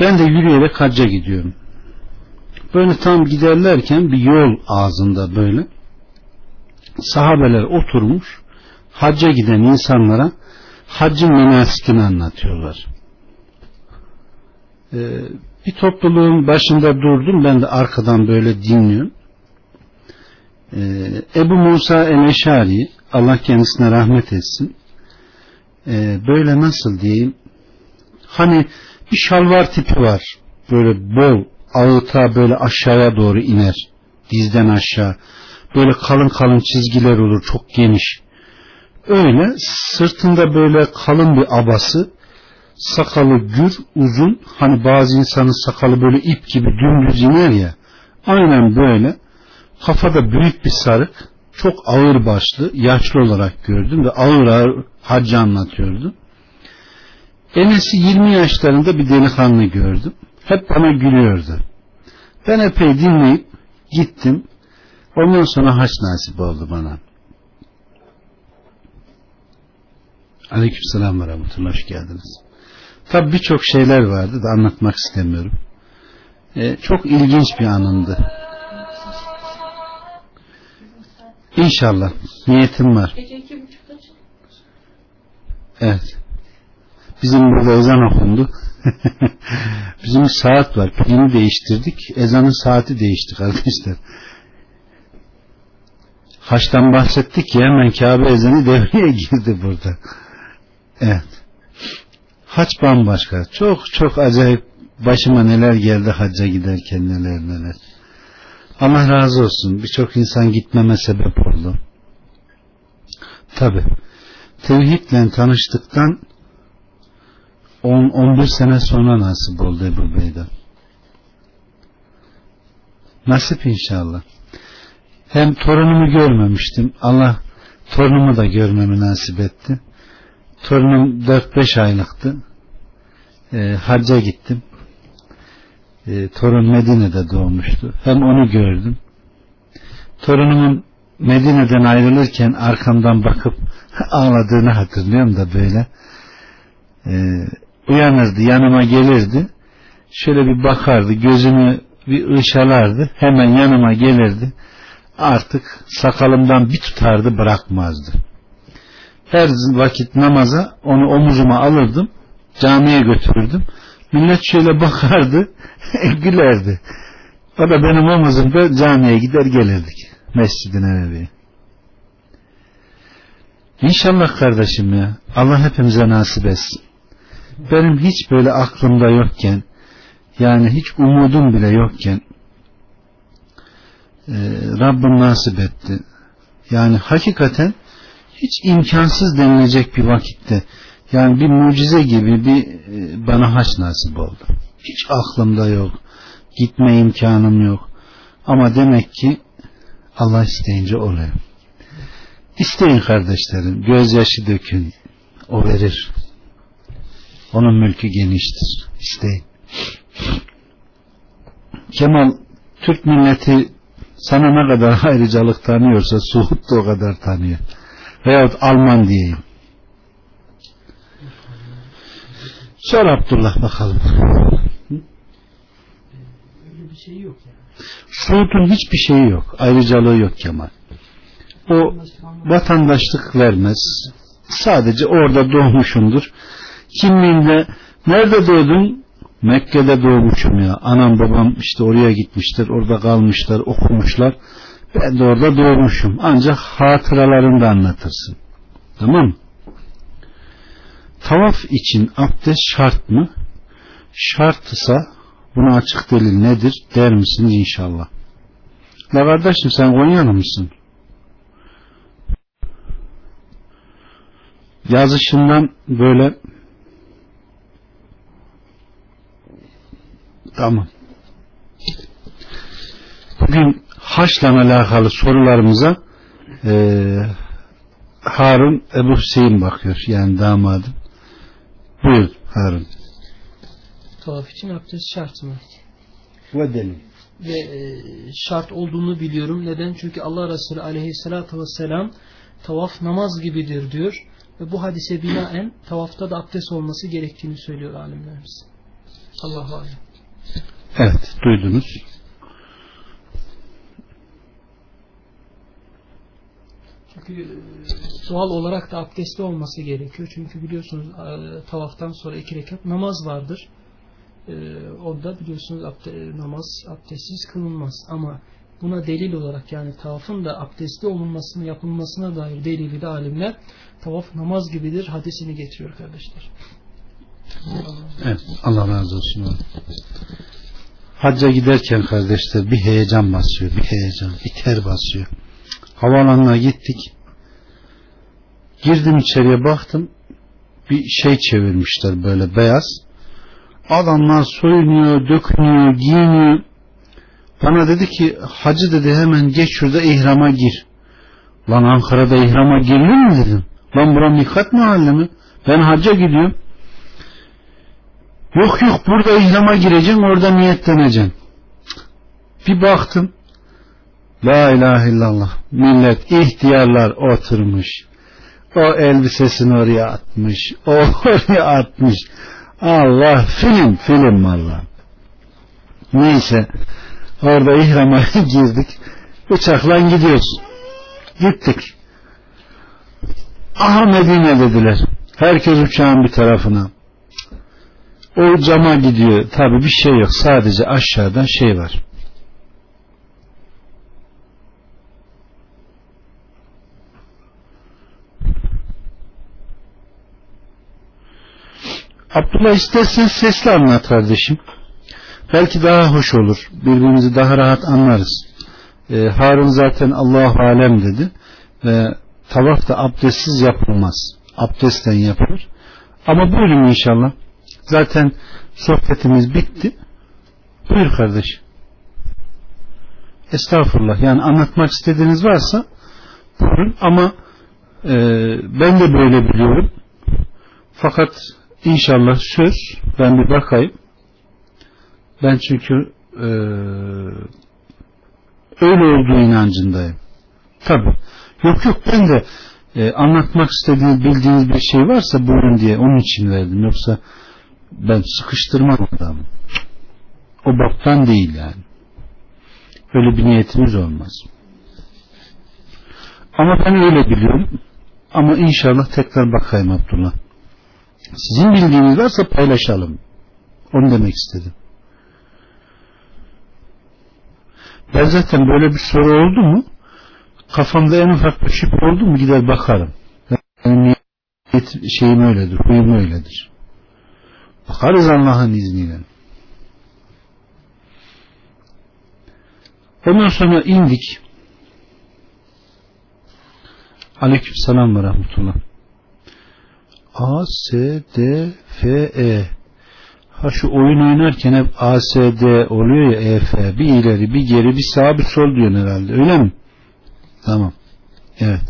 ben de yürüyerek hacca gidiyorum. Böyle tam giderlerken bir yol ağzında böyle. Sahabeler oturmuş hacca giden insanlara haccın menasikini anlatıyorlar. ee, bir topluluğun başında durdum. Ben de arkadan böyle dinliyorum. Ee, Ebu Musa el-Eşari Allah kendisine rahmet etsin. Ee, böyle nasıl diyeyim? Hani bir şalvar tipi var. Böyle bol ağıta böyle aşağıya doğru iner. Dizden aşağı. Böyle kalın kalın çizgiler olur. Çok geniş. Öyle sırtında böyle kalın bir abası sakalı gür uzun hani bazı insanın sakalı böyle ip gibi dümdüz iner ya aynen böyle. Kafada büyük bir sarık çok ağır başlı yaşlı olarak gördüm ve ağır ağır hacı anlatıyordu. Enes'i 20 yaşlarında bir delikanlı gördüm. Hep bana gülüyordu. Ben epey dinleyip gittim. Ondan sonra haç nasip oldu bana. Aleykümselam ve rahmetullah. Hoş geldiniz tabi birçok şeyler vardı da anlatmak istemiyorum ee, çok ilginç bir anındı İnşallah. Niyetim var. Evet. Bizim burada ezan okundu. [LAUGHS] Bizim saat var. Pilini değiştirdik. Ezanın saati değişti kardeşler. Haçtan bahsettik ya hemen Kabe ezanı devreye [LAUGHS] girdi burada. Evet. Haç bambaşka. Çok çok acayip başıma neler geldi hacca giderken neler neler. Allah razı olsun. Birçok insan gitmeme sebep oldu. Tabi. Tevhidle tanıştıktan 10-11 sene sonra nasip oldu Ebu Bey'den. Nasip inşallah. Hem torunumu görmemiştim. Allah torunumu da görmemi nasip etti. Torunum 4-5 aylıktı. E, hacca gittim e, torun Medine'de doğmuştu. Hem onu gördüm. Torunumun Medine'den ayrılırken arkamdan bakıp [LAUGHS] ağladığını hatırlıyorum da böyle. E, uyanırdı yanıma gelirdi. Şöyle bir bakardı gözünü bir ışalardı. Hemen yanıma gelirdi. Artık sakalımdan bir tutardı bırakmazdı. Her vakit namaza onu omuzuma alırdım. Camiye götürürdüm. Millet şöyle bakardı. [LAUGHS] gülerdi. O da benim omuzumda camiye gider gelirdik. Mescid-i Nebevi'ye. İnşallah kardeşim ya. Allah hepimize nasip etsin. Benim hiç böyle aklımda yokken yani hiç umudum bile yokken e, Rabbim nasip etti. Yani hakikaten hiç imkansız denilecek bir vakitte yani bir mucize gibi bir e, bana haç nasip oldu. Hiç aklımda yok. Gitme imkanım yok. Ama demek ki Allah isteyince oluyor. İsteyin kardeşlerim. Gözyaşı dökün. O verir. Onun mülkü geniştir. İsteyin. Kemal Türk milleti sana ne kadar [LAUGHS] ayrıcalık tanıyorsa Suud da o kadar tanıyor. Veyahut Alman diyeyim. Sor Abdullah bakalım. Öyle. Suud'un hiçbir şeyi yok. Ayrıcalığı yok Kemal. O vatandaşlık vermez. Sadece orada doğmuşundur. Kimliğinde nerede doğdun? Mekke'de doğmuşum ya. Anam babam işte oraya gitmişler. Orada kalmışlar, okumuşlar. Ben de orada doğmuşum. Ancak hatıralarını da anlatırsın. Tamam? Tavaf için abdest şart mı? Şartsa buna açık delil nedir der misiniz inşallah. La kardeşim sen Konyalı mısın? Yazışından böyle tamam. Bugün haçla alakalı sorularımıza e, Harun Ebu Hüseyin bakıyor. Yani damadım. Buyur Harun. Tavaf için abdest şart mı? Ve delil. Ve e, şart olduğunu biliyorum. Neden? Çünkü Allah Resulü aleyhissalatü vesselam tavaf namaz gibidir diyor. Ve bu hadise binaen tavafta da abdest olması gerektiğini söylüyor alimlerimiz. Allah'a alem. Evet duydunuz. Çünkü e, doğal olarak da abdestli olması gerekiyor. Çünkü biliyorsunuz e, tavaftan sonra iki rekat namaz vardır. E, Orada biliyorsunuz namaz abdestsiz kılınmaz. Ama buna delil olarak yani tavafın da abdestli olunmasını yapılmasına dair delili de alimler tavaf namaz gibidir hadisini getiriyor kardeşler. Evet Allah razı olsun. Hacca giderken kardeşler bir heyecan basıyor, bir heyecan, bir ter basıyor. Havaalanına gittik. Girdim içeriye baktım. Bir şey çevirmişler böyle beyaz. Adamlar soyunuyor, dökünüyor, giyiniyor. Bana dedi ki hacı dedi hemen geç şurada ihrama gir. Lan Ankara'da ihrama girilir mi dedim. Lan bura mikat mahalle mi? Ben hacca gidiyorum. Yok yok burada ihrama gireceğim orada niyetleneceğim. Bir baktım. La ilahe illallah. Millet ihtiyarlar oturmuş. O elbisesini oraya atmış. O [LAUGHS] oraya atmış. Allah film film valla. Neyse orada ihrama [LAUGHS] girdik. Uçakla gidiyoruz. Gittik. Aha Medine dediler. Herkes uçağın bir tarafına. O cama gidiyor. Tabi bir şey yok. Sadece aşağıdan şey var. Abdullah istersen sesli anlat kardeşim. Belki daha hoş olur. Birbirimizi daha rahat anlarız. Ee, Harun zaten Allahu alem dedi. Ve tavaf da abdestsiz yapılmaz. Abdestten yapılır. Ama buyurun inşallah. Zaten sohbetimiz bitti. Buyur kardeş. Estağfurullah. Yani anlatmak istediğiniz varsa buyurun ama e, ben de böyle biliyorum. Fakat inşallah söz ben bir bakayım. Ben çünkü e, öyle olduğu inancındayım. Tabi. Yok yok ben de e, anlatmak istediğiniz bildiğiniz bir şey varsa buyurun diye onun için verdim. Yoksa ben sıkıştırmam adamı. O baktan değil yani. Öyle bir niyetimiz olmaz. Ama ben öyle biliyorum. Ama inşallah tekrar bakayım Abdullah. Sizin bildiğiniz varsa paylaşalım. Onu demek istedim. Ben zaten böyle bir soru oldu mu kafamda en ufak bir şüphe oldu mu gider bakarım. Benim şeyim öyledir, huyum öyledir. Bakarız Allah'ın izniyle. Ondan sonra indik. Aleyküm selam ve rahmetullah. A, S, D, F, E. Ha şu oyun oynarken hep A, S, D oluyor ya E, F. Bir ileri, bir geri, bir sağ, bir sol diyor herhalde. Öyle mi? Tamam. Evet.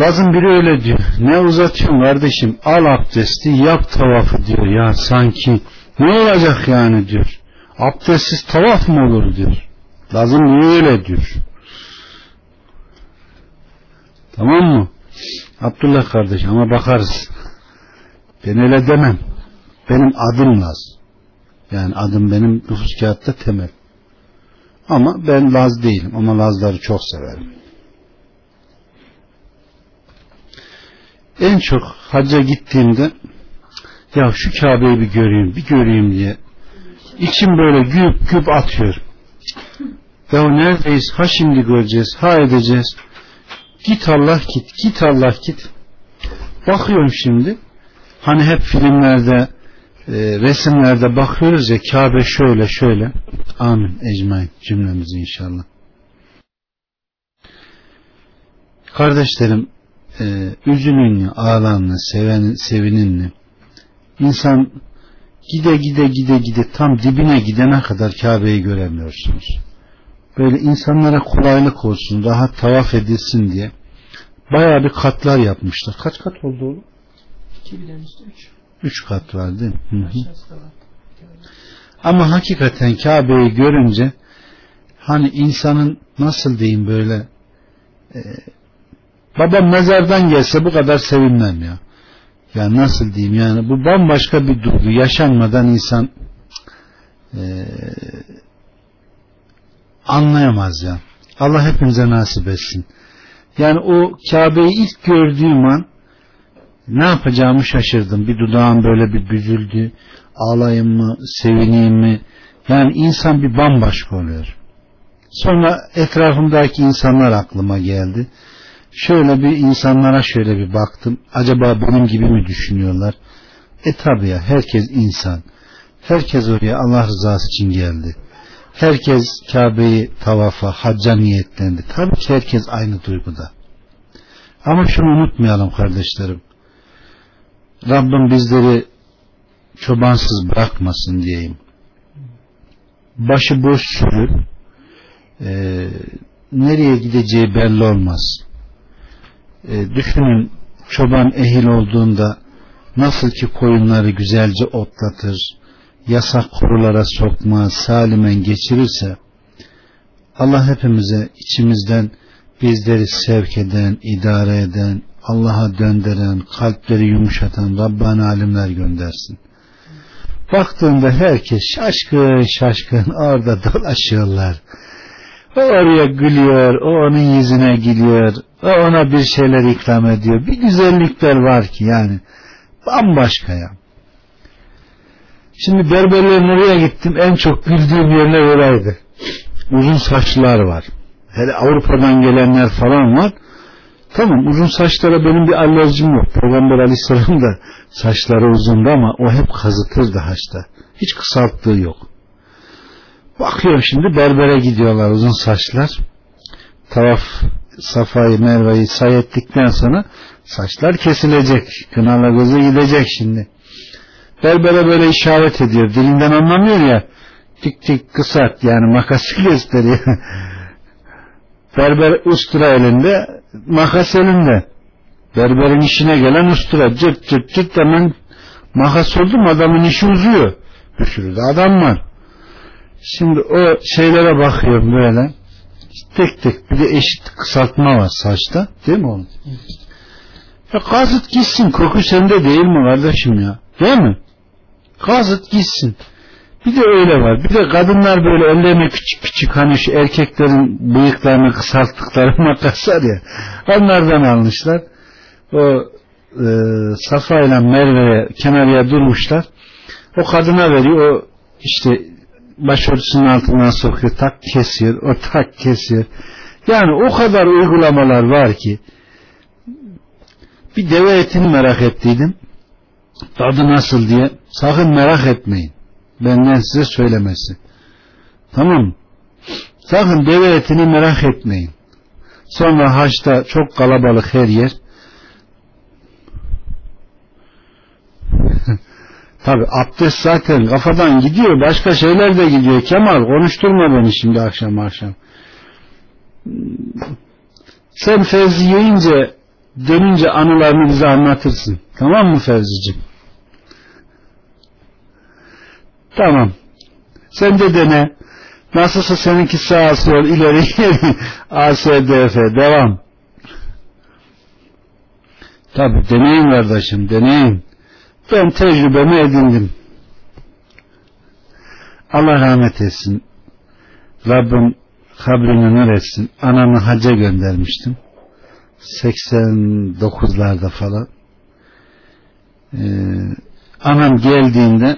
Lazım biri öyle diyor. Ne uzatıyorsun kardeşim? Al abdesti, yap tavafı diyor. Ya sanki ne olacak yani diyor. Abdestsiz tavaf mı olur diyor. Lazım niye öyle diyor. Tamam mı? Abdullah kardeş ama bakarız. Ben öyle demem. Benim adım Laz. Yani adım benim nüfus kağıtta temel. Ama ben Laz değilim ama Lazları çok severim. En çok hacca gittiğimde ya şu Kabe'yi bir göreyim, bir göreyim diye içim böyle güp güp atıyor. Ya neredeyiz? Ha şimdi göreceğiz, ha edeceğiz. Git Allah git, git Allah git. Bakıyorum şimdi. Hani hep filmlerde, e, resimlerde bakıyoruz ya Kabe şöyle şöyle. Amin ecmain cümlemizi inşallah. Kardeşlerim, e, üzününle, ağlanla, seven, sevininle insan gide gide gide gide tam dibine gidene kadar Kabe'yi göremiyorsunuz. Böyle insanlara kolaylık olsun, rahat tavaf edilsin diye bayağı bir katlar yapmışlar. Kaç kat oldu oğlum? 2 bilen üstü 3. 3 kat var değil mi? Hı hı. Ama hakikaten Kabe'yi görünce hani insanın nasıl diyeyim böyle e, babam mezardan gelse bu kadar sevinmem ya. Ya nasıl diyeyim yani bu bambaşka bir duygu yaşanmadan insan e, anlayamaz ya. Allah hepimize nasip etsin. Yani o Kabe'yi ilk gördüğüm an ne yapacağımı şaşırdım. Bir dudağım böyle bir büzüldü. Ağlayayım mı, sevineyim mi? Yani insan bir bambaşka oluyor. Sonra etrafımdaki insanlar aklıma geldi. Şöyle bir insanlara şöyle bir baktım. Acaba benim gibi mi düşünüyorlar? E tabi ya herkes insan. Herkes oraya Allah rızası için geldi. Herkes Kabe'yi tavafa, hacca niyetlendi. Tabii ki herkes aynı duyguda. Ama şunu unutmayalım kardeşlerim. Rabbim bizleri çobansız bırakmasın diyeyim. Başı boş sürü e, nereye gideceği belli olmaz. E, düşünün çoban ehil olduğunda nasıl ki koyunları güzelce otlatır, yasak kurulara sokmaz, salimen geçirirse Allah hepimize içimizden bizleri sevk eden, idare eden, Allah'a döndüren, kalpleri yumuşatan Rabbani alimler göndersin. Baktığında herkes şaşkın şaşkın orada dolaşıyorlar. O oraya gülüyor, o onun yüzüne gülüyor, o ona bir şeyler ikram ediyor. Bir güzellikler var ki yani bambaşka ya. Şimdi berberlerin oraya gittim en çok güldüğüm yerler oraydı. Uzun saçlılar var. Hele Avrupa'dan gelenler falan var. Tamam uzun saçlara benim bir alerjim yok. Peygamber aleyhisselam da saçları uzundu ama o hep kazıtırdı haçta. Hiç kısalttığı yok. Bakıyorum şimdi berbere gidiyorlar uzun saçlar. Tavaf Safa'yı Merve'yi say ettikten sonra saçlar kesilecek. Kınalı gözü gidecek şimdi. Berbere böyle işaret ediyor. Dilinden anlamıyor ya. Tik tik kısalt yani makası [LAUGHS] gösteriyor. Berber ustura elinde makas elinde. Berberin işine gelen ustura cırt cırt cırt hemen makas oldu mu adamın işi uzuyor. Bir sürü de adam var. Şimdi o şeylere bakıyorum böyle. Tek tek bir de eşit kısaltma var saçta. Değil mi oğlum? Ya kazıt gitsin. Koku sende değil mi kardeşim ya? Değil mi? Kazıt gitsin. Bir de öyle var. Bir de kadınlar böyle ellerine küçük küçük hani şu erkeklerin bıyıklarını kısalttıkları [LAUGHS] makaslar ya. Onlardan almışlar. O e, Safa ile Merve'ye kenarıya durmuşlar. O kadına veriyor. O işte başörtüsünün altından sokuyor. Tak kesiyor. O tak kesiyor. Yani o kadar uygulamalar var ki bir deve etini merak ettiydim. Tadı nasıl diye. Sakın merak etmeyin. Benden size söylemesi. Tamam Sakın deve etini merak etmeyin. Sonra haçta çok kalabalık her yer. [LAUGHS] Tabi abdest zaten kafadan gidiyor. Başka şeyler de gidiyor. Kemal konuşturma beni şimdi akşam akşam. Sen Fevzi yiyince dönünce anılarını bize anlatırsın. Tamam mı Fevzi'cim? Tamam. Sen de dene. Nasılsa seninki sağa sol ileri geri [LAUGHS] ASDF devam. Tabi deneyin kardeşim deneyin. Ben tecrübemi edindim. Allah rahmet etsin. Rabbim kabrini nur etsin. Anamı hacca göndermiştim. 89'larda falan. Ee, anam geldiğinde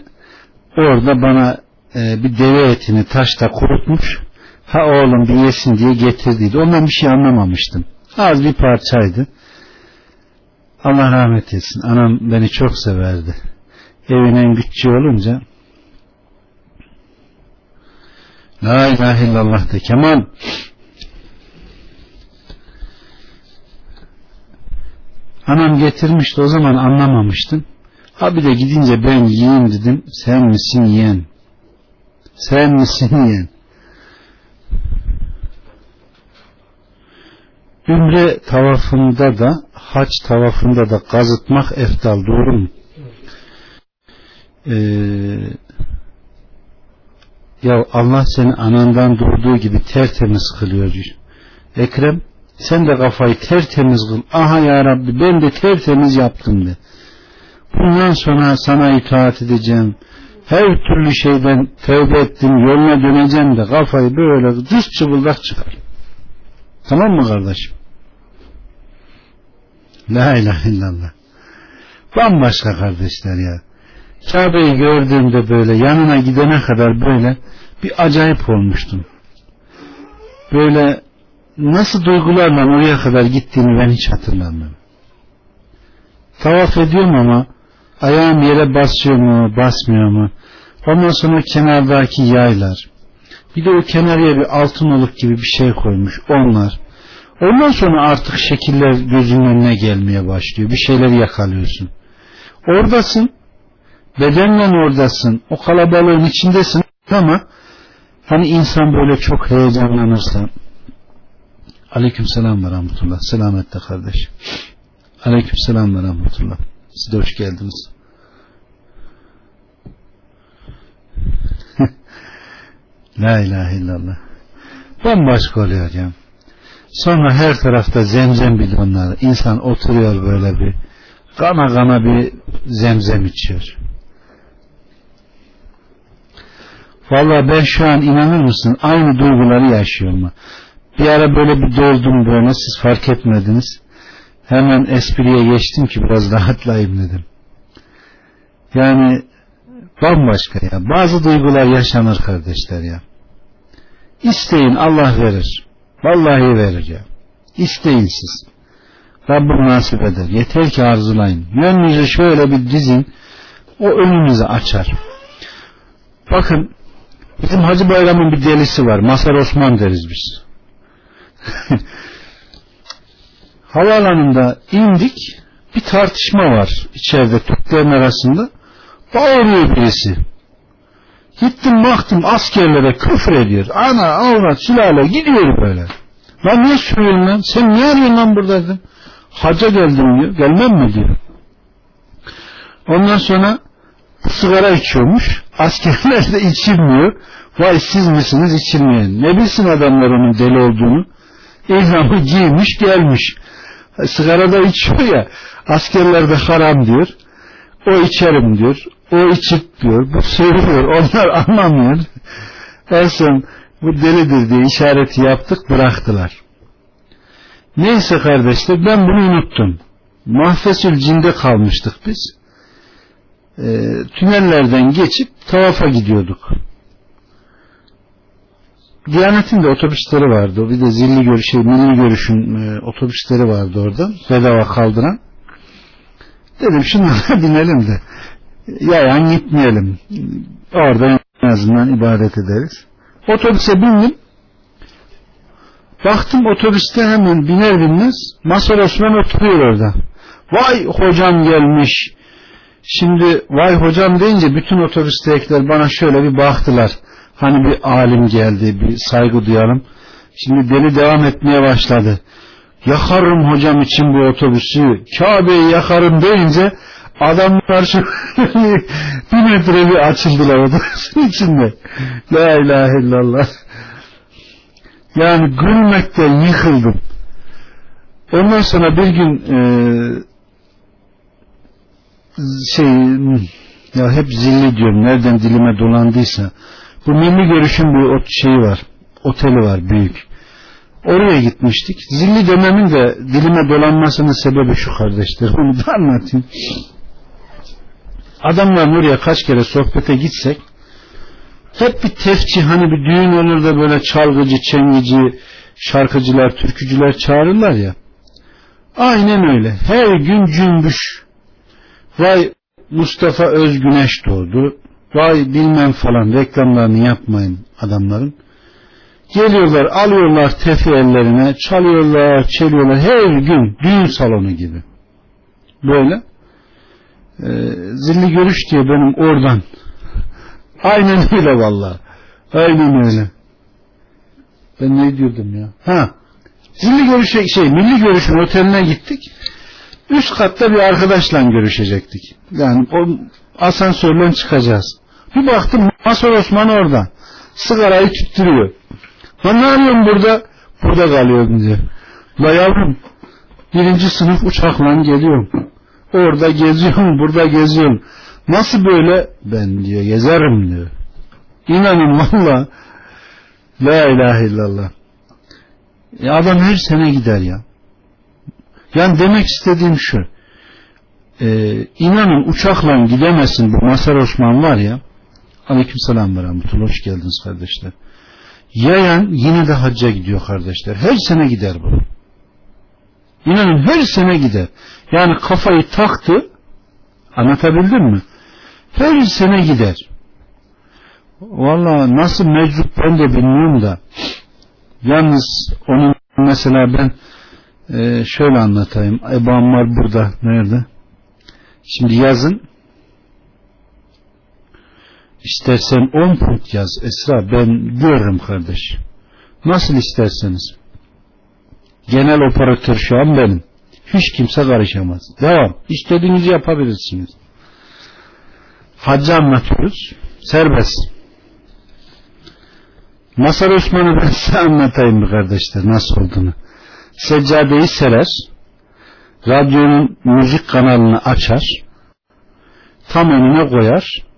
orada bana e, bir deve etini taşta kurutmuş. Ha oğlum bir yesin diye getirdiydi. Ondan bir şey anlamamıştım. Az bir parçaydı. Allah rahmet etsin. Anam beni çok severdi. Evin en küçüğü olunca La ilahe illallah de Kemal Anam getirmişti o zaman anlamamıştım. Abi de gidince ben yiyeyim dedim. Sen misin yiyen? Sen misin yiyen? Ümre tavafında da haç tavafında da kazıtmak eftal doğru mu? Ee, ya Allah seni anandan doğduğu gibi tertemiz kılıyor. Ekrem sen de kafayı tertemiz kıl. Aha ya Rabbi ben de tertemiz yaptım de. Bundan sonra sana itaat edeceğim. Her türlü şeyden tövbe ettim, yoluna döneceğim de kafayı böyle düz çıbıldak çıkar. Tamam mı kardeşim? La ilahe illallah. Bambaşka kardeşler ya. Kabe'yi gördüğümde böyle yanına gidene kadar böyle bir acayip olmuştum. Böyle nasıl duygularla oraya kadar gittiğini ben hiç hatırlamıyorum. Tavaf ediyorum ama ayağım yere basıyor mu basmıyor mu? Ondan sonra kenardaki yaylar. Bir de o kenarıya bir altın oluk gibi bir şey koymuş onlar. Ondan sonra artık şekiller gözünün önüne gelmeye başlıyor. Bir şeyler yakalıyorsun. Oradasın. Bedenle oradasın. O kalabalığın içindesin ama hani insan böyle çok heyecanlanırsa. Aleyküm selam ve rahmetullah. Selamette kardeş. Aleyküm selam ve rahmetullah siz de hoş geldiniz [LAUGHS] La ilahe illallah. Bambaşka oluyor hocam. Sonra her tarafta zemzem bidonları. İnsan oturuyor böyle bir kana kana bir zemzem içiyor. Vallahi ben şu an inanır mısın aynı duyguları yaşıyorum. Bir ara böyle bir doldum böyle siz fark etmediniz. Hemen espriye geçtim ki biraz [LAUGHS] rahatlayayım dedim. Yani Bambaşka ya. Bazı duygular yaşanır kardeşler ya. İsteyin Allah verir. Vallahi verir ya. İsteyin siz. Rabbim nasip eder. Yeter ki arzulayın. Yönünüzü şöyle bir dizin. O önünüzü açar. Bakın bizim Hacı Bayram'ın bir delisi var. Masar Osman deriz biz. [LAUGHS] Havaalanında indik. Bir tartışma var içeride Türklerin arasında. Bağırıyor birisi. Gittim baktım askerlere küfür ediyor. Ana avrat sülale gidiyor böyle. Ben niye söylüyorum lan? Sen niye arıyorsun lan burada dedim. Geldim diyor. Gelmem mi diyor. Ondan sonra sigara içiyormuş. Askerler de içilmiyor. Vay siz misiniz içilmeyen. Ne bilsin adamlar onun deli olduğunu. İhramı giymiş gelmiş. Sigara da içiyor ya. Askerler de haram diyor. O içerim diyor. O içip diyor. Bu söylüyor. Onlar [LAUGHS] anlamıyor. En son bu delidir diye işareti yaptık bıraktılar. Neyse kardeşler ben bunu unuttum. Mahfesül cinde kalmıştık biz. E, tünellerden geçip tavafa gidiyorduk. Diyanet'in de otobüsleri vardı. Bir de zilli görüş, şey, milli görüşün e, otobüsleri vardı orada. Bedava kaldıran. Dedim şunlara [LAUGHS] binelim de yayan gitmeyelim. Orada en azından ibadet ederiz. Otobüse bindim. Baktım otobüste hemen biner binmez Masar Osman oturuyor orada. Vay hocam gelmiş. Şimdi vay hocam deyince bütün otobüstekiler bana şöyle bir baktılar. Hani bir alim geldi bir saygı duyalım. Şimdi deli devam etmeye başladı. Yakarım hocam için bu otobüsü. Kabe'yi yakarım deyince adamlar [LAUGHS] şu bir metre bir açıldılar otobüsün içinde. La ilahe illallah. Yani gülmekten yıkıldım. Ondan sonra bir gün e, şey ya hep zilli diyorum nereden dilime dolandıysa bu milli görüşün bir şeyi var oteli var büyük oraya gitmiştik zilli dememin de dilime dolanmasının sebebi şu kardeşler [LAUGHS] onu da anlatayım adamların oraya kaç kere sohbete gitsek hep bir tefçi hani bir düğün olur da böyle çalgıcı, çengici, şarkıcılar, türkücüler çağırırlar ya. Aynen öyle. Her gün cümbüş. Vay Mustafa Özgüneş doğdu. Vay bilmem falan reklamlarını yapmayın adamların. Geliyorlar alıyorlar tefi ellerine çalıyorlar çalıyorlar her gün düğün salonu gibi. Böyle. Ee, zilli görüş diye benim oradan [LAUGHS] Aynen öyle valla. Aynen öyle. Ben ne diyordum ya? Ha. Milli görüşe şey, milli görüşün oteline gittik. Üst katta bir arkadaşla görüşecektik. Yani o asansörle çıkacağız. Bir baktım Masar Osman orada. Sigarayı tüttürüyor. Ben ne arıyorum burada? Burada kalıyorum diyor. La yavrum birinci sınıf uçakla geliyorum. Orada geziyorum, [LAUGHS] burada geziyorum. Nasıl böyle? Ben diyor gezerim diyor. İnanın valla. La ilahe illallah. E adam her sene gider ya. Yani demek istediğim şu. E, inanın uçakla gidemezsin bu Masar Osman var ya. Aleyküm selam ve rahmetullah. Hoş geldiniz kardeşler. Yayan yine de hacca gidiyor kardeşler. Her sene gider bu. İnanın her sene gider. Yani kafayı taktı. Anlatabildim mi? Her sene gider. Valla nasıl meczup ben de bilmiyorum da. Yalnız onun mesela ben e, şöyle anlatayım. Ebu Ammar burada. Nerede? Şimdi yazın istersen 10 put yaz Esra ben görürüm kardeş. Nasıl isterseniz. Genel operatör şu an benim. Hiç kimse karışamaz. Devam. İstediğinizi yapabilirsiniz. Haccı anlatıyoruz. Serbest. Masar Osman'ı ben [LAUGHS] size anlatayım mı kardeşler nasıl olduğunu. Seccadeyi serer. Radyonun müzik kanalını açar. Tam önüne koyar.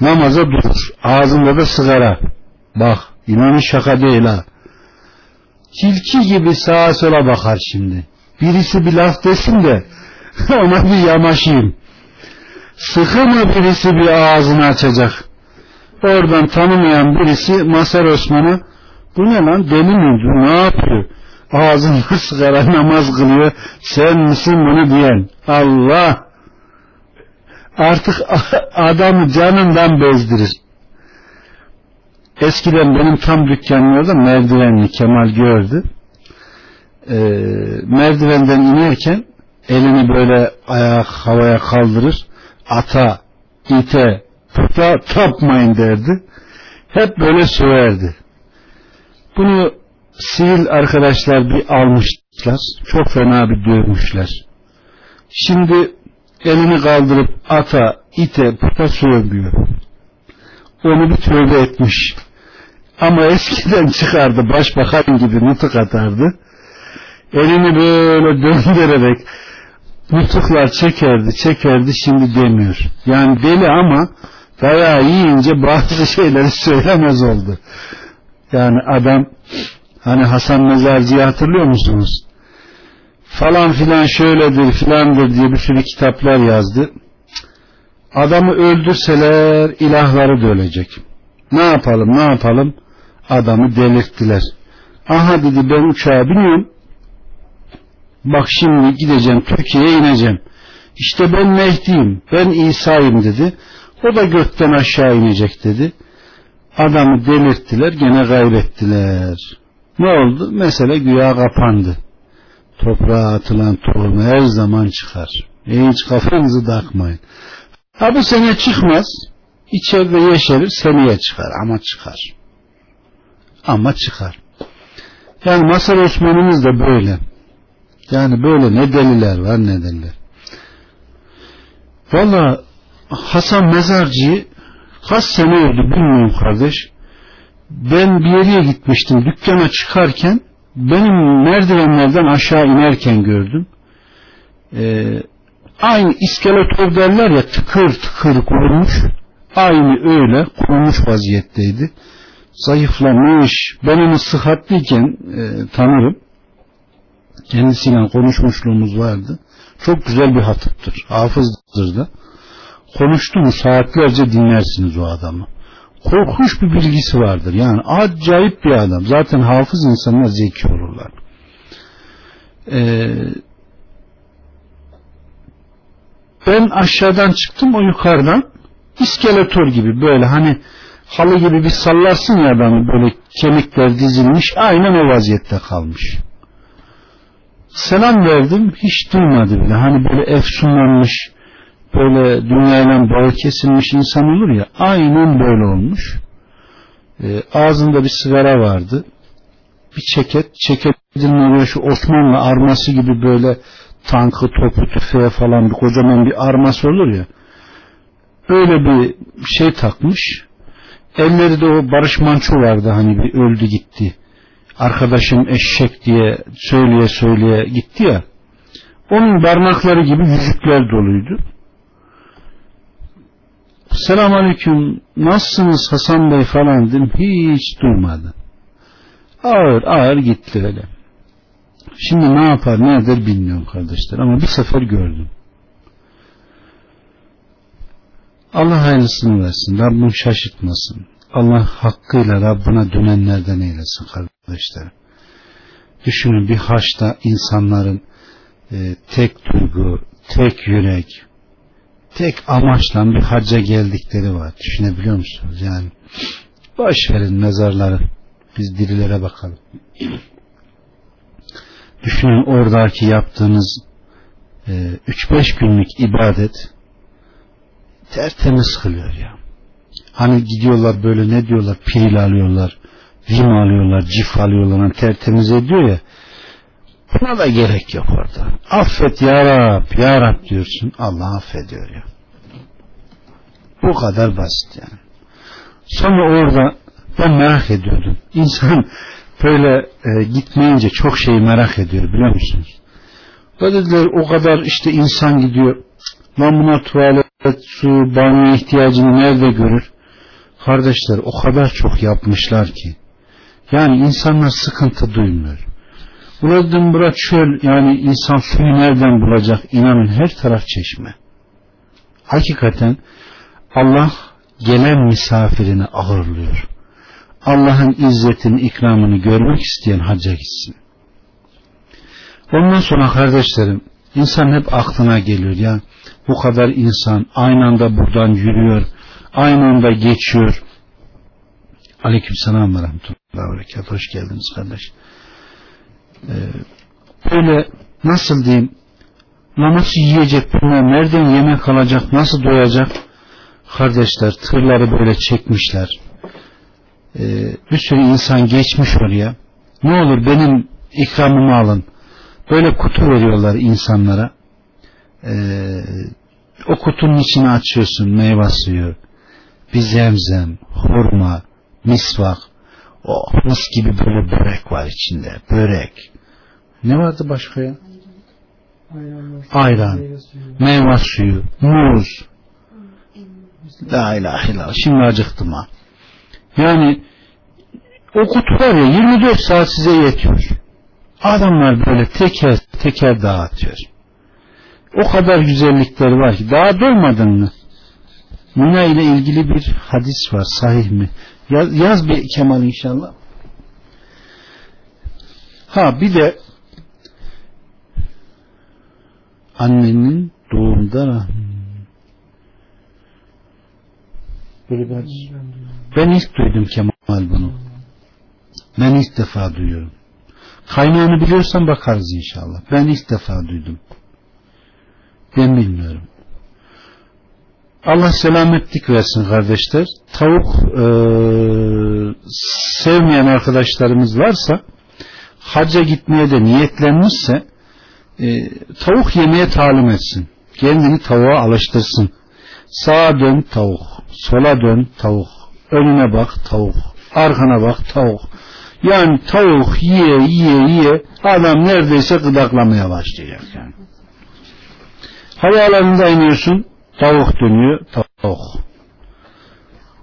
Namaza durur. Ağzında da sigara. Bak inanın şaka değil ha. Tilki gibi sağa sola bakar şimdi. Birisi bir laf desin de [LAUGHS] ona bir yamaşayım. Sıkı mı birisi bir ağzını açacak? Oradan tanımayan birisi Masar Osman'a bu ne lan deli mi? Ne yapıyor? Ağzını [LAUGHS] sigara namaz kılıyor. Sen misin bunu diyen? Allah! Artık [LAUGHS] adamı canından bezdirir. Eskiden benim tam dükkanlarda merdivenli Kemal gördü. Ee, merdivenden inerken elini böyle ayak havaya kaldırır ata, ite, puta tapmayın derdi. Hep böyle söverdi. Bunu sivil arkadaşlar bir almışlar. Çok fena bir dövmüşler. Şimdi elini kaldırıp ata, ite, puta sövmüyor. Onu bir tövbe etmiş. Ama eskiden çıkardı başbakan gibi nutuk atardı. Elini böyle döndürerek nutuklar çekerdi çekerdi şimdi demiyor. Yani deli ama dayağı yiyince bazı [LAUGHS] şeyleri söylemez oldu. Yani adam hani Hasan Mezarcı'yı hatırlıyor musunuz? Falan filan şöyledir filandır diye bir sürü kitaplar yazdı. Adamı öldürseler ilahları da ölecek. Ne yapalım ne yapalım? Adamı delirttiler. Aha dedi ben uçağa biniyorum. Bak şimdi gideceğim Türkiye'ye ineceğim. İşte ben Mehdi'yim, ben İsa'yım dedi. O da gökten aşağı inecek dedi. Adamı delirttiler, gene kaybettiler. Ne oldu? Mesele güya kapandı. Toprağa atılan tohum her zaman çıkar. E hiç kafanızı takmayın. Ha bu sene çıkmaz. İçeride yeşerir, seneye çıkar ama çıkar. Ama çıkar. Yani Masar Osman'ımız da böyle. Yani böyle ne deliler var ne deliler. Valla Hasan Mezarcı'yı kaç sene oldu bilmiyorum kardeş. Ben bir yere gitmiştim dükkana çıkarken benim merdivenlerden aşağı inerken gördüm. Ee, aynı iskeletor derler ya tıkır tıkır kurumuş. Aynı öyle kurumuş vaziyetteydi. Zayıflamış. Ben onu sıhhatliyken e, tanırım. Kendisiyle konuşmuşluğumuz vardı. Çok güzel bir hatıptır. Hafızdır da. Konuştu mu saatlerce dinlersiniz o adamı. Korkunç bir bilgisi vardır. Yani acayip bir adam. Zaten hafız insanlar zeki olurlar. Ee, ben aşağıdan çıktım o yukarıdan iskeletor gibi böyle hani halı gibi bir sallarsın ya adamı böyle kemikler dizilmiş aynen o vaziyette kalmış selam verdim hiç duymadı bile hani böyle efsunlanmış böyle dünyayla bağı kesilmiş insan olur ya aynen böyle olmuş. E, ağzında bir sigara vardı. Bir çeket çeketin oraya şu Osmanlı arması gibi böyle tankı topu tüfeğe falan bir kocaman bir arması olur ya. Öyle bir şey takmış. Elleri de o Barış Manço vardı hani bir öldü gitti. Arkadaşım eşek diye söyleye söyleye gitti ya. Onun parmakları gibi yüzükler doluydu selam aleyküm nasılsınız Hasan Bey falan dedim. Hiç durmadı ağır ağır gitti öyle. Şimdi ne yapar ne eder bilmiyorum kardeşler ama bir sefer gördüm. Allah hayırlısını versin Rabbim şaşırtmasın. Allah hakkıyla Rabbına dönenlerden eylesin kardeşlerim. Düşünün bir haçta insanların e, tek duygu, tek yürek, tek amaçla bir hacca geldikleri var. Düşünebiliyor musunuz? Yani boş verin mezarları. Biz dirilere bakalım. Düşünün oradaki yaptığınız 3-5 e, günlük ibadet tertemiz kılıyor ya. Hani gidiyorlar böyle ne diyorlar piril alıyorlar, vim alıyorlar, cif alıyorlar, hani tertemiz ediyor ya. Buna da gerek yok orada. Affet ya Rab, ya Rab diyorsun. Allah affediyor ya. Bu kadar basit yani. Sonra orada ben merak ediyordum. İnsan böyle e, gitmeyince çok şeyi merak ediyor biliyor musunuz? Ve dediler o kadar işte insan gidiyor. Lan buna tuvalet, su, banyo ihtiyacını nerede görür? Kardeşler o kadar çok yapmışlar ki. Yani insanlar sıkıntı duymuyor. Buradan bura çöl yani insan suyu nereden bulacak? İnanın her taraf çeşme. Hakikaten Allah gelen misafirini ağırlıyor. Allah'ın izzetini, ikramını görmek isteyen hacca gitsin. Ondan sonra kardeşlerim insan hep aklına geliyor ya bu kadar insan aynı anda buradan yürüyor aynı anda geçiyor. Aleyküm selam ve rahmetullahi ve Hoş geldiniz kardeş. Ee, böyle nasıl diyeyim nasıl yiyecek bunlar nereden yemek alacak nasıl doyacak? Kardeşler tırları böyle çekmişler. Ee, bir sürü insan geçmiş oraya. Ne olur benim ikramımı alın. Böyle kutu veriyorlar insanlara. Ee, o kutunun içine açıyorsun meyve suyu bir zemzem, hurma, misvak, oh, mis gibi böyle börek var içinde. Börek. Ne vardı başka ya? ayran, meyve suyu, muz. La ilahe illallah. Şimdi acıktım ha. Yani o kutu var ya 24 saat size yetiyor. Adamlar böyle teker teker dağıtıyor. O kadar güzellikleri var ki daha doymadın mı? Mina ile ilgili bir hadis var sahih mi? Yaz, yaz bir Kemal inşallah. Ha bir de annenin doğumda böyle bir. Ben ilk duydum Kemal bunu. Ben ilk defa duyuyorum. Kaynağını biliyorsan bakarız inşallah. Ben ilk defa duydum. Ben. Allah selametlik versin kardeşler. Tavuk e, sevmeyen arkadaşlarımız varsa hacca gitmeye de niyetlenmişse e, tavuk yemeye talim etsin. Kendini tavuğa alıştırsın. Sağa dön tavuk, sola dön tavuk, önüne bak tavuk, arkana bak tavuk. Yani tavuk yiye yiye yiye adam neredeyse gıdaklamaya başlayacak yani. Havaalanında iniyorsun tavuk dönüyor tavuk.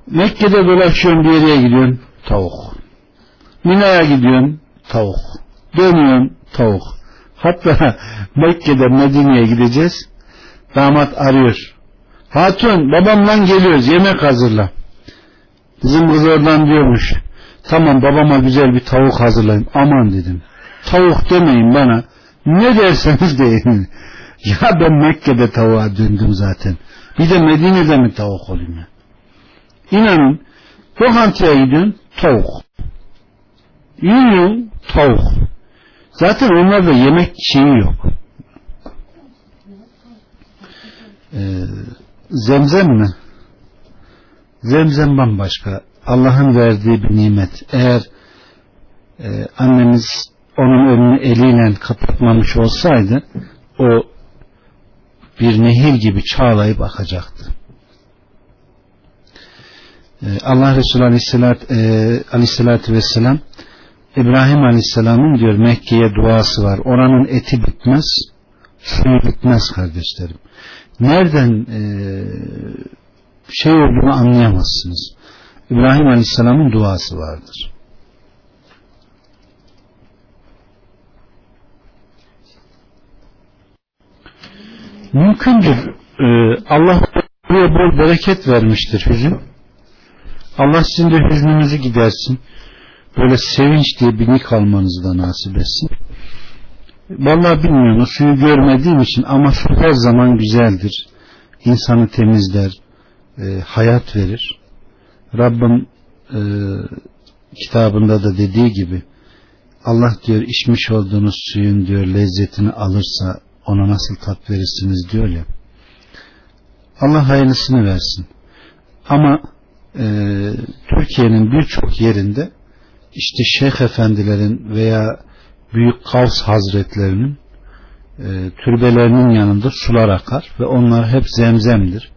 Mekke'de dolaşıyorsun bir yere gidiyorsun tavuk. Mina'ya gidiyorsun tavuk. Dönüyorsun tavuk. Hatta [LAUGHS] Mekke'de Medine'ye gideceğiz. Damat arıyor. Hatun babamla geliyoruz yemek hazırla. Bizim kız oradan diyormuş. Tamam babama güzel bir tavuk hazırlayın. Aman dedim. Tavuk demeyin bana. Ne derseniz deyin. Ya ben Mekke'de tavuğa döndüm zaten. Bir de Medine'de mi tavuk olayım ya? İnanın lokantaya gidiyorsun tavuk. Yiyorsun tavuk. Zaten onlarda yemek şeyi yok. Ee, zemzem mi? Zemzem bambaşka. Allah'ın verdiği bir nimet. Eğer e, annemiz onun önünü eliyle kapatmamış olsaydı o bir nehir gibi çağlayıp akacaktı. Ee, Allah Resulü Aleyhisselat, e, Aleyhisselatü Vesselam İbrahim Aleyhisselam'ın diyor Mekke'ye duası var. Oranın eti bitmez, suyu bitmez kardeşlerim. Nereden e, şey olduğunu anlayamazsınız. İbrahim Aleyhisselam'ın duası vardır. Mümkündür. Ee, Allah buraya bol bereket vermiştir hüzün. Allah sizin de hüznünüzü gidersin. Böyle sevinç diye bir nik almanızı da nasip etsin. Vallahi bilmiyorum o suyu görmediğim için ama su her zaman güzeldir. İnsanı temizler, e, hayat verir. Rabbim e, kitabında da dediği gibi Allah diyor içmiş olduğunuz suyun diyor lezzetini alırsa ona nasıl tat verirsiniz diyor ya. Allah hayırlısını versin. Ama e, Türkiye'nin birçok yerinde işte şeyh efendilerin veya büyük kavs hazretlerinin e, türbelerinin yanında sular akar ve onlar hep zemzemdir.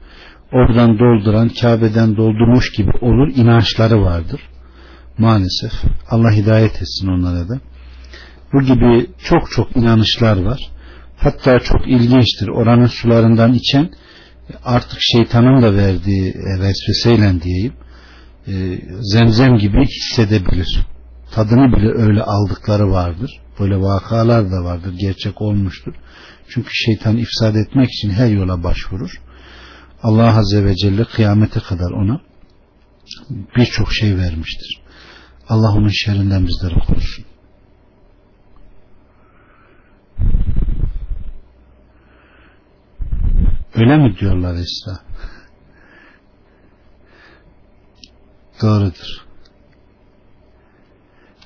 Oradan dolduran Kabe'den doldurmuş gibi olur inançları vardır. Maalesef Allah hidayet etsin onlara da. Bu gibi çok çok inanışlar var. Hatta çok ilginçtir. Oranın sularından içen artık şeytanın da verdiği e, vesveseyle diyeyim e, zemzem gibi hissedebilir. Tadını bile öyle aldıkları vardır. Böyle vakalar da vardır. Gerçek olmuştur. Çünkü şeytan ifsad etmek için her yola başvurur. Allah Azze ve Celle kıyamete kadar ona birçok şey vermiştir. Allah onun şerrinden bizleri korusun. Öyle mi diyorlar Esra? Doğrudur.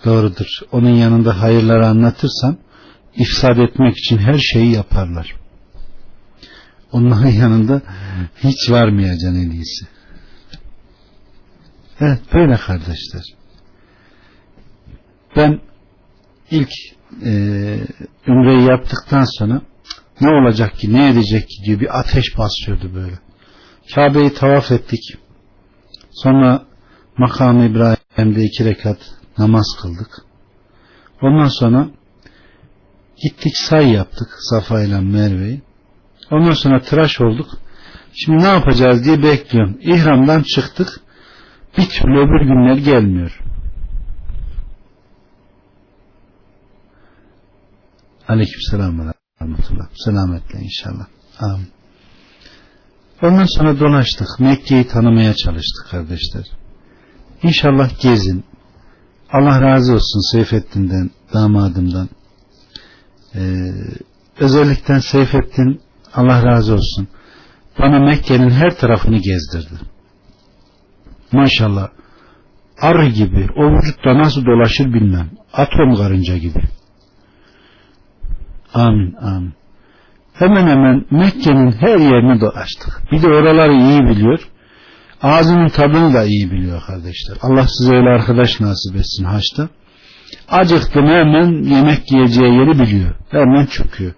Doğrudur. Onun yanında hayırları anlatırsan ifsad etmek için her şeyi yaparlar. Onların yanında hiç varmayacaksın en iyisi. Evet böyle kardeşler. Ben ilk e, ümreyi yaptıktan sonra ne olacak ki ne edecek ki diye bir ateş basıyordu böyle. Kabe'yi tavaf ettik. Sonra makam İbrahim'de iki rekat namaz kıldık. Ondan sonra Gittik say yaptık Safa ile Merve'yi. Ondan sonra tıraş olduk. Şimdi ne yapacağız diye bekliyorum. İhramdan çıktık. Bir türlü öbür günler gelmiyor. Aleyküm selam rahmetullah. Selametle inşallah. Amin. Ondan sonra dolaştık. Mekke'yi tanımaya çalıştık kardeşler. İnşallah gezin. Allah razı olsun Seyfettin'den, damadımdan. Ee, özellikle Seyfettin Allah razı olsun. Bana Mekke'nin her tarafını gezdirdi. Maşallah. Arı gibi o vücutta nasıl dolaşır bilmem. Atom karınca gibi. Amin amin. Hemen hemen Mekke'nin her yerini dolaştık. Bir de oraları iyi biliyor. Ağzının tadını da iyi biliyor kardeşler. Allah size öyle arkadaş nasip etsin haçta. Acıktım hemen yemek yiyeceği yeri biliyor. Hemen çıkıyor.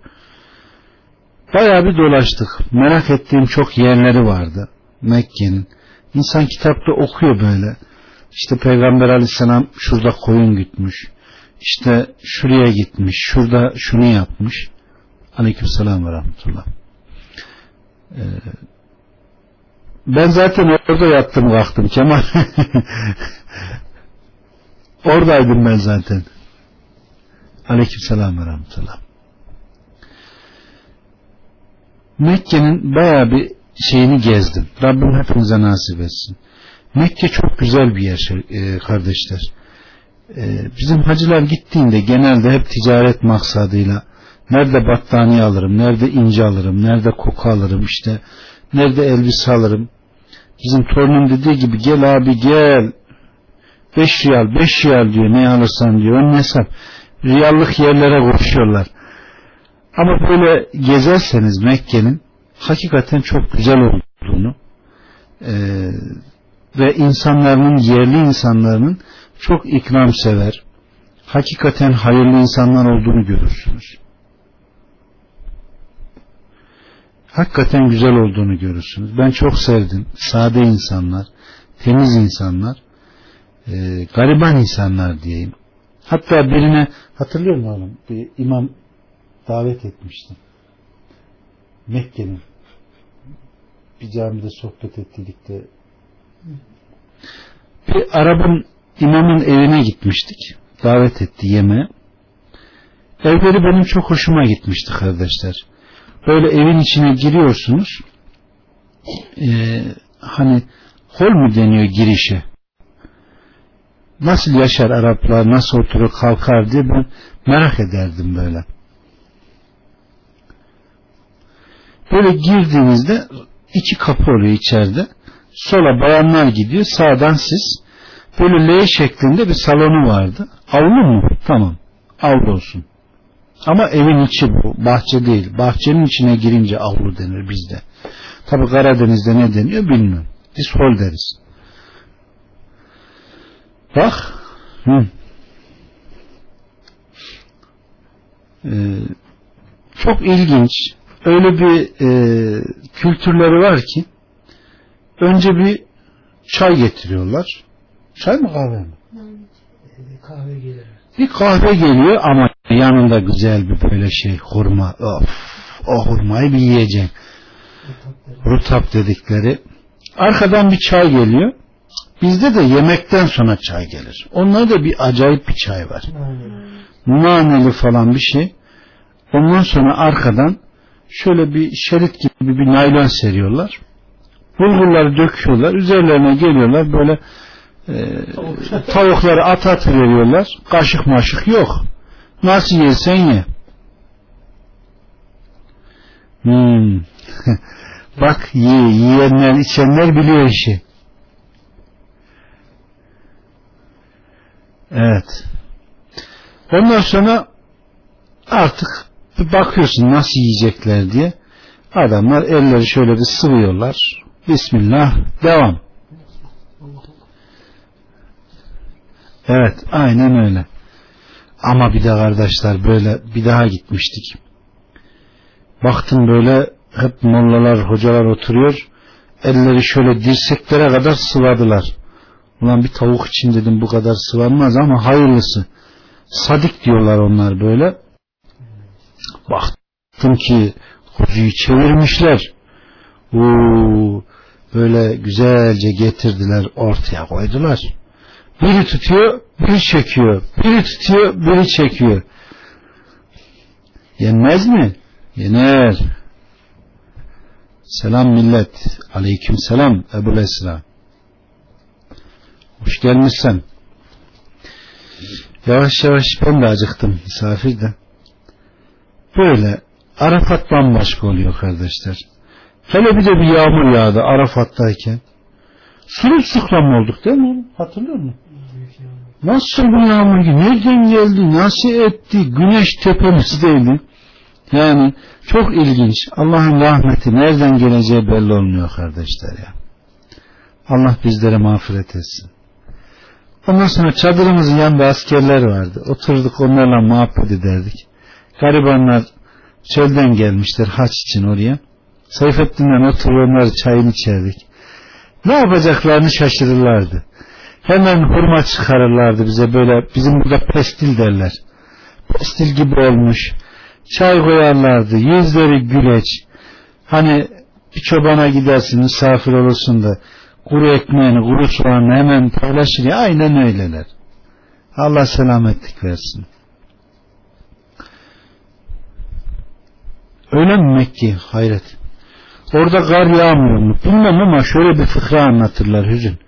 Bayağı bir dolaştık. Merak ettiğim çok yerleri vardı. Mekke'nin. İnsan kitapta okuyor böyle. İşte Peygamber aleyhisselam şurada koyun gütmüş. İşte şuraya gitmiş. Şurada şunu yapmış. Aleyküm selam ve rahmetullah. Ee, ben zaten orada yattım kalktım Kemal. [LAUGHS] Oradaydım ben zaten. Aleyküm selam ve rahmetullah. Mekke'nin baya bir şeyini gezdim. Rabbim hepinize nasip etsin. Mekke çok güzel bir yer e, kardeşler. E, bizim hacılar gittiğinde genelde hep ticaret maksadıyla nerede battaniye alırım, nerede ince alırım, nerede koku alırım, işte nerede elbise alırım. Bizim torunum dediği gibi gel abi gel. Beş riyal, beş riyal diyor ne alırsan diyor. Onun hesap. Riyallık yerlere koşuyorlar. Ama böyle gezerseniz Mekke'nin hakikaten çok güzel olduğunu e, ve insanların yerli insanların çok ikram sever hakikaten hayırlı insanlar olduğunu görürsünüz. Hakikaten güzel olduğunu görürsünüz. Ben çok sevdim. Sade insanlar, temiz insanlar, e, gariban insanlar diyeyim. Hatta birine hatırlıyor musun oğlum? Bir imam davet etmiştim. Mekke'nin bir camide sohbet ettiydik de bir Arap'ın imamın evine gitmiştik. Davet etti yeme. Evleri benim çok hoşuma gitmişti kardeşler. Böyle evin içine giriyorsunuz. Ee, hani hol mu deniyor girişe? Nasıl yaşar Araplar, nasıl oturur kalkar diye ben merak ederdim böyle. Böyle girdiğinizde iki kapı oluyor içeride. Sola bayanlar gidiyor, sağdan siz. Böyle L şeklinde bir salonu vardı. Avlu mu? Tamam. Avlu olsun. Ama evin içi bu. Bahçe değil. Bahçenin içine girince avlu denir bizde. Tabi Karadeniz'de ne deniyor bilmiyorum. Biz hol deriz. Bak. Hı. Ee, çok ilginç öyle bir e, kültürleri var ki önce bir çay getiriyorlar. Çay mı kahve mi? Kahve gelir. Bir kahve geliyor ama yanında güzel bir böyle şey hurma. Of, o hurmayı bir yiyeceğim. Rutap dedikleri. Arkadan bir çay geliyor. Bizde de yemekten sonra çay gelir. Onlarda bir acayip bir çay var. Naneli falan bir şey. Ondan sonra arkadan şöyle bir şerit gibi bir naylon seriyorlar. Bulgurları döküyorlar. Üzerlerine geliyorlar böyle e, tavukları at at veriyorlar. Kaşık maşık yok. Nasıl yersen ye. Hmm. [LAUGHS] Bak ye, yiyenler içenler biliyor işi. Evet. Ondan sonra artık bir bakıyorsun nasıl yiyecekler diye. Adamlar elleri şöyle bir sıvıyorlar. Bismillah devam. Evet aynen öyle. Ama bir de kardeşler böyle bir daha gitmiştik. Baktım böyle hep mollalar hocalar oturuyor. Elleri şöyle dirseklere kadar sıvadılar. Ulan bir tavuk için dedim bu kadar sıvanmaz ama hayırlısı. Sadik diyorlar onlar böyle. Baktım ki kuzuyu çevirmişler. Oo, böyle güzelce getirdiler ortaya koydular. Biri tutuyor, biri çekiyor. Biri tutuyor, biri çekiyor. Yenmez mi? Yener. Selam millet. Aleyküm selam Ebu Esra. Hoş gelmişsen. Yavaş yavaş ben de acıktım misafir de. Böyle Arafat bambaşka oluyor kardeşler. Hele bir de bir yağmur yağdı Arafat'tayken. Sırılsıklam olduk değil mi? Hatırlıyor musun? Nasıl bu yağmur gibi? Nereden geldi? Nasıl etti? Güneş tepemizdeydi. Yani çok ilginç. Allah'ın rahmeti nereden geleceği belli olmuyor kardeşler ya. Allah bizlere mağfiret etsin. Ondan sonra çadırımızın yanında askerler vardı. Oturduk onlarla muhabbet ederdik. Garibanlar çölden gelmişler haç için oraya. Seyfettin'den oturup onları çayını içerdik. Ne yapacaklarını şaşırırlardı. Hemen hurma çıkarırlardı bize böyle bizim burada pestil derler. Pestil gibi olmuş. Çay koyarlardı. Yüzleri güleç. Hani bir çobana gidersin misafir olursun da kuru ekmeğini kuru soğanını hemen paylaşır ya aynen öyleler. Allah selametlik versin. Öyle mi Mekke? Hayret. Orada kar yağmıyor mu? Bilmem ama şöyle bir fıkra anlatırlar hüzün.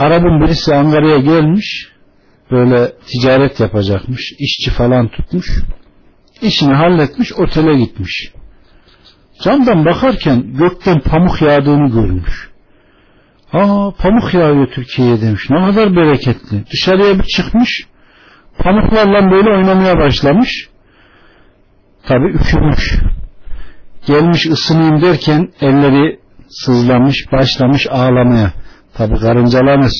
Arabın birisi Ankara'ya gelmiş. Böyle ticaret yapacakmış. işçi falan tutmuş. İşini halletmiş otele gitmiş. Camdan bakarken gökten pamuk yağdığını görmüş. Aa pamuk yağıyor Türkiye'ye demiş. Ne kadar bereketli. Dışarıya bir çıkmış. Pamuklarla böyle oynamaya başlamış. Tabi üşümüş. Gelmiş ısınayım derken elleri sızlamış, başlamış ağlamaya. Tabi karıncalanır.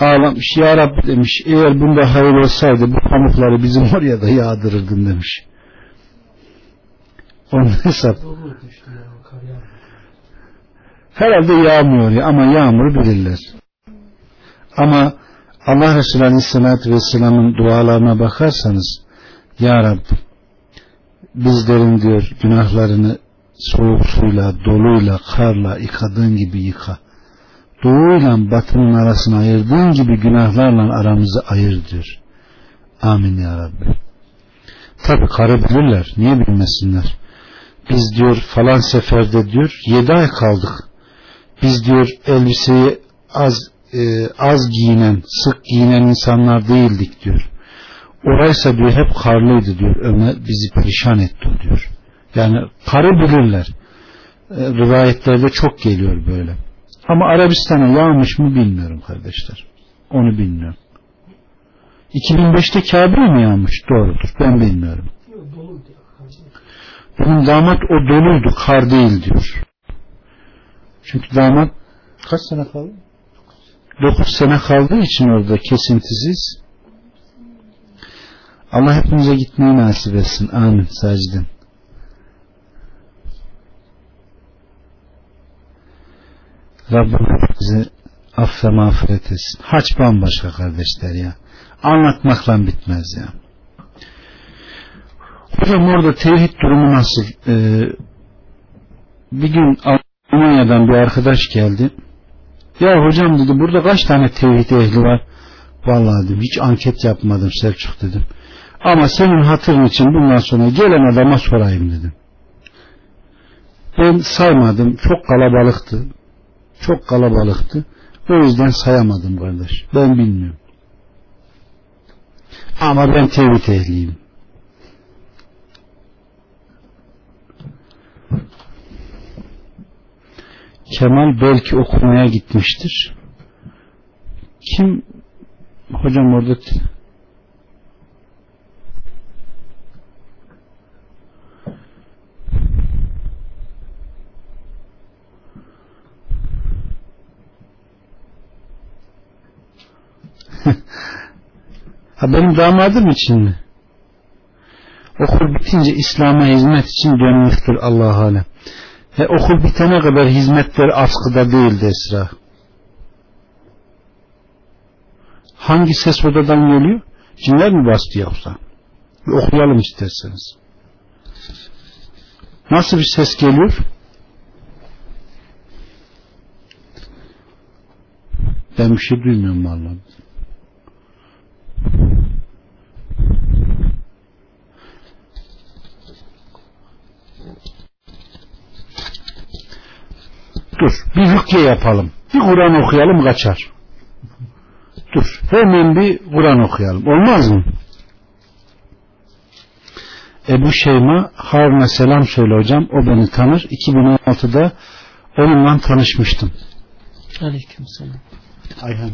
Ağlamış, Ya Rabbi demiş, eğer bunda hayır olsaydı bu pamukları bizim oraya da yağdırırdın demiş. Onun [LAUGHS] hesap. Herhalde yağmıyor ya ama yağmuru bilirler. Ama Allah Resulü Aleyhisselatü Vesselam'ın dualarına bakarsanız Ya Rabbi bizlerin diyor günahlarını soğuk suyla, doluyla, karla yıkadığın gibi yıka. Doğuyla batının arasını ayırdığın gibi günahlarla aramızı ayır diyor. Amin ya Rabbi. Tabi karı bilirler. Niye bilmesinler? Biz diyor falan seferde diyor yedi ay kaldık. Biz diyor elbiseyi az e, az giyinen, sık giyinen insanlar değildik diyor. Oraysa diyor hep karlıydı diyor. Ömer bizi perişan etti diyor. Yani karı bilirler. E, rivayetlerde çok geliyor böyle. Ama Arabistan'a yağmış mı bilmiyorum kardeşler. Onu bilmiyorum. 2005'te Kabe mi yağmış? Doğrudur. Ben bilmiyorum. Benim damat o doluydu. Kar değil diyor. Çünkü damat kaç sene kaldı? 9 sene kaldığı için orada kesintisiz. Allah hepimize gitmeyi nasip etsin. Amin. Saciden. Rabbim bizi affe mağfiret etsin. Haç bambaşka kardeşler ya. Anlatmakla bitmez ya. Hocam orada tevhid durumu nasıl? Ee, bir gün Almanya'dan bir arkadaş geldi. Ya hocam dedi burada kaç tane tevhid ehli var? Vallahi dedim hiç anket yapmadım Selçuk dedim. Ama senin hatırın için bundan sonra gelen adama sorayım dedim. Ben saymadım. Çok kalabalıktı. Çok kalabalıktı. O yüzden sayamadım kardeş. Ben bilmiyorum. Ama ben tevhid ehliyim. Kemal belki okumaya gitmiştir. Kim hocam orada [LAUGHS] ha benim damadım için mi? Okul bitince İslam'a hizmet için dönmüştür Allah alem. Ve okul bitene kadar hizmetler askıda değildi Esra. Hangi ses odadan geliyor? Cinler mi bastı yoksa? Bir okuyalım isterseniz. Nasıl bir ses geliyor? Ben bir şey duymuyorum vallahi. Dur bir hükye yapalım. Bir Kur'an okuyalım kaçar. Dur hemen bir Kur'an okuyalım. Olmaz mı? Ebu Şeyma Harun'a selam söyle hocam. O beni tanır. 2016'da onunla tanışmıştım. Aleyküm selam. Ayhan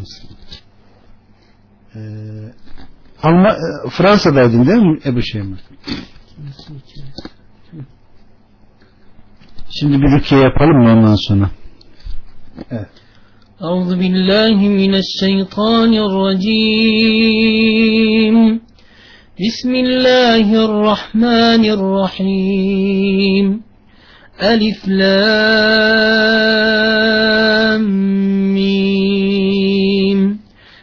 ee, Alma, e, Fransa'daydın değil mi Ebu Şeyma? Şimdi bir rukiye yapalım mı ondan sonra? Evet. أعوذ بالله من الشيطان الرجيم بسم الله الرحمن الرحيم ألف لام ميم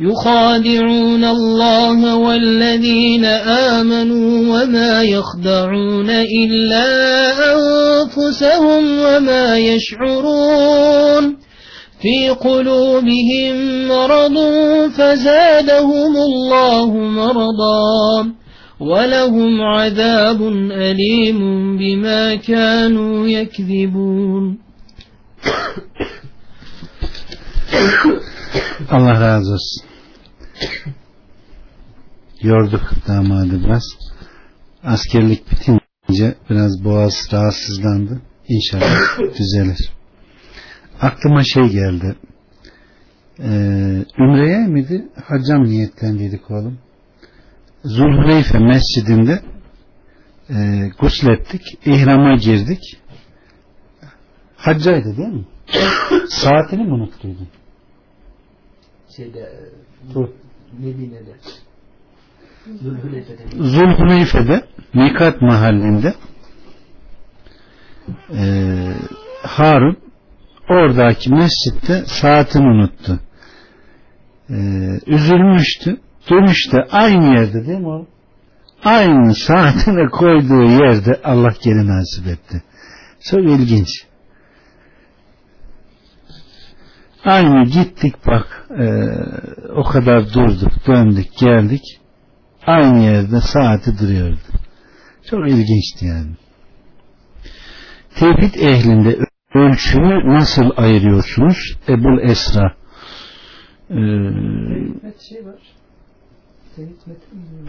يخادعون الله والذين آمنوا وما يخدعون إلا أنفسهم وما يشعرون في قلوبهم مرض فزادهم الله مرضا ولهم عذاب أليم بما كانوا يكذبون Allah razı olsun. [COUGHS] Yorduk damadı biraz. Askerlik bitince biraz boğaz rahatsızlandı. İnşallah [COUGHS] düzelir. Aklıma şey geldi. Ee, Ümre'ye miydi? Hacca mı niyetlendiydik oğlum? Zulhuleyfe mescidinde e, guslettik. ihrama girdik. Haccaydı değil mi? [COUGHS] Saatini mi unuttuydun? Şeyde, Dur. Medine'de. Zulhuleyfe'de. Zulhuleyfe'de Mikat mahallinde e, Harun oradaki mescitte saatini unuttu. E, üzülmüştü. Dönüşte aynı yerde değil mi o? Aynı saatine koyduğu yerde Allah geri nasip etti. Çok ilginç. Aynı gittik bak e, o kadar durduk döndük geldik aynı yerde saati duruyordu. Çok ilginçti yani. Tevhid ehlinde ölçüyü nasıl ayırıyorsunuz? Ebul Esra ee,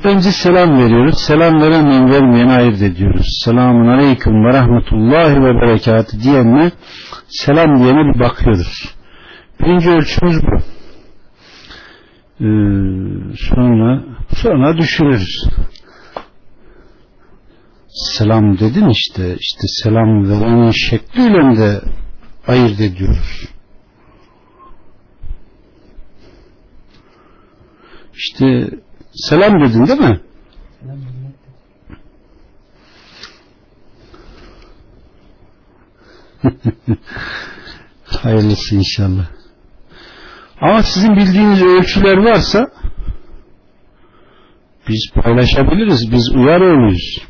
önce selam veriyoruz. Selam veremeyen vermeyen ayırt ediyoruz. Selamun aleyküm ve rahmetullahi ve berekatü diyenle selam diyene bir bakıyoruz. Birinci ölçümüz bu. Ee, sonra sonra düşünürüz. Selam dedin işte işte selam verenin şekliyle de ayırt ediyoruz. İşte selam dedin değil mi? [LAUGHS] Hayırlısı inşallah. Ama sizin bildiğiniz ölçüler varsa biz paylaşabiliriz. Biz uyar oluyuz.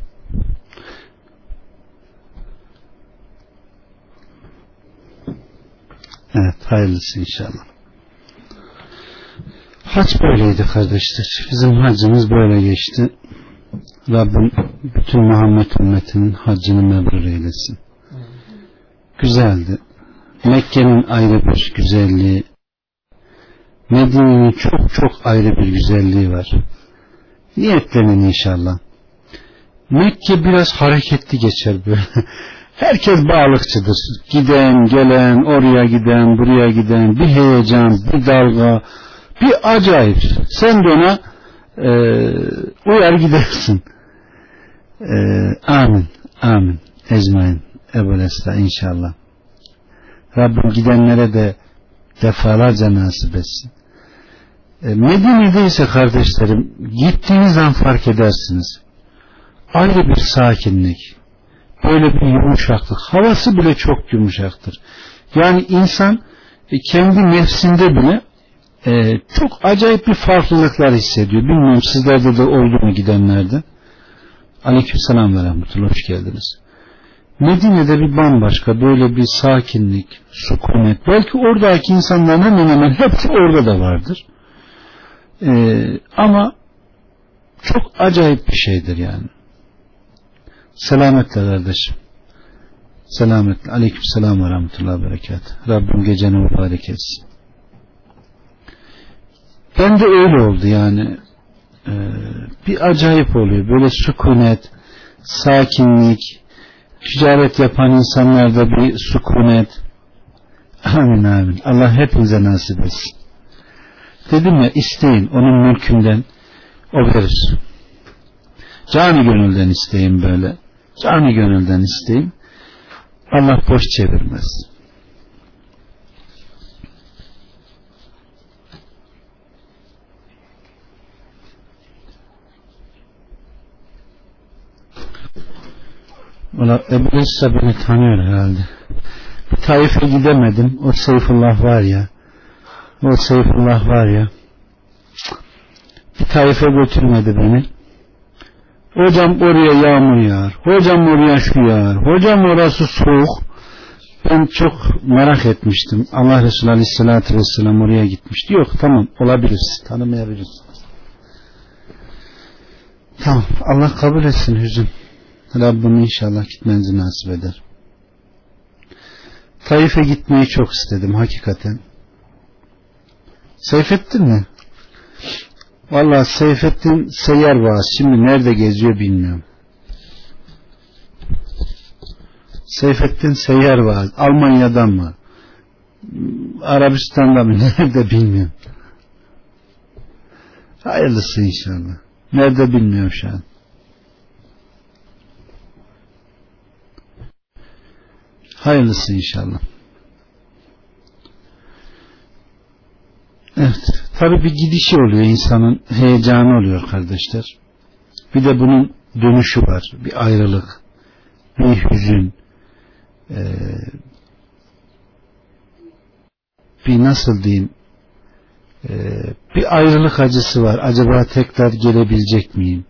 Evet hayırlısı inşallah. Hac böyleydi kardeşler. Bizim hacımız böyle geçti. Rabbim bütün Muhammed ümmetinin hacını mebrur eylesin. Güzeldi. Mekke'nin ayrı bir güzelliği, Medine'nin çok çok ayrı bir güzelliği var. Niyetlenin inşallah. Mekke biraz hareketli geçer böyle. [LAUGHS] Herkes bağlıkçıdır. Giden, gelen, oraya giden, buraya giden, bir heyecan, bir dalga, bir acayip. Sen de ona e, uyar gidersin. E, amin, amin. Ecmain, Ebu Esra inşallah. Rabbim gidenlere de defalarca nasip etsin. E, Medine'de ise kardeşlerim gittiğiniz an fark edersiniz. Ayrı bir sakinlik, böyle bir yumuşaklık. Havası bile çok yumuşaktır. Yani insan e, kendi nefsinde bile e, çok acayip bir farklılıklar hissediyor. Bilmiyorum sizlerde de oldu mu gidenlerde. Aleyküm selam ve rahmetullah. Hoş geldiniz. Medine'de bir bambaşka böyle bir sakinlik, sukunet. Belki oradaki insanların hemen hemen hepsi orada da vardır. Ee, ama çok acayip bir şeydir yani. Selametle kardeşim. Selametle. Aleyküm selam ve rahmetullahi berekat. Rabbim geceni mübarek etsin. Ben de öyle oldu yani. Ee, bir acayip oluyor. Böyle sükunet, sakinlik, ticaret yapan insanlarda bir sükunet. Amin amin. Allah hepinize nasip etsin. Dedim ya isteyin onun mülkünden o verir. Cani gönülden isteyin böyle. Cani gönülden isteyin. Allah boş çevirmez. Valla Ebu İsa beni tanıyor herhalde. Taif'e gidemedim. O Seyfullah var ya. O Seyfullah var ya. Bir Taif'e götürmedi beni. Hocam oraya yağmur yağar. Hocam oraya şu yağar. Hocam orası soğuk. Ben çok merak etmiştim. Allah Resulü Aleyhisselatü Vesselam oraya gitmişti. Yok tamam olabiliriz. Tanımayabilirsiniz. Tamam Allah kabul etsin hüzün. Rabbim inşallah gitmenizi nasip eder. Taif'e gitmeyi çok istedim hakikaten. Seyfettin mi? Valla Seyfettin Seyyar Vaaz şimdi nerede geziyor bilmiyorum. Seyfettin Seyyar Vaaz Almanya'dan mı? Arabistan'da mı? [LAUGHS] Nerede bilmiyorum. Hayırlısı inşallah. Nerede bilmiyorum şu an. Hayırlısı inşallah. Evet. Tabi bir gidişi oluyor insanın heyecanı oluyor kardeşler. Bir de bunun dönüşü var. Bir ayrılık, bir hüzün, ee, bir nasıl diyeyim ee, bir ayrılık acısı var. Acaba tekrar gelebilecek miyim?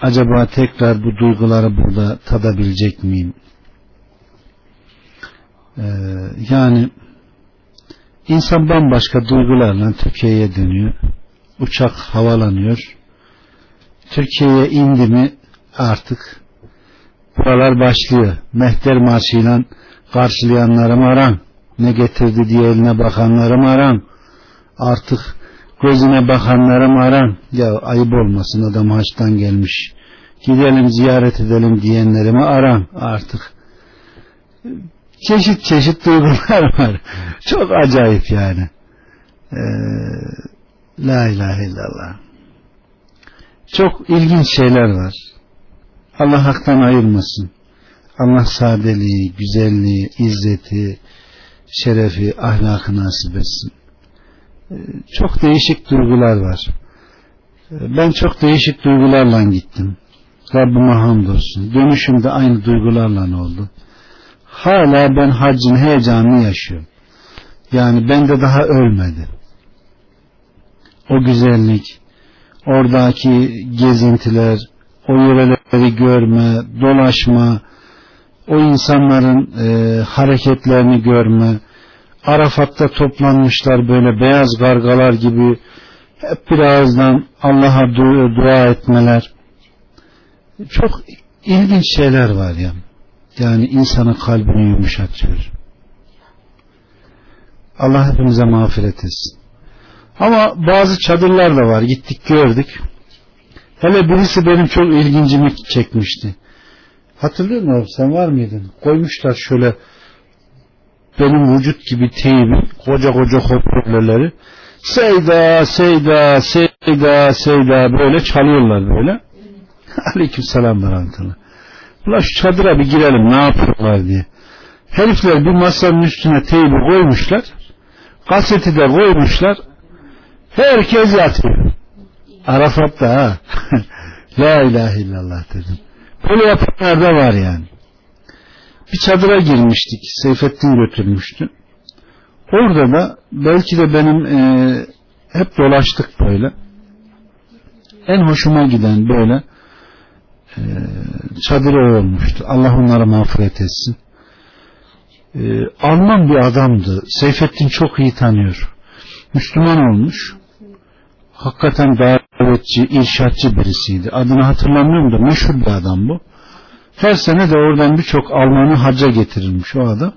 Acaba tekrar bu duyguları burada tadabilecek miyim? Ee, yani insan bambaşka duygularla Türkiye'ye dönüyor. Uçak havalanıyor. Türkiye'ye indi mi artık buralar başlıyor. Mehter marşıyla karşılayanlarım aran. Ne getirdi diye eline bakanlarım aran. Artık gözüne bakanlarım aran. Ya ayıp olmasın adam haçtan gelmiş. Gidelim ziyaret edelim diyenlerimi aran artık çeşit çeşit duygular [LAUGHS] var. Çok acayip yani. Ee, La ilahe illallah. Çok ilginç şeyler var. Allah haktan ayırmasın. Allah sadeliği, güzelliği, izzeti, şerefi, ahlakı nasip etsin. Ee, çok değişik duygular var. Ee, ben çok değişik duygularla gittim. Rabbime hamdolsun. Dönüşümde aynı duygularla oldu hala ben haccın heyecanını yaşıyorum. Yani bende daha ölmedi. O güzellik, oradaki gezintiler, o yöreleri görme, dolaşma, o insanların e, hareketlerini görme, Arafat'ta toplanmışlar böyle beyaz gargalar gibi hep bir ağızdan Allah'a du- dua etmeler. Çok ilginç şeyler var ya. Yani insanın kalbini yumuşatıyor. Allah hepimize mağfiret etsin. Ama bazı çadırlar da var. Gittik gördük. Hele birisi benim çok ilgincimi çekmişti. Hatırlıyor musun? Sen var mıydın? Koymuşlar şöyle benim vücut gibi teybi, koca koca hoparlörleri. Seyda, Seyda, Seyda, Seyda böyle çalıyorlar böyle. [LAUGHS] Aleyküm selam ve. Ulan şu çadıra bir girelim ne yapıyorlar diye. Herifler bir masanın üstüne teybi koymuşlar. Kaseti de koymuşlar. Herkes yatıyor. Arafat'ta ha. [LAUGHS] La ilahe illallah dedim. Böyle yapanlar da var yani. Bir çadıra girmiştik. Seyfettin götürmüştü. Orada da belki de benim e, hep dolaştık böyle. En hoşuma giden böyle e, çadır o olmuştu. Allah onlara mağfiret etsin. E, Alman bir adamdı. Seyfettin çok iyi tanıyor. Müslüman olmuş. Hakikaten davetçi, irşatçı birisiydi. Adını hatırlamıyorum da meşhur bir adam bu. Her sene de oradan birçok Almanı hacca getirilmiş o adam.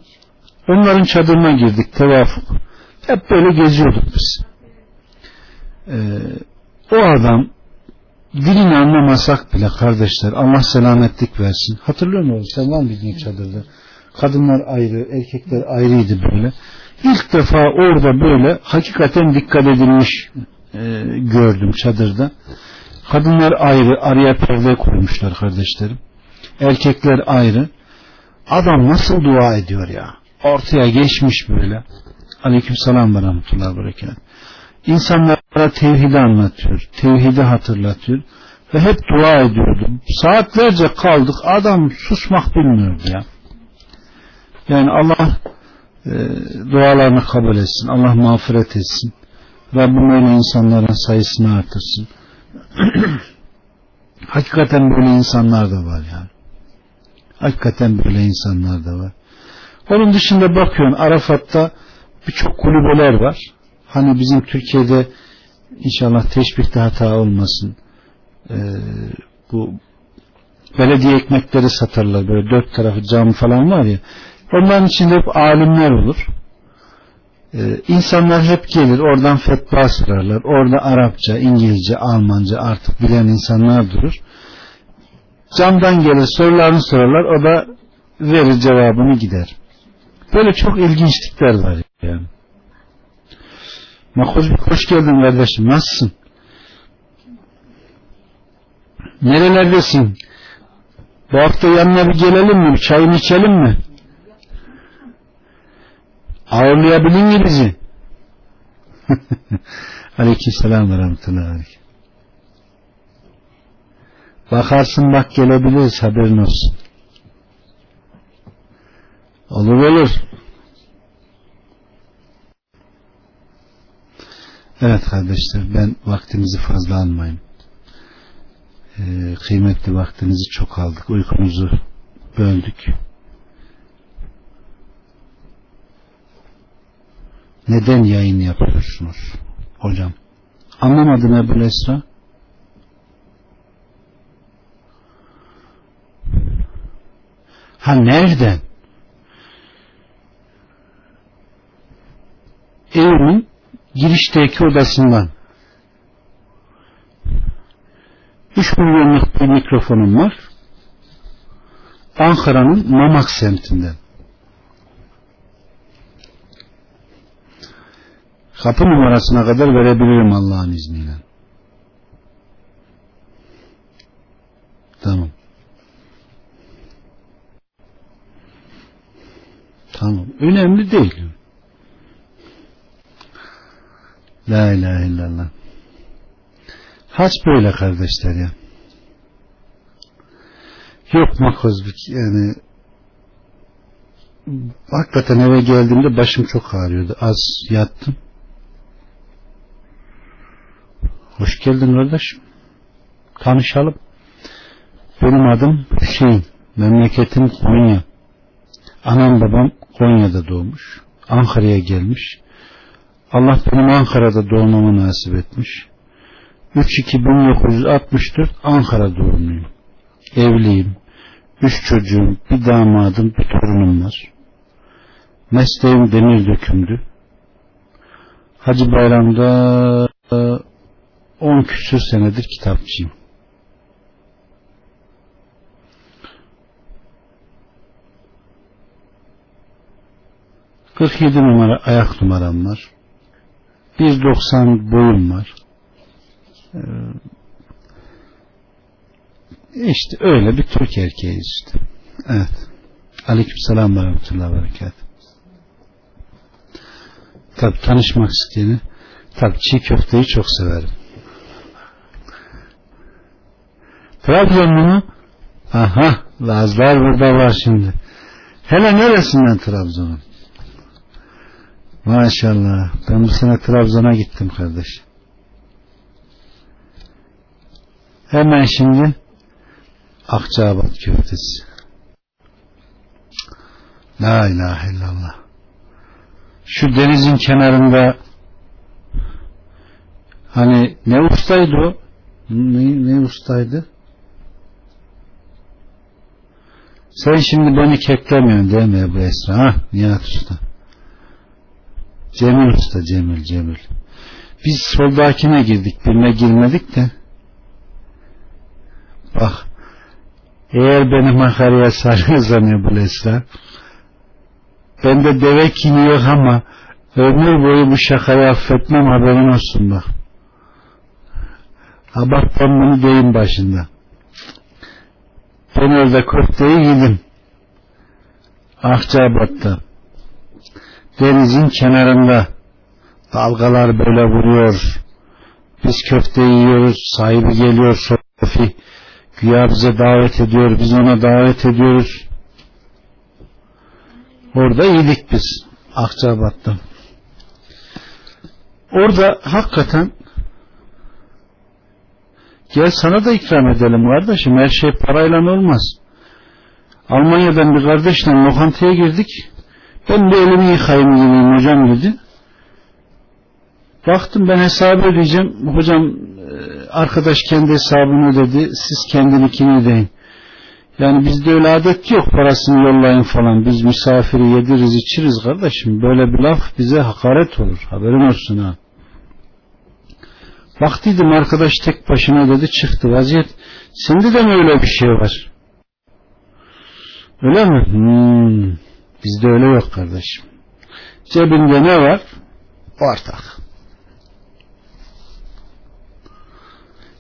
Onların çadırına girdik tevafuk. Hep böyle geziyorduk biz. Ee, o adam dilini anlamasak bile kardeşler Allah selametlik versin. Hatırlıyor musun? Sen var mıydın çadırda? Kadınlar ayrı, erkekler ayrıydı böyle. İlk defa orada böyle hakikaten dikkat edilmiş e, gördüm çadırda. Kadınlar ayrı, araya perde koymuşlar kardeşlerim. Erkekler ayrı. Adam nasıl dua ediyor ya? Ortaya geçmiş böyle. Aleyküm selam ve rahmetullahi berekat. İnsanlara tevhidi anlatıyor. Tevhidi hatırlatıyor. Ve hep dua ediyordu. Saatlerce kaldık. Adam susmak bilmiyordu ya. Yani Allah e, dualarını kabul etsin. Allah mağfiret etsin. Rabbim öyle insanların sayısını artırsın. [CLEARS THROAT] Hakikaten böyle insanlar da var yani. Hakikaten böyle insanlar da var. Onun dışında bakıyorsun Arafat'ta birçok kulübeler var. Hani bizim Türkiye'de inşallah teşbihte hata olmasın. Ee, bu belediye ekmekleri satarlar. Böyle dört tarafı cam falan var ya. Onların içinde hep alimler olur. Ee, insanlar hep gelir oradan fetva sırarlar. Orada Arapça, İngilizce, Almanca artık bilen insanlar durur. Camdan gelir sorularını sorarlar. O da verir cevabını gider. Böyle çok ilginçlikler var yani. Makoz hoş geldin kardeşim. Nasılsın? Nerelerdesin? Bu hafta yanına bir gelelim mi? Çayını içelim mi? Ağırlayabilin mi bizi? [LAUGHS] Aleyküm selam ve rahmetullahi Bakarsın bak gelebiliriz haberin olsun. Olur olur. Evet kardeşler ben vaktinizi fazla almayayım. Ee, kıymetli vaktinizi çok aldık. Uykunuzu böldük. Neden yayın yapıyorsunuz hocam? Anlamadım Ebu Esra. Ha nereden? Evimin girişteki odasından 3 milyonluk bir mikrofonum var. Ankara'nın Mamak semtinden. Kapı numarasına kadar verebilirim Allah'ın izniyle. Tamam. Tamam. Önemli değil. La ilahe illallah. Haç böyle kardeşler ya. Yok makozluk yani hakikaten eve geldiğimde başım çok ağrıyordu. Az yattım. Hoş geldin kardeşim. Tanışalım. Benim adım Hüseyin. Memleketim Konya. Anam babam Konya'da doğmuş. Ankara'ya gelmiş. Allah benim Ankara'da doğmamı nasip etmiş. 3-2-1964 Ankara doğumluyum. Evliyim. Üç çocuğum, bir damadım, bir torunum var. Mesleğim demir dökümdü. Hacı Bayram'da 10 küsür senedir kitapçıyım. Kırk yedi numara ayak numaram var. 1.90 boyum var. Ee, işte öyle bir Türk erkeğiz işte. Evet. Aleyküm selam ve rahmetullahi ve berekat. Tabi tanışmak isteyeni tabi çiğ köfteyi çok severim. Trabzonlu mu? Aha Lazlar burada var şimdi. Hele neresinden Trabzon'un? Maşallah. Ben bu sene Trabzon'a gittim kardeş. Hemen şimdi Akçabat köftesi. La ilahe illallah. Şu denizin kenarında hani ne ustaydı o? Ne, ne ustaydı? Sen şimdi beni keklemiyorsun değil mi Ebu Esra? Ha? Nihat Usta. Cemil Usta Cemil Cemil. Biz soldakine girdik birine girmedik de bak eğer beni makaraya sarıyorsan Ebu Esra bende deve kini yok ama ömür boyu bu şakayı affetmem haberin olsun bak. Ben bunu deyin başında. Ben orada köfteyi yedim. Akçabat'ta. Denizin kenarında. Dalgalar böyle vuruyor. Biz köfteyi yiyoruz. Sahibi geliyor Sofi. Güya bize davet ediyor. Biz ona davet ediyoruz. Orada yedik biz. Akçabat'ta. Orada hakikaten Gel sana da ikram edelim kardeşim. Her şey parayla olmaz. Almanya'dan bir kardeşle lokantaya girdik. Ben de elimi yıkayayım yiyeyim hocam dedi. Baktım ben hesabı ödeyeceğim. Hocam e, arkadaş kendi hesabını ödedi. Siz kendininkini ödeyin. Yani bizde öyle adet yok parasını yollayın falan. Biz misafiri yediriz içiriz kardeşim. Böyle bir laf bize hakaret olur. Haberin olsun ha. Baktıydım arkadaş tek başına dedi çıktı vaziyet. Sende de mi öyle bir şey var? Öyle mi? Hmm. Bizde öyle yok kardeşim. Cebinde ne var? Ortak.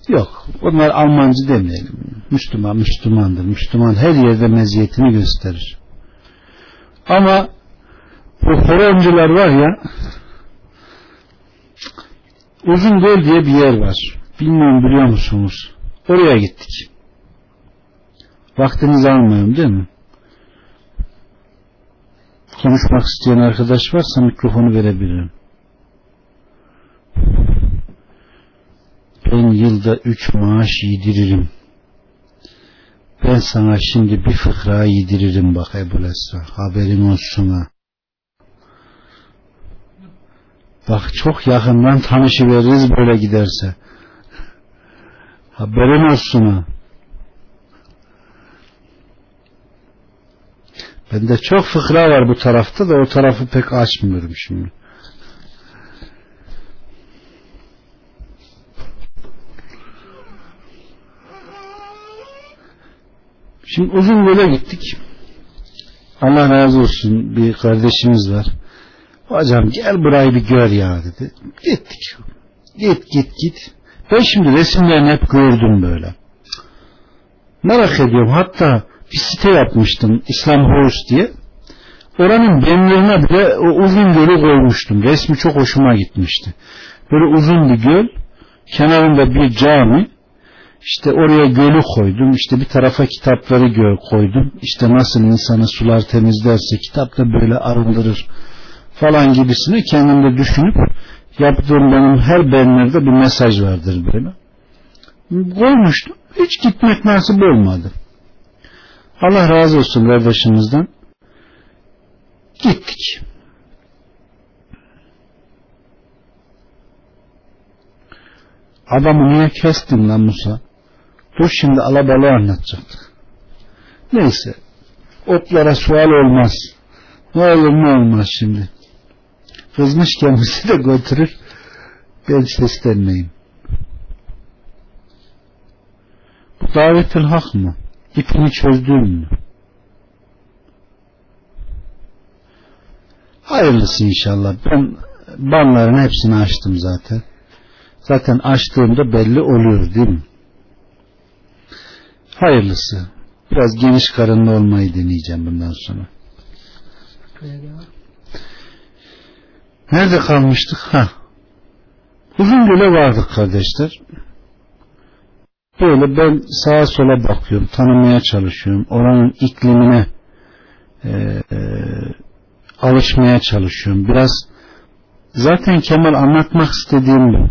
Yok. Onlar Almancı demeyelim. Müslüman, Müslümandır. Müslüman her yerde meziyetini gösterir. Ama bu horoncular var ya Uzun Göl diye bir yer var. Bilmiyorum biliyor musunuz? Oraya gittik. Vaktinizi almayın değil mi? Konuşmak isteyen arkadaş varsa mikrofonu verebilirim. Ben yılda üç maaş yediririm. Ben sana şimdi bir fıkra yediririm bak Ebu Esra. Haberin olsun ha. Bak çok yakından tanışıveririz böyle giderse. Haberin olsun ha. Bende çok fıkra var bu tarafta da o tarafı pek açmıyorum şimdi. Şimdi uzun yola gittik. Allah razı olsun bir kardeşimiz var. Hocam gel burayı bir gör ya dedi. Gittik. Git git git. Ben şimdi resimlerini hep gördüm böyle. Merak ediyorum. Hatta bir site yapmıştım. İslam Horus diye. Oranın benlerine bile o uzun gölü koymuştum. Resmi çok hoşuma gitmişti. Böyle uzun bir göl. Kenarında bir cami. İşte oraya gölü koydum. İşte bir tarafa kitapları koydum. İşte nasıl insanı sular temizlerse kitap da böyle arındırır falan gibisini kendimde düşünüp yaptığım benim her benlerde bir mesaj vardır böyle. Koymuştum. Hiç gitmek nasip olmadı. Allah razı olsun kardeşimizden. Gittik. Adamı niye kestin lan Musa? Dur şimdi alabalığı anlatacaktık. Neyse. Otlara sual olmaz. Ne olur ne olmaz şimdi. Kızmış kendisi de götürür. Ben seslenmeyeyim. Bu davetül hak mı? İpini çözdüğün mü? Hayırlısı inşallah. Ben banların hepsini açtım zaten. Zaten açtığımda belli oluyor değil mi? Hayırlısı. Biraz geniş karınlı olmayı deneyeceğim bundan sonra. Nerede kalmıştık? Ha. Uzun göle vardık kardeşler. Böyle ben sağa sola bakıyorum, tanımaya çalışıyorum. Oranın iklimine e, e, alışmaya çalışıyorum. Biraz zaten Kemal anlatmak istediğim bu.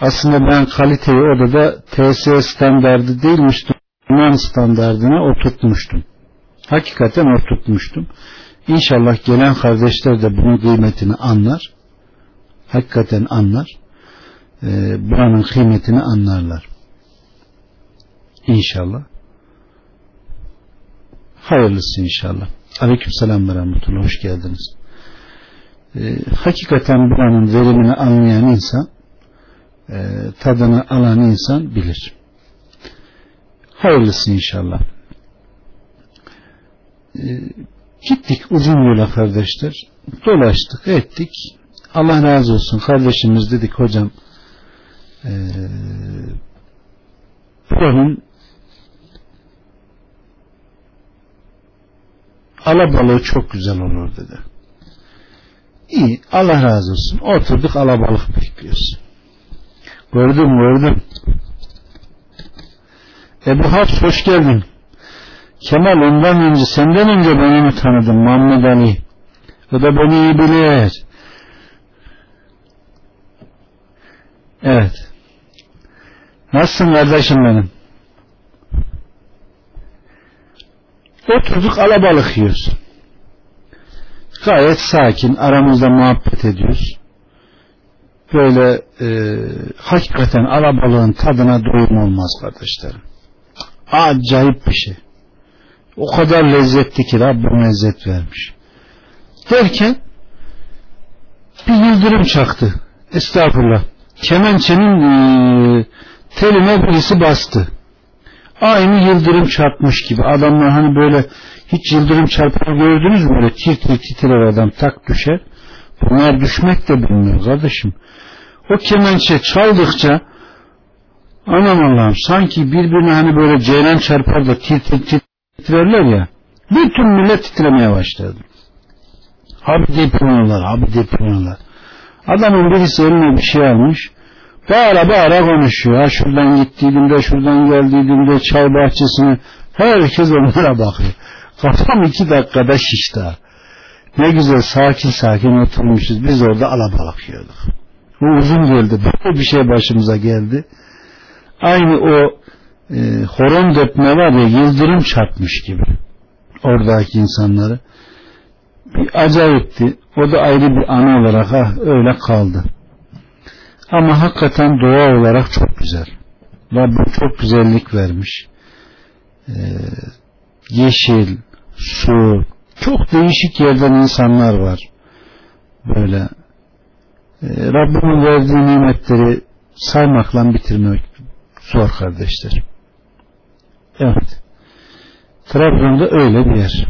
Aslında ben kaliteyi odada TSE standardı değil Müslüman standardına oturtmuştum. Hakikaten oturtmuştum. İnşallah gelen kardeşler de bunun kıymetini anlar. Hakikaten anlar. Ee, buranın kıymetini anlarlar. İnşallah. Hayırlısı inşallah. Aleyküm selam ve rahmetullah. Hoş geldiniz. Ee, hakikaten buranın verimini anlayan insan e, tadını alan insan bilir. Hayırlısı inşallah. Ee, gittik uzun yola kardeşler. Dolaştık ettik. Allah razı olsun. Kardeşimiz dedik hocam e, buranın alabalığı çok güzel olur dedi. İyi Allah razı olsun. Oturduk alabalık bekliyoruz. Gördüm gördüm. Ebu Hafs hoş geldin. Kemal ondan önce senden önce beni mi tanıdın Muhammed Ali? O da beni iyi bilir. Evet. Nasılsın kardeşim benim? Oturduk alabalık yiyoruz. Gayet sakin aramızda muhabbet ediyoruz. Böyle e, hakikaten alabalığın tadına doyum olmaz kardeşlerim. Acayip bir şey. O kadar lezzetli ki Rabbim lezzet vermiş. Derken bir yıldırım çaktı. Estağfurullah. Kemençenin e, teline birisi bastı. Aynı yıldırım çarpmış gibi. Adamlar hani böyle hiç yıldırım çarpar gördünüz mü? Böyle tir tir titrer adam tak düşer. Bunlar düşmek de bilmiyor kardeşim. O kemençe çaldıkça anam Allah'ım sanki birbirine hani böyle ceylan çarpar da tir tir titrerler ya. Bütün millet titremeye başladı. Abi depremiyorlar, abi depremiyorlar. Adamın birisi eline bir şey almış. Bağıra bağıra konuşuyor. Ha şuradan gittiydim de şuradan geldiydim de çay bahçesine. Herkes onlara bakıyor. Kafam iki dakikada şişti. Ne güzel sakin sakin oturmuşuz. Biz orada alabalık yiyorduk. Bu uzun geldi. Böyle bir şey başımıza geldi. Aynı o e, horon dökme var ya yıldırım çarpmış gibi. Oradaki insanları. Bir acayipti. O da ayrı bir ana olarak ha, öyle kaldı. Ama hakikaten doğa olarak çok güzel. Rabbim çok güzellik vermiş. Ee, yeşil, su, çok değişik yerden insanlar var. Böyle ee, Rabbimin verdiği nimetleri saymakla bitirmek zor kardeşler. Evet. Trabzon'da öyle bir yer.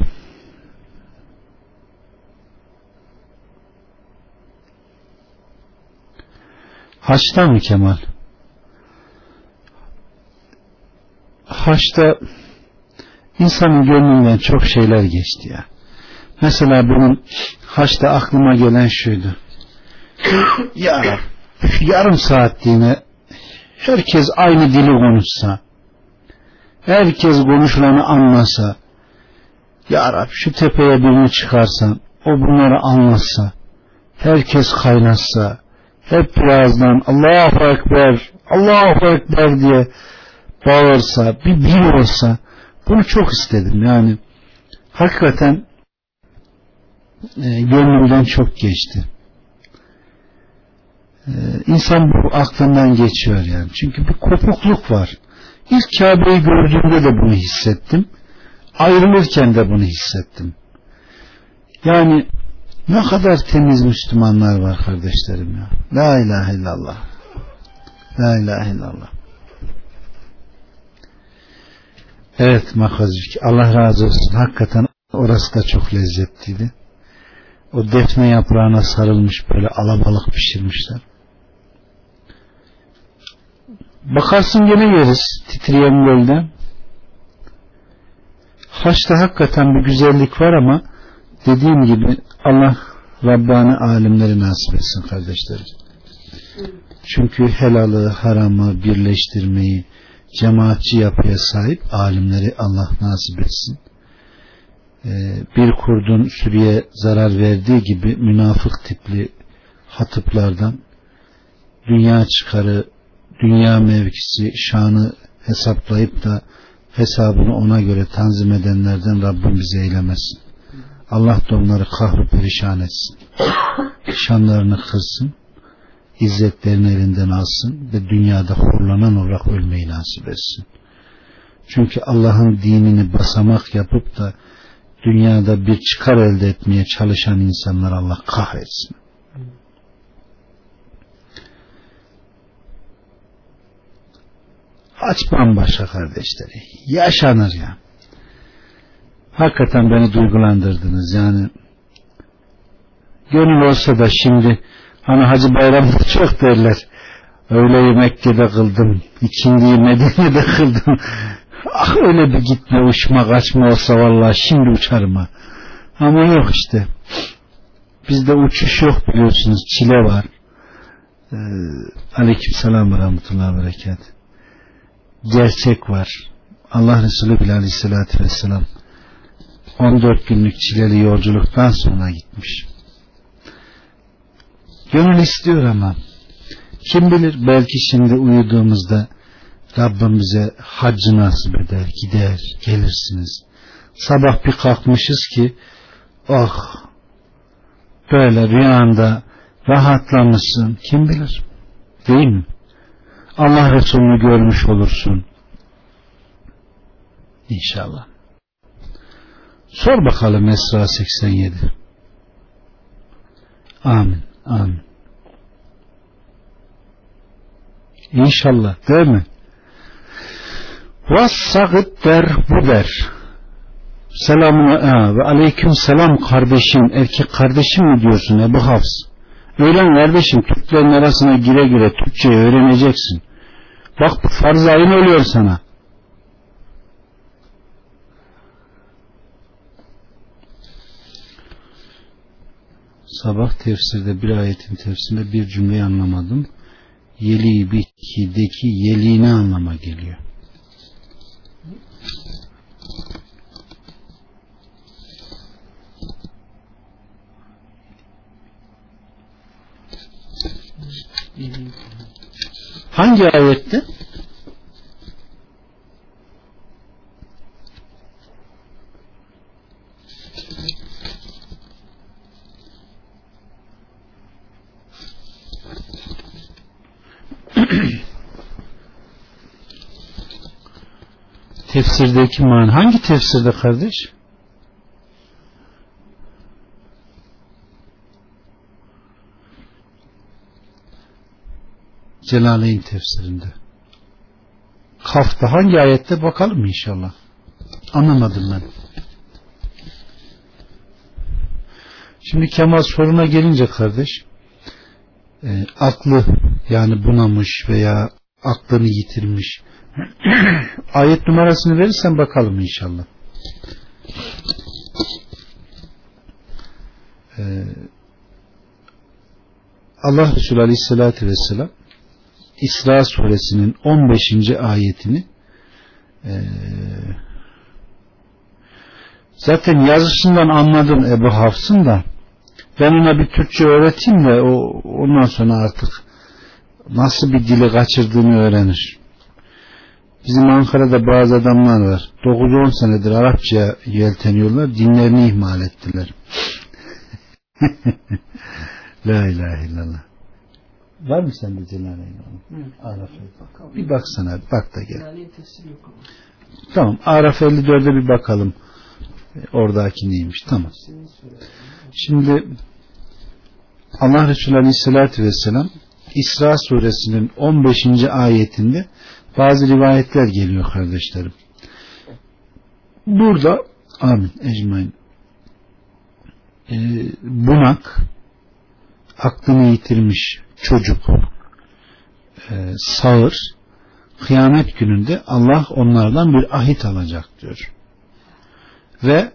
Haçta mı Kemal? Haçta insanın gönlünden çok şeyler geçti ya. Mesela benim haçta aklıma gelen şuydu. ya yarım saatliğine herkes aynı dili konuşsa herkes konuşulanı anlasa Ya Rab şu tepeye birini çıkarsan o bunları anlatsa herkes kaynatsa hep birazdan Allahu Ekber Allahu Ekber diye bağırsa bir bir bunu çok istedim. Yani hakikaten e, gönlümden çok geçti. E, insan bu aklından geçiyor yani. Çünkü bir kopukluk var. İlk Kabe'yi gördüğümde de bunu hissettim. Ayrılırken de bunu hissettim. Yani ne kadar temiz Müslümanlar var kardeşlerim ya. La ilahe illallah. La ilahe illallah. Evet Makazük Allah razı olsun. Hakikaten orası da çok lezzetliydi. O defne yaprağına sarılmış böyle alabalık pişirmişler. Bakarsın gene yeriz titreyen gölden. Haçta hakikaten bir güzellik var ama dediğim gibi Allah Rabbani alimleri nasip etsin kardeşlerim çünkü helalı haramı birleştirmeyi cemaatçi yapıya sahip alimleri Allah nasip etsin. Ee, bir kurdun sürüye zarar verdiği gibi münafık tipli hatıplardan dünya çıkarı, dünya mevkisi, şanı hesaplayıp da hesabını ona göre tanzim edenlerden Rabbim bize eylemesin. Allah da onları kahru perişan etsin. Şanlarını kırsın izzetlerini elinden alsın ve dünyada horlanan olarak ölmeyi nasip etsin. Çünkü Allah'ın dinini basamak yapıp da dünyada bir çıkar elde etmeye çalışan insanlar Allah kahretsin. Aç bambaşka kardeşleri. Yaşanır ya. Hakikaten beni duygulandırdınız yani. Gönül olsa da şimdi Hani Hacı Bayram'da [LAUGHS] çok derler. Öğleyi Mekke'de kıldım. ikindiyi Medine'de [LAUGHS] kıldım. Ah öyle bir gitme uçma kaçma olsa vallahi şimdi uçarım ha. Ama yok işte. Bizde uçuş yok biliyorsunuz. Çile var. Ee, Aleyküm selam ve rahmetullahi berekat. Gerçek var. Allah Resulü bile aleyhissalatü vesselam 14 günlük çileli yolculuktan sonra gitmiş. Gönül istiyor ama kim bilir belki şimdi uyuduğumuzda Rabbim bize haccı nasip eder, gider, gelirsiniz. Sabah bir kalkmışız ki oh böyle rüyanda rahatlamışsın kim bilir değil mi? Allah Resulü'nü görmüş olursun. İnşallah. Sor bakalım Esra 87. Amin. Amin. İnşallah değil mi? Vassagıt der bu der. Selamun ve aleyküm selam kardeşim, erkek kardeşim mi diyorsun Ebu Hafs? Öğren kardeşim, Türklerin arasına gire gire Türkçeyi öğreneceksin. Bak bu farz ayın oluyor sana. Sabah tefsirde bir ayetin tefsirinde bir cümleyi anlamadım. Yeli bitkideki yeli anlama geliyor? Hangi ayette? Tefsirdeki man hangi tefsirde kardeş? Celaleyn tefsirinde. Kafta hangi ayette bakalım inşallah. Anlamadım ben. Şimdi Kemal soruna gelince kardeş e, aklı yani bunamış veya aklını yitirmiş [CLEARS THROAT] ayet numarasını verirsen bakalım inşallah. Ee, Allah Resulü Aleyhisselatü Vesselam İsra suresinin 15. ayetini Ee, zaten yazısından anladım Ebu Hafs'ın da ben ona bir Türkçe öğreteyim de o, ondan sonra artık nasıl bir dili kaçırdığını öğrenir. Bizim Ankara'da bazı adamlar var. 9-10 senedir Arapça yelteniyorlar. Dinlerini ihmal ettiler. [LAUGHS] La ilahe illallah. Var mı sende Celaleyn? Araf Bir baksana bak da gel. Tamam Araf 54'e bir bakalım. Oradaki neymiş? Tamam. Şimdi Allah Resulü Aleyhisselatü Vesselam İsra suresinin 15. ayetinde bazı rivayetler geliyor kardeşlerim. Burada amin ecmain e, bunak aklını yitirmiş çocuk e, sağır kıyamet gününde Allah onlardan bir ahit alacak diyor. Ve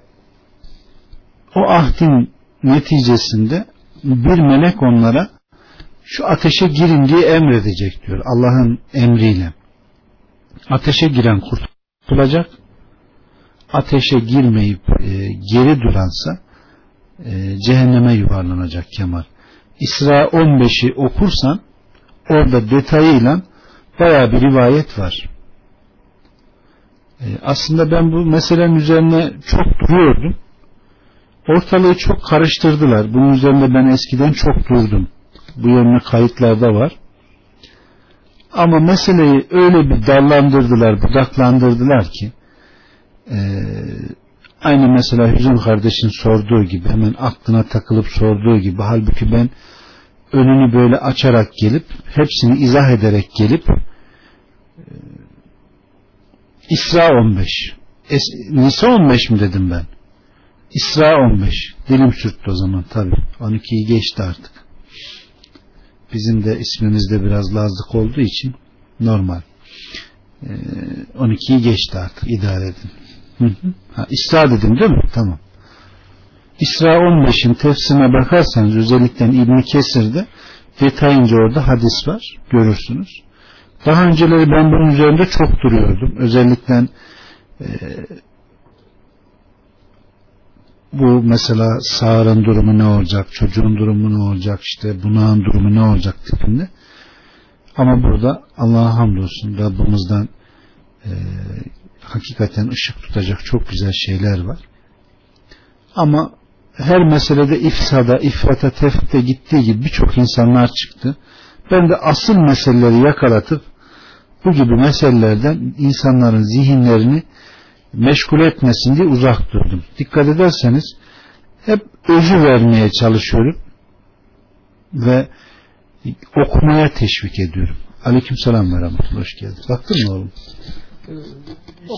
o ahdin neticesinde bir melek onlara şu ateşe girin diye emredecek diyor. Allah'ın emriyle. Ateşe giren kurtulacak. Ateşe girmeyip e, geri duransa e, cehenneme yuvarlanacak Kemal. İsra 15'i okursan orada detayıyla baya bir rivayet var. E, aslında ben bu meselenin üzerine çok duruyordum. Ortalığı çok karıştırdılar. Bunun üzerinde ben eskiden çok durdum. Bu yönlü kayıtlarda var. Ama meseleyi öyle bir dallandırdılar, budaklandırdılar ki e, aynı mesela Hüzün kardeşin sorduğu gibi hemen aklına takılıp sorduğu gibi halbuki ben önünü böyle açarak gelip hepsini izah ederek gelip e, İsra 15 es, Nisa 15 mi dedim ben? İsra 15 dilim sürttü o zaman tabi 12'yi geçti artık bizim de ismimizde biraz lazlık olduğu için normal e, 12'yi geçti artık idare edin hı. Ha, İsra dedim değil mi tamam İsra 15'in tefsirine bakarsanız özellikle İbn Kesir'de detayınca orada hadis var görürsünüz. Daha önceleri ben bunun üzerinde çok duruyordum. Özellikle e, bu mesela sağırın durumu ne olacak, çocuğun durumu ne olacak, işte bunağın durumu ne olacak tipinde. Ama burada Allah'a hamdolsun Rabbimizden e, hakikaten ışık tutacak çok güzel şeyler var. Ama her meselede ifsada, ifrata, tefrite gittiği gibi birçok insanlar çıktı. Ben de asıl meseleleri yakalatıp bu gibi meselelerden insanların zihinlerini meşgul etmesin diye uzak durdum. Dikkat ederseniz hep özü vermeye çalışıyorum ve okumaya teşvik ediyorum. Aleyküm selam ve. Hoş geldin. Baktın mı oğlum?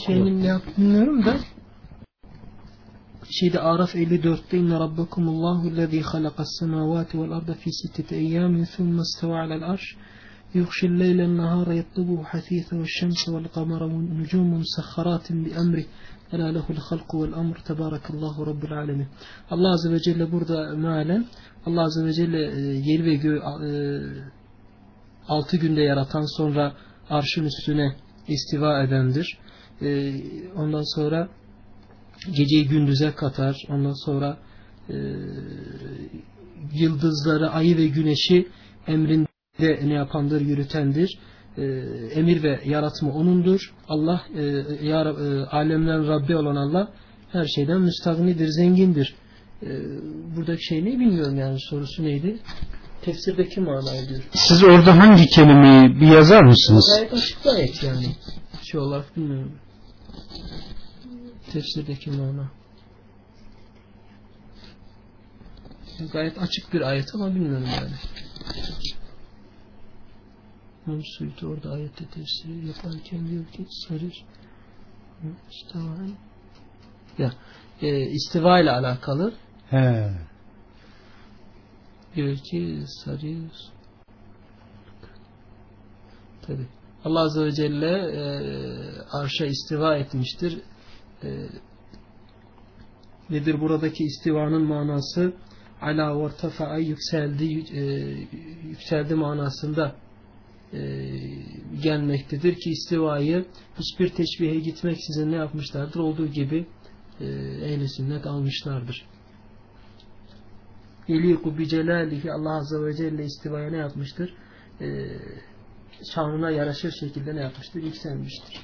Şeyini ne bilmiyorum da şeyde Araf 54'te inne rabbakumullahu lezî halakas semâvâti vel arda fî sitteti eyyâmin thumme istevâ alel arş يغشي الليل النهار يطلبه حثيثا والشمس والقمر والنجوم مسخرات بأمره ألا له الخلق والأمر تبارك الله رب العالمين Allah Azze ve Celle burada mealen Allah Azze ve Celle yer ve gö altı günde yaratan sonra arşın üstüne istiva edendir. Ondan sonra geceyi gündüze katar. Ondan sonra e, yıldızları, ayı ve güneşi emrinde ne yapandır, yürütendir. E, emir ve yaratma O'nundur. Allah, e, ya, e, alemlerin Rabbi olan Allah her şeyden müstagnidir, zengindir. E, buradaki şey ne bilmiyorum yani sorusu neydi? Tefsirdeki manayı diyor. Siz orada hangi kelimeyi bir yazar mısınız? Gayet açık gayet yani. Şey olarak bilmiyorum tefsirdeki mana. Gayet açık bir ayet ama bilmiyorum yani. Hem Suyuti orada ayette tefsiri yaparken diyor ki sarır istivan ya e, istiva ile alakalı. He. diyor ki sarır tabi Allah Azze ve Celle e, arşa istiva etmiştir. E, nedir buradaki istivanın manası? Ala vertefa'a yükseldi e, yükseldi manasında e, gelmektedir ki istivayı hiçbir teşbihe gitmeksizin ne yapmışlardır? Olduğu gibi e, ehl sünnet almışlardır. İliku bi celalihi Allah Azze ve Celle istivaya ne yapmıştır? E, şanına yaraşır şekilde ne yapmıştır? Yükselmiştir.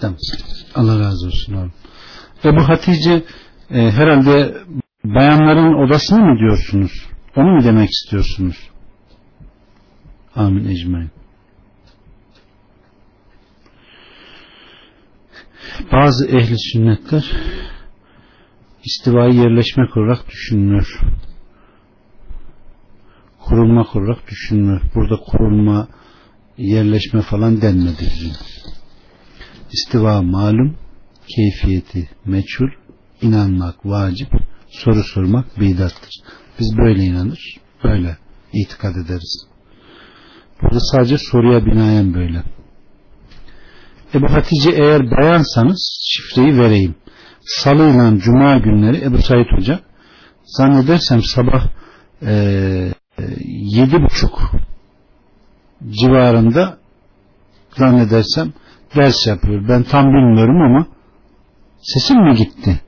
Tamam. Allah razı olsun oğlum. Ebu Hatice e, herhalde bayanların odasını mı diyorsunuz? Onu mu demek istiyorsunuz? Amin ecmain. Bazı ehli sünnetler istivayı yerleşmek olarak düşünülür. Kurulmak olarak düşünülür. Burada kurulma, yerleşme falan denmedi. İstiva malum, keyfiyeti meçhul, inanmak vacip, soru sormak bidattır. Biz böyle inanır, böyle itikad ederiz. Burada sadece soruya binaen böyle. Ebu Hatice eğer bayansanız şifreyi vereyim. Salı ile Cuma günleri Ebu Said Hoca zannedersem sabah e, yedi buçuk civarında zannedersem ders yapıyor. Ben tam bilmiyorum ama sesim mi gitti?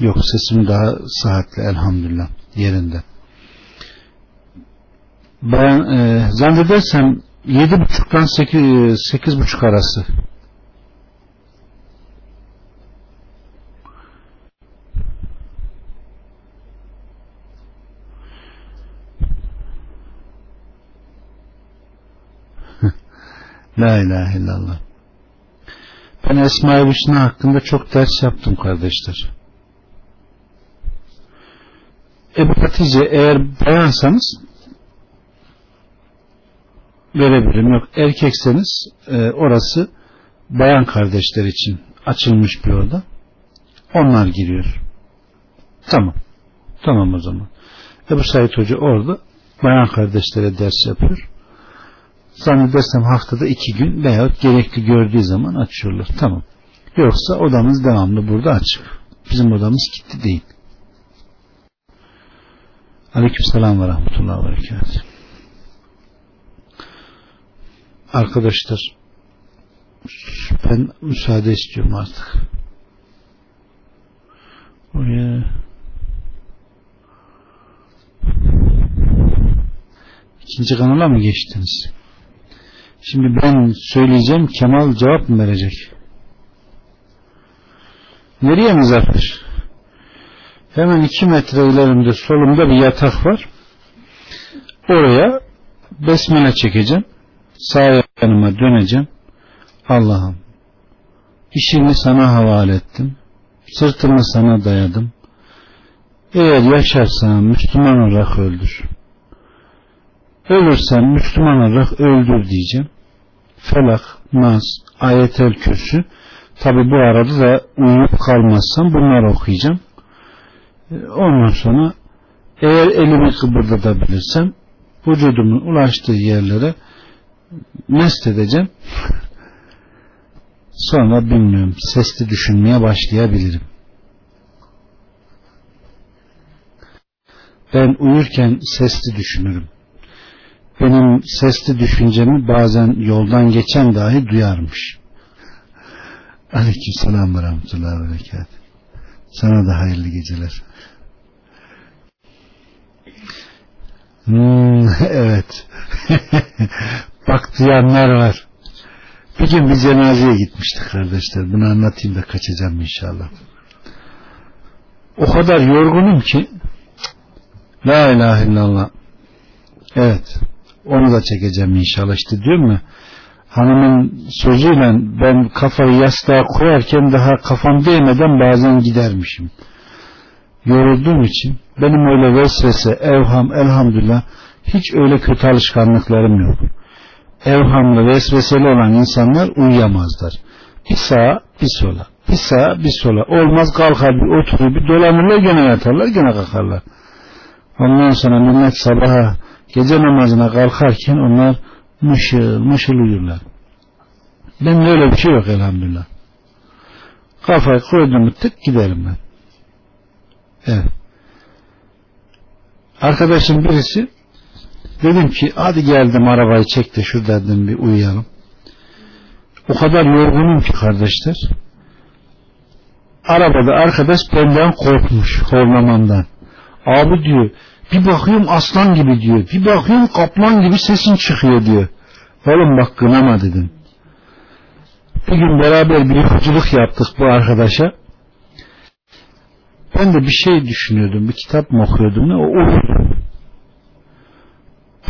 Yok sesim daha sıhhatli elhamdülillah yerinde. Ben e, zannedersem yedi buçuktan sekiz, sekiz buçuk arası [LAUGHS] La ilahe illallah. Ben Esma-i Hüsna hakkında çok ders yaptım kardeşler. Ebu Hatice eğer bayansanız verebilirim. Yok erkekseniz e, orası bayan kardeşler için açılmış bir oda. Onlar giriyor. Tamam. Tamam o zaman. Ebu Said Hoca orada bayan kardeşlere ders yapıyor. Zannedersem haftada iki gün veya gerekli gördüğü zaman açıyorlar. Tamam. Yoksa odamız devamlı burada açık. Bizim odamız gitti değil. Aleyküm selam ve rahmetullahi ve berekatuhu. Arkadaşlar ben müsaade istiyorum artık. Oraya ikinci kanala mı geçtiniz? Şimdi ben söyleyeceğim Kemal cevap mı verecek? Nereye Muzaffer? Hemen iki metre ilerimde solumda bir yatak var. Oraya besmele çekeceğim. Sağ yanıma döneceğim. Allah'ım işimi sana havale ettim. Sırtımı sana dayadım. Eğer yaşarsan Müslüman olarak öldür. Ölürsen Müslüman olarak öldür diyeceğim. Felak, Nas, Ayetel Kürsü tabi bu arada da uyuyup kalmazsam bunları okuyacağım. Ondan sonra eğer elimi kıpırdatabilirsem vücudumun ulaştığı yerlere mest edeceğim. Sonra bilmiyorum sesli düşünmeye başlayabilirim. Ben uyurken sesli düşünürüm. Benim sesli düşüncemi bazen yoldan geçen dahi duyarmış. [LAUGHS] Aleyküm selam ve rahmetullahi ve. Sana da hayırlı geceler. Hmm, [LAUGHS] evet. [LAUGHS] Bak duyanlar var. Bir gün bir cenazeye gitmiştik kardeşler. Bunu anlatayım da kaçacağım inşallah. O kadar yorgunum ki La ilahe illallah. Evet. Onu da çekeceğim inşallah. İşte diyorum ya hanımın sözüyle ben kafayı yastığa koyarken daha kafam değmeden bazen gidermişim. Yorulduğum için benim öyle vesvese, evham, elhamdülillah hiç öyle kötü alışkanlıklarım yok. Evhamlı, vesveseli olan insanlar uyuyamazlar. Bir sağa, bir sola. Bir sağa, bir sola. Olmaz kalkar bir oturur, bir dolanırlar gene yatarlar, gene kalkarlar. Ondan sonra millet sabaha gece namazına kalkarken onlar mışıl mışıl uyurlar. Ben öyle bir şey yok elhamdülillah. Kafayı koydum tık giderim ben. Evet. arkadaşım birisi dedim ki hadi geldim arabayı çek de şurada dedim bir uyuyalım. O kadar yorgunum ki kardeşler. Arabada arkadaş benden korkmuş horlamamdan. Abi diyor bir bakıyorum aslan gibi diyor. Bir bakıyorum kaplan gibi sesin çıkıyor diyor. Oğlum bak kınama dedim. Bir gün beraber bir yolculuk yaptık bu arkadaşa. Ben de bir şey düşünüyordum. Bir kitap mı okuyordum? Ne? O uyudu.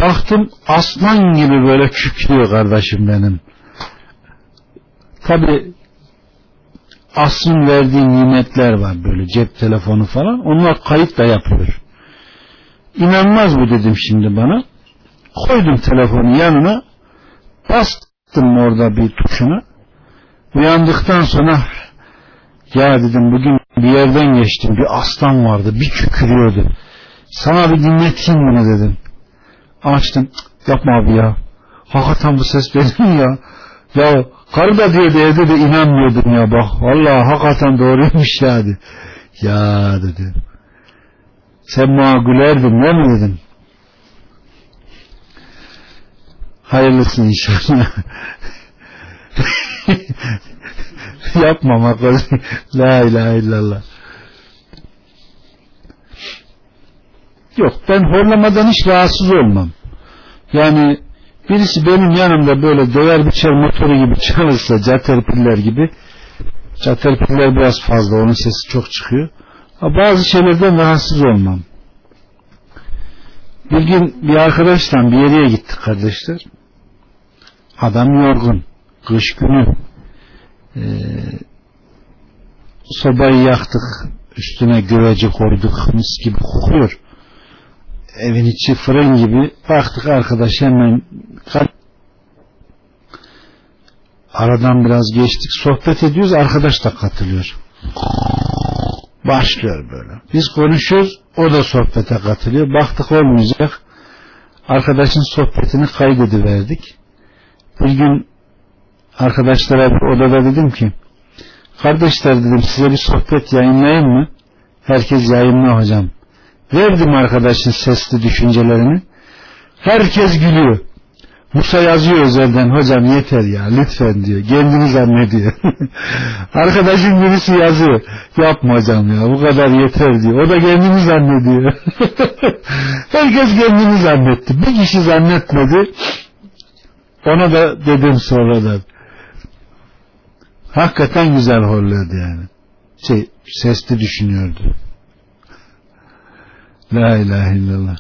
Baktım aslan gibi böyle kükrüyor kardeşim benim. Tabi asrın verdiği nimetler var böyle cep telefonu falan. Onlar kayıt da yapıyor. İnanmaz bu dedim şimdi bana. Koydum telefonu yanına. Bastım orada bir tuşuna. Uyandıktan sonra ya dedim bugün bir yerden geçtim bir aslan vardı bir kükürüyordu. Sana bir dinleteyim bunu dedim. Açtım. Yapma abi ya. Hakikaten bu ses benim ya. Ya karı da diyordu evde de inanmıyordum ya bak. Vallahi hakikaten doğruymuş ya dedi. Ya dedi. Sen bana gülerdin değil mi dedim. Hayırlısı inşallah. [LAUGHS] Yapmamak La ilahe illallah. Yok ben horlamadan hiç rahatsız olmam. Yani birisi benim yanımda böyle döver biçer motoru gibi çalışsa caterpiller gibi caterpiller biraz fazla onun sesi çok çıkıyor. Ama bazı şeylerden rahatsız olmam. Bir gün bir arkadaşla bir yere gittik kardeşler. Adam yorgun. Kış günü. Ee, sobayı yaktık. Üstüne göveci koyduk. Mis gibi kokuyor. Evin içi fırın gibi. Baktık arkadaş hemen aradan biraz geçtik. Sohbet ediyoruz. Arkadaş da katılıyor. Başlıyor böyle. Biz konuşuyoruz. O da sohbete katılıyor. Baktık olmayacak. Arkadaşın sohbetini kaydediverdik. Bir gün arkadaşlara bir odada dedim ki kardeşler dedim size bir sohbet yayınlayayım mı? Herkes yayınla hocam. Verdim arkadaşın sesli düşüncelerini. Herkes gülüyor. Musa yazıyor özelden hocam yeter ya lütfen diyor. Kendini zannediyor. [LAUGHS] Arkadaşın birisi yazıyor. Yapma hocam ya bu kadar yeter diyor. O da kendini zannediyor. [LAUGHS] Herkes kendini zannetti. Bir kişi zannetmedi. Ona da dedim sonradan. Hakikaten güzel horluyordu yani. Şey, sesli düşünüyordu. La ilahe illallah.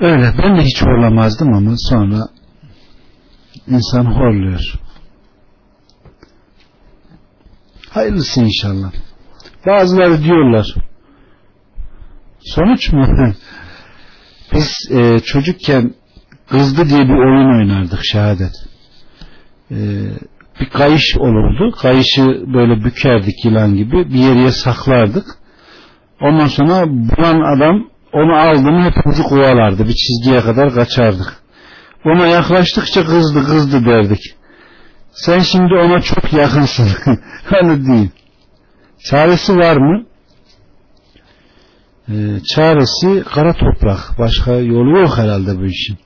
Öyle ben de hiç horlamazdım ama sonra insan horluyor. Hayırlısı inşallah. Bazıları diyorlar sonuç mu? [LAUGHS] Biz e, çocukken kızdı diye bir oyun oynardık şehadet. E, bir kayış olurdu. Kayışı böyle bükerdik yılan gibi bir yere saklardık. Ondan sonra bulan adam onu aldı mı hepimizi kovalardı. Bir çizgiye kadar kaçardık. Ona yaklaştıkça kızdı kızdı derdik. Sen şimdi ona çok yakınsın. [LAUGHS] hani değil. Çaresi var mı? Ee, çaresi kara toprak. Başka yolu yok herhalde bu işin.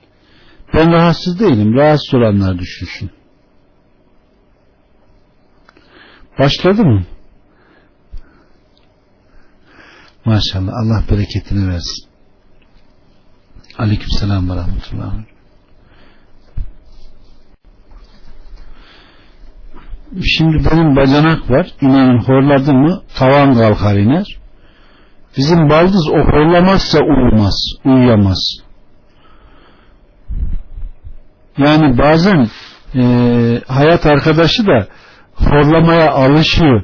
Ben rahatsız değilim. Rahatsız olanlar düşünsün. Başladı mı? Maşallah Allah bereketini versin. Aleyküm selam ve rahmetullah. Şimdi benim bacanak var. İnanın horladı mı tavan kalkar iner. Bizim baldız o horlamazsa uyumaz, uyuyamaz. Yani bazen e, hayat arkadaşı da horlamaya alışıyor.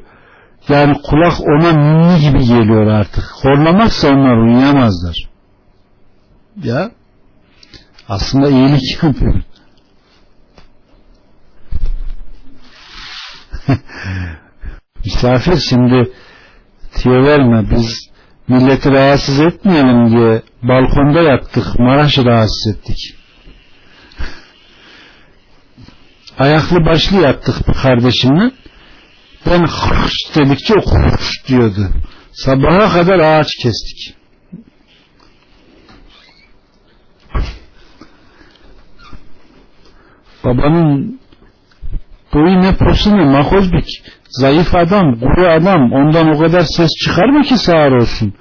Yani kulak ona ninni gibi geliyor artık. Horlamazsa onlar uyuyamazlar. Ya aslında iyilik yapıyor. [LAUGHS] Misafir şimdi tiyo verme biz milleti rahatsız etmeyelim diye balkonda yattık Maraş'ı rahatsız ettik. [LAUGHS] Ayaklı başlı yattık bir kardeşimle ben hırş dedikçe hırş diyordu. Sabaha kadar ağaç kestik. Babanın boyu ne posu ne makozbik. Zayıf adam, kuru adam. Ondan o kadar ses çıkar mı ki sağır olsun?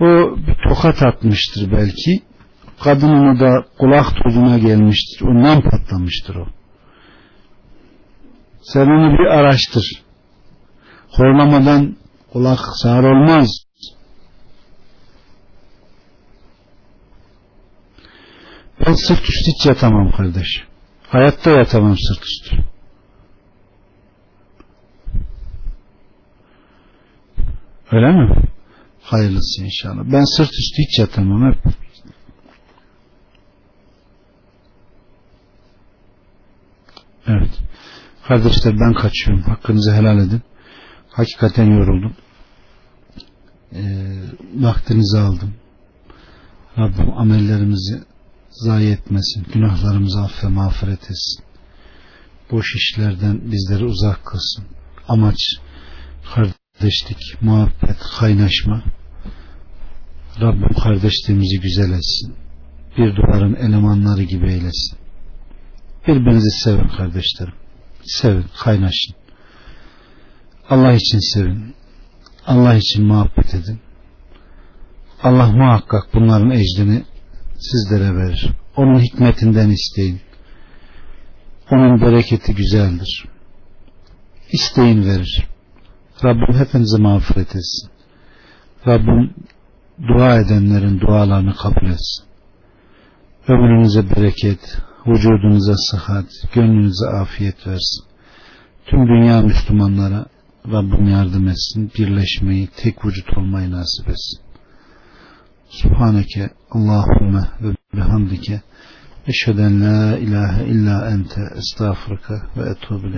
O bir tokat atmıştır belki. Kadının da kulak tozuna gelmiştir. Ondan patlamıştır o. Sen onu bir araştır. Horlamadan kulak sağır olmaz. Ben sırt üstü hiç yatamam kardeş. Hayatta yatamam sırt üstü. Öyle mi? Hayırlısı inşallah. Ben sırt üstü hiç yatamam hep. Evet. Kardeşler ben kaçıyorum. Hakkınızı helal edin. Hakikaten yoruldum. E, vaktinizi aldım. Rabbim amellerimizi zayi etmesin. Günahlarımızı affe mağfiret etsin. Boş işlerden bizleri uzak kılsın. Amaç kardeşlik, muhabbet, kaynaşma. Rabbim kardeşliğimizi güzel etsin. Bir duvarın elemanları gibi eylesin. Birbirinizi sevin kardeşlerim. Sevin, kaynaşın. Allah için sevin. Allah için muhabbet edin. Allah muhakkak bunların ecrini sizlere verir. Onun hikmetinden isteyin. Onun bereketi güzeldir. İsteyin verir. Rabbim hepinize mağfiret etsin. Rabbim dua edenlerin dualarını kabul etsin. Ömrünüze bereket, vücudunuza sıhhat, gönlünüze afiyet versin. Tüm dünya Müslümanlara Rabbim yardım etsin. Birleşmeyi, tek vücut olmayı nasip etsin. Subhaneke Allahümme ve bihamdike eşheden la ilahe illa ente estağfurka ve etubu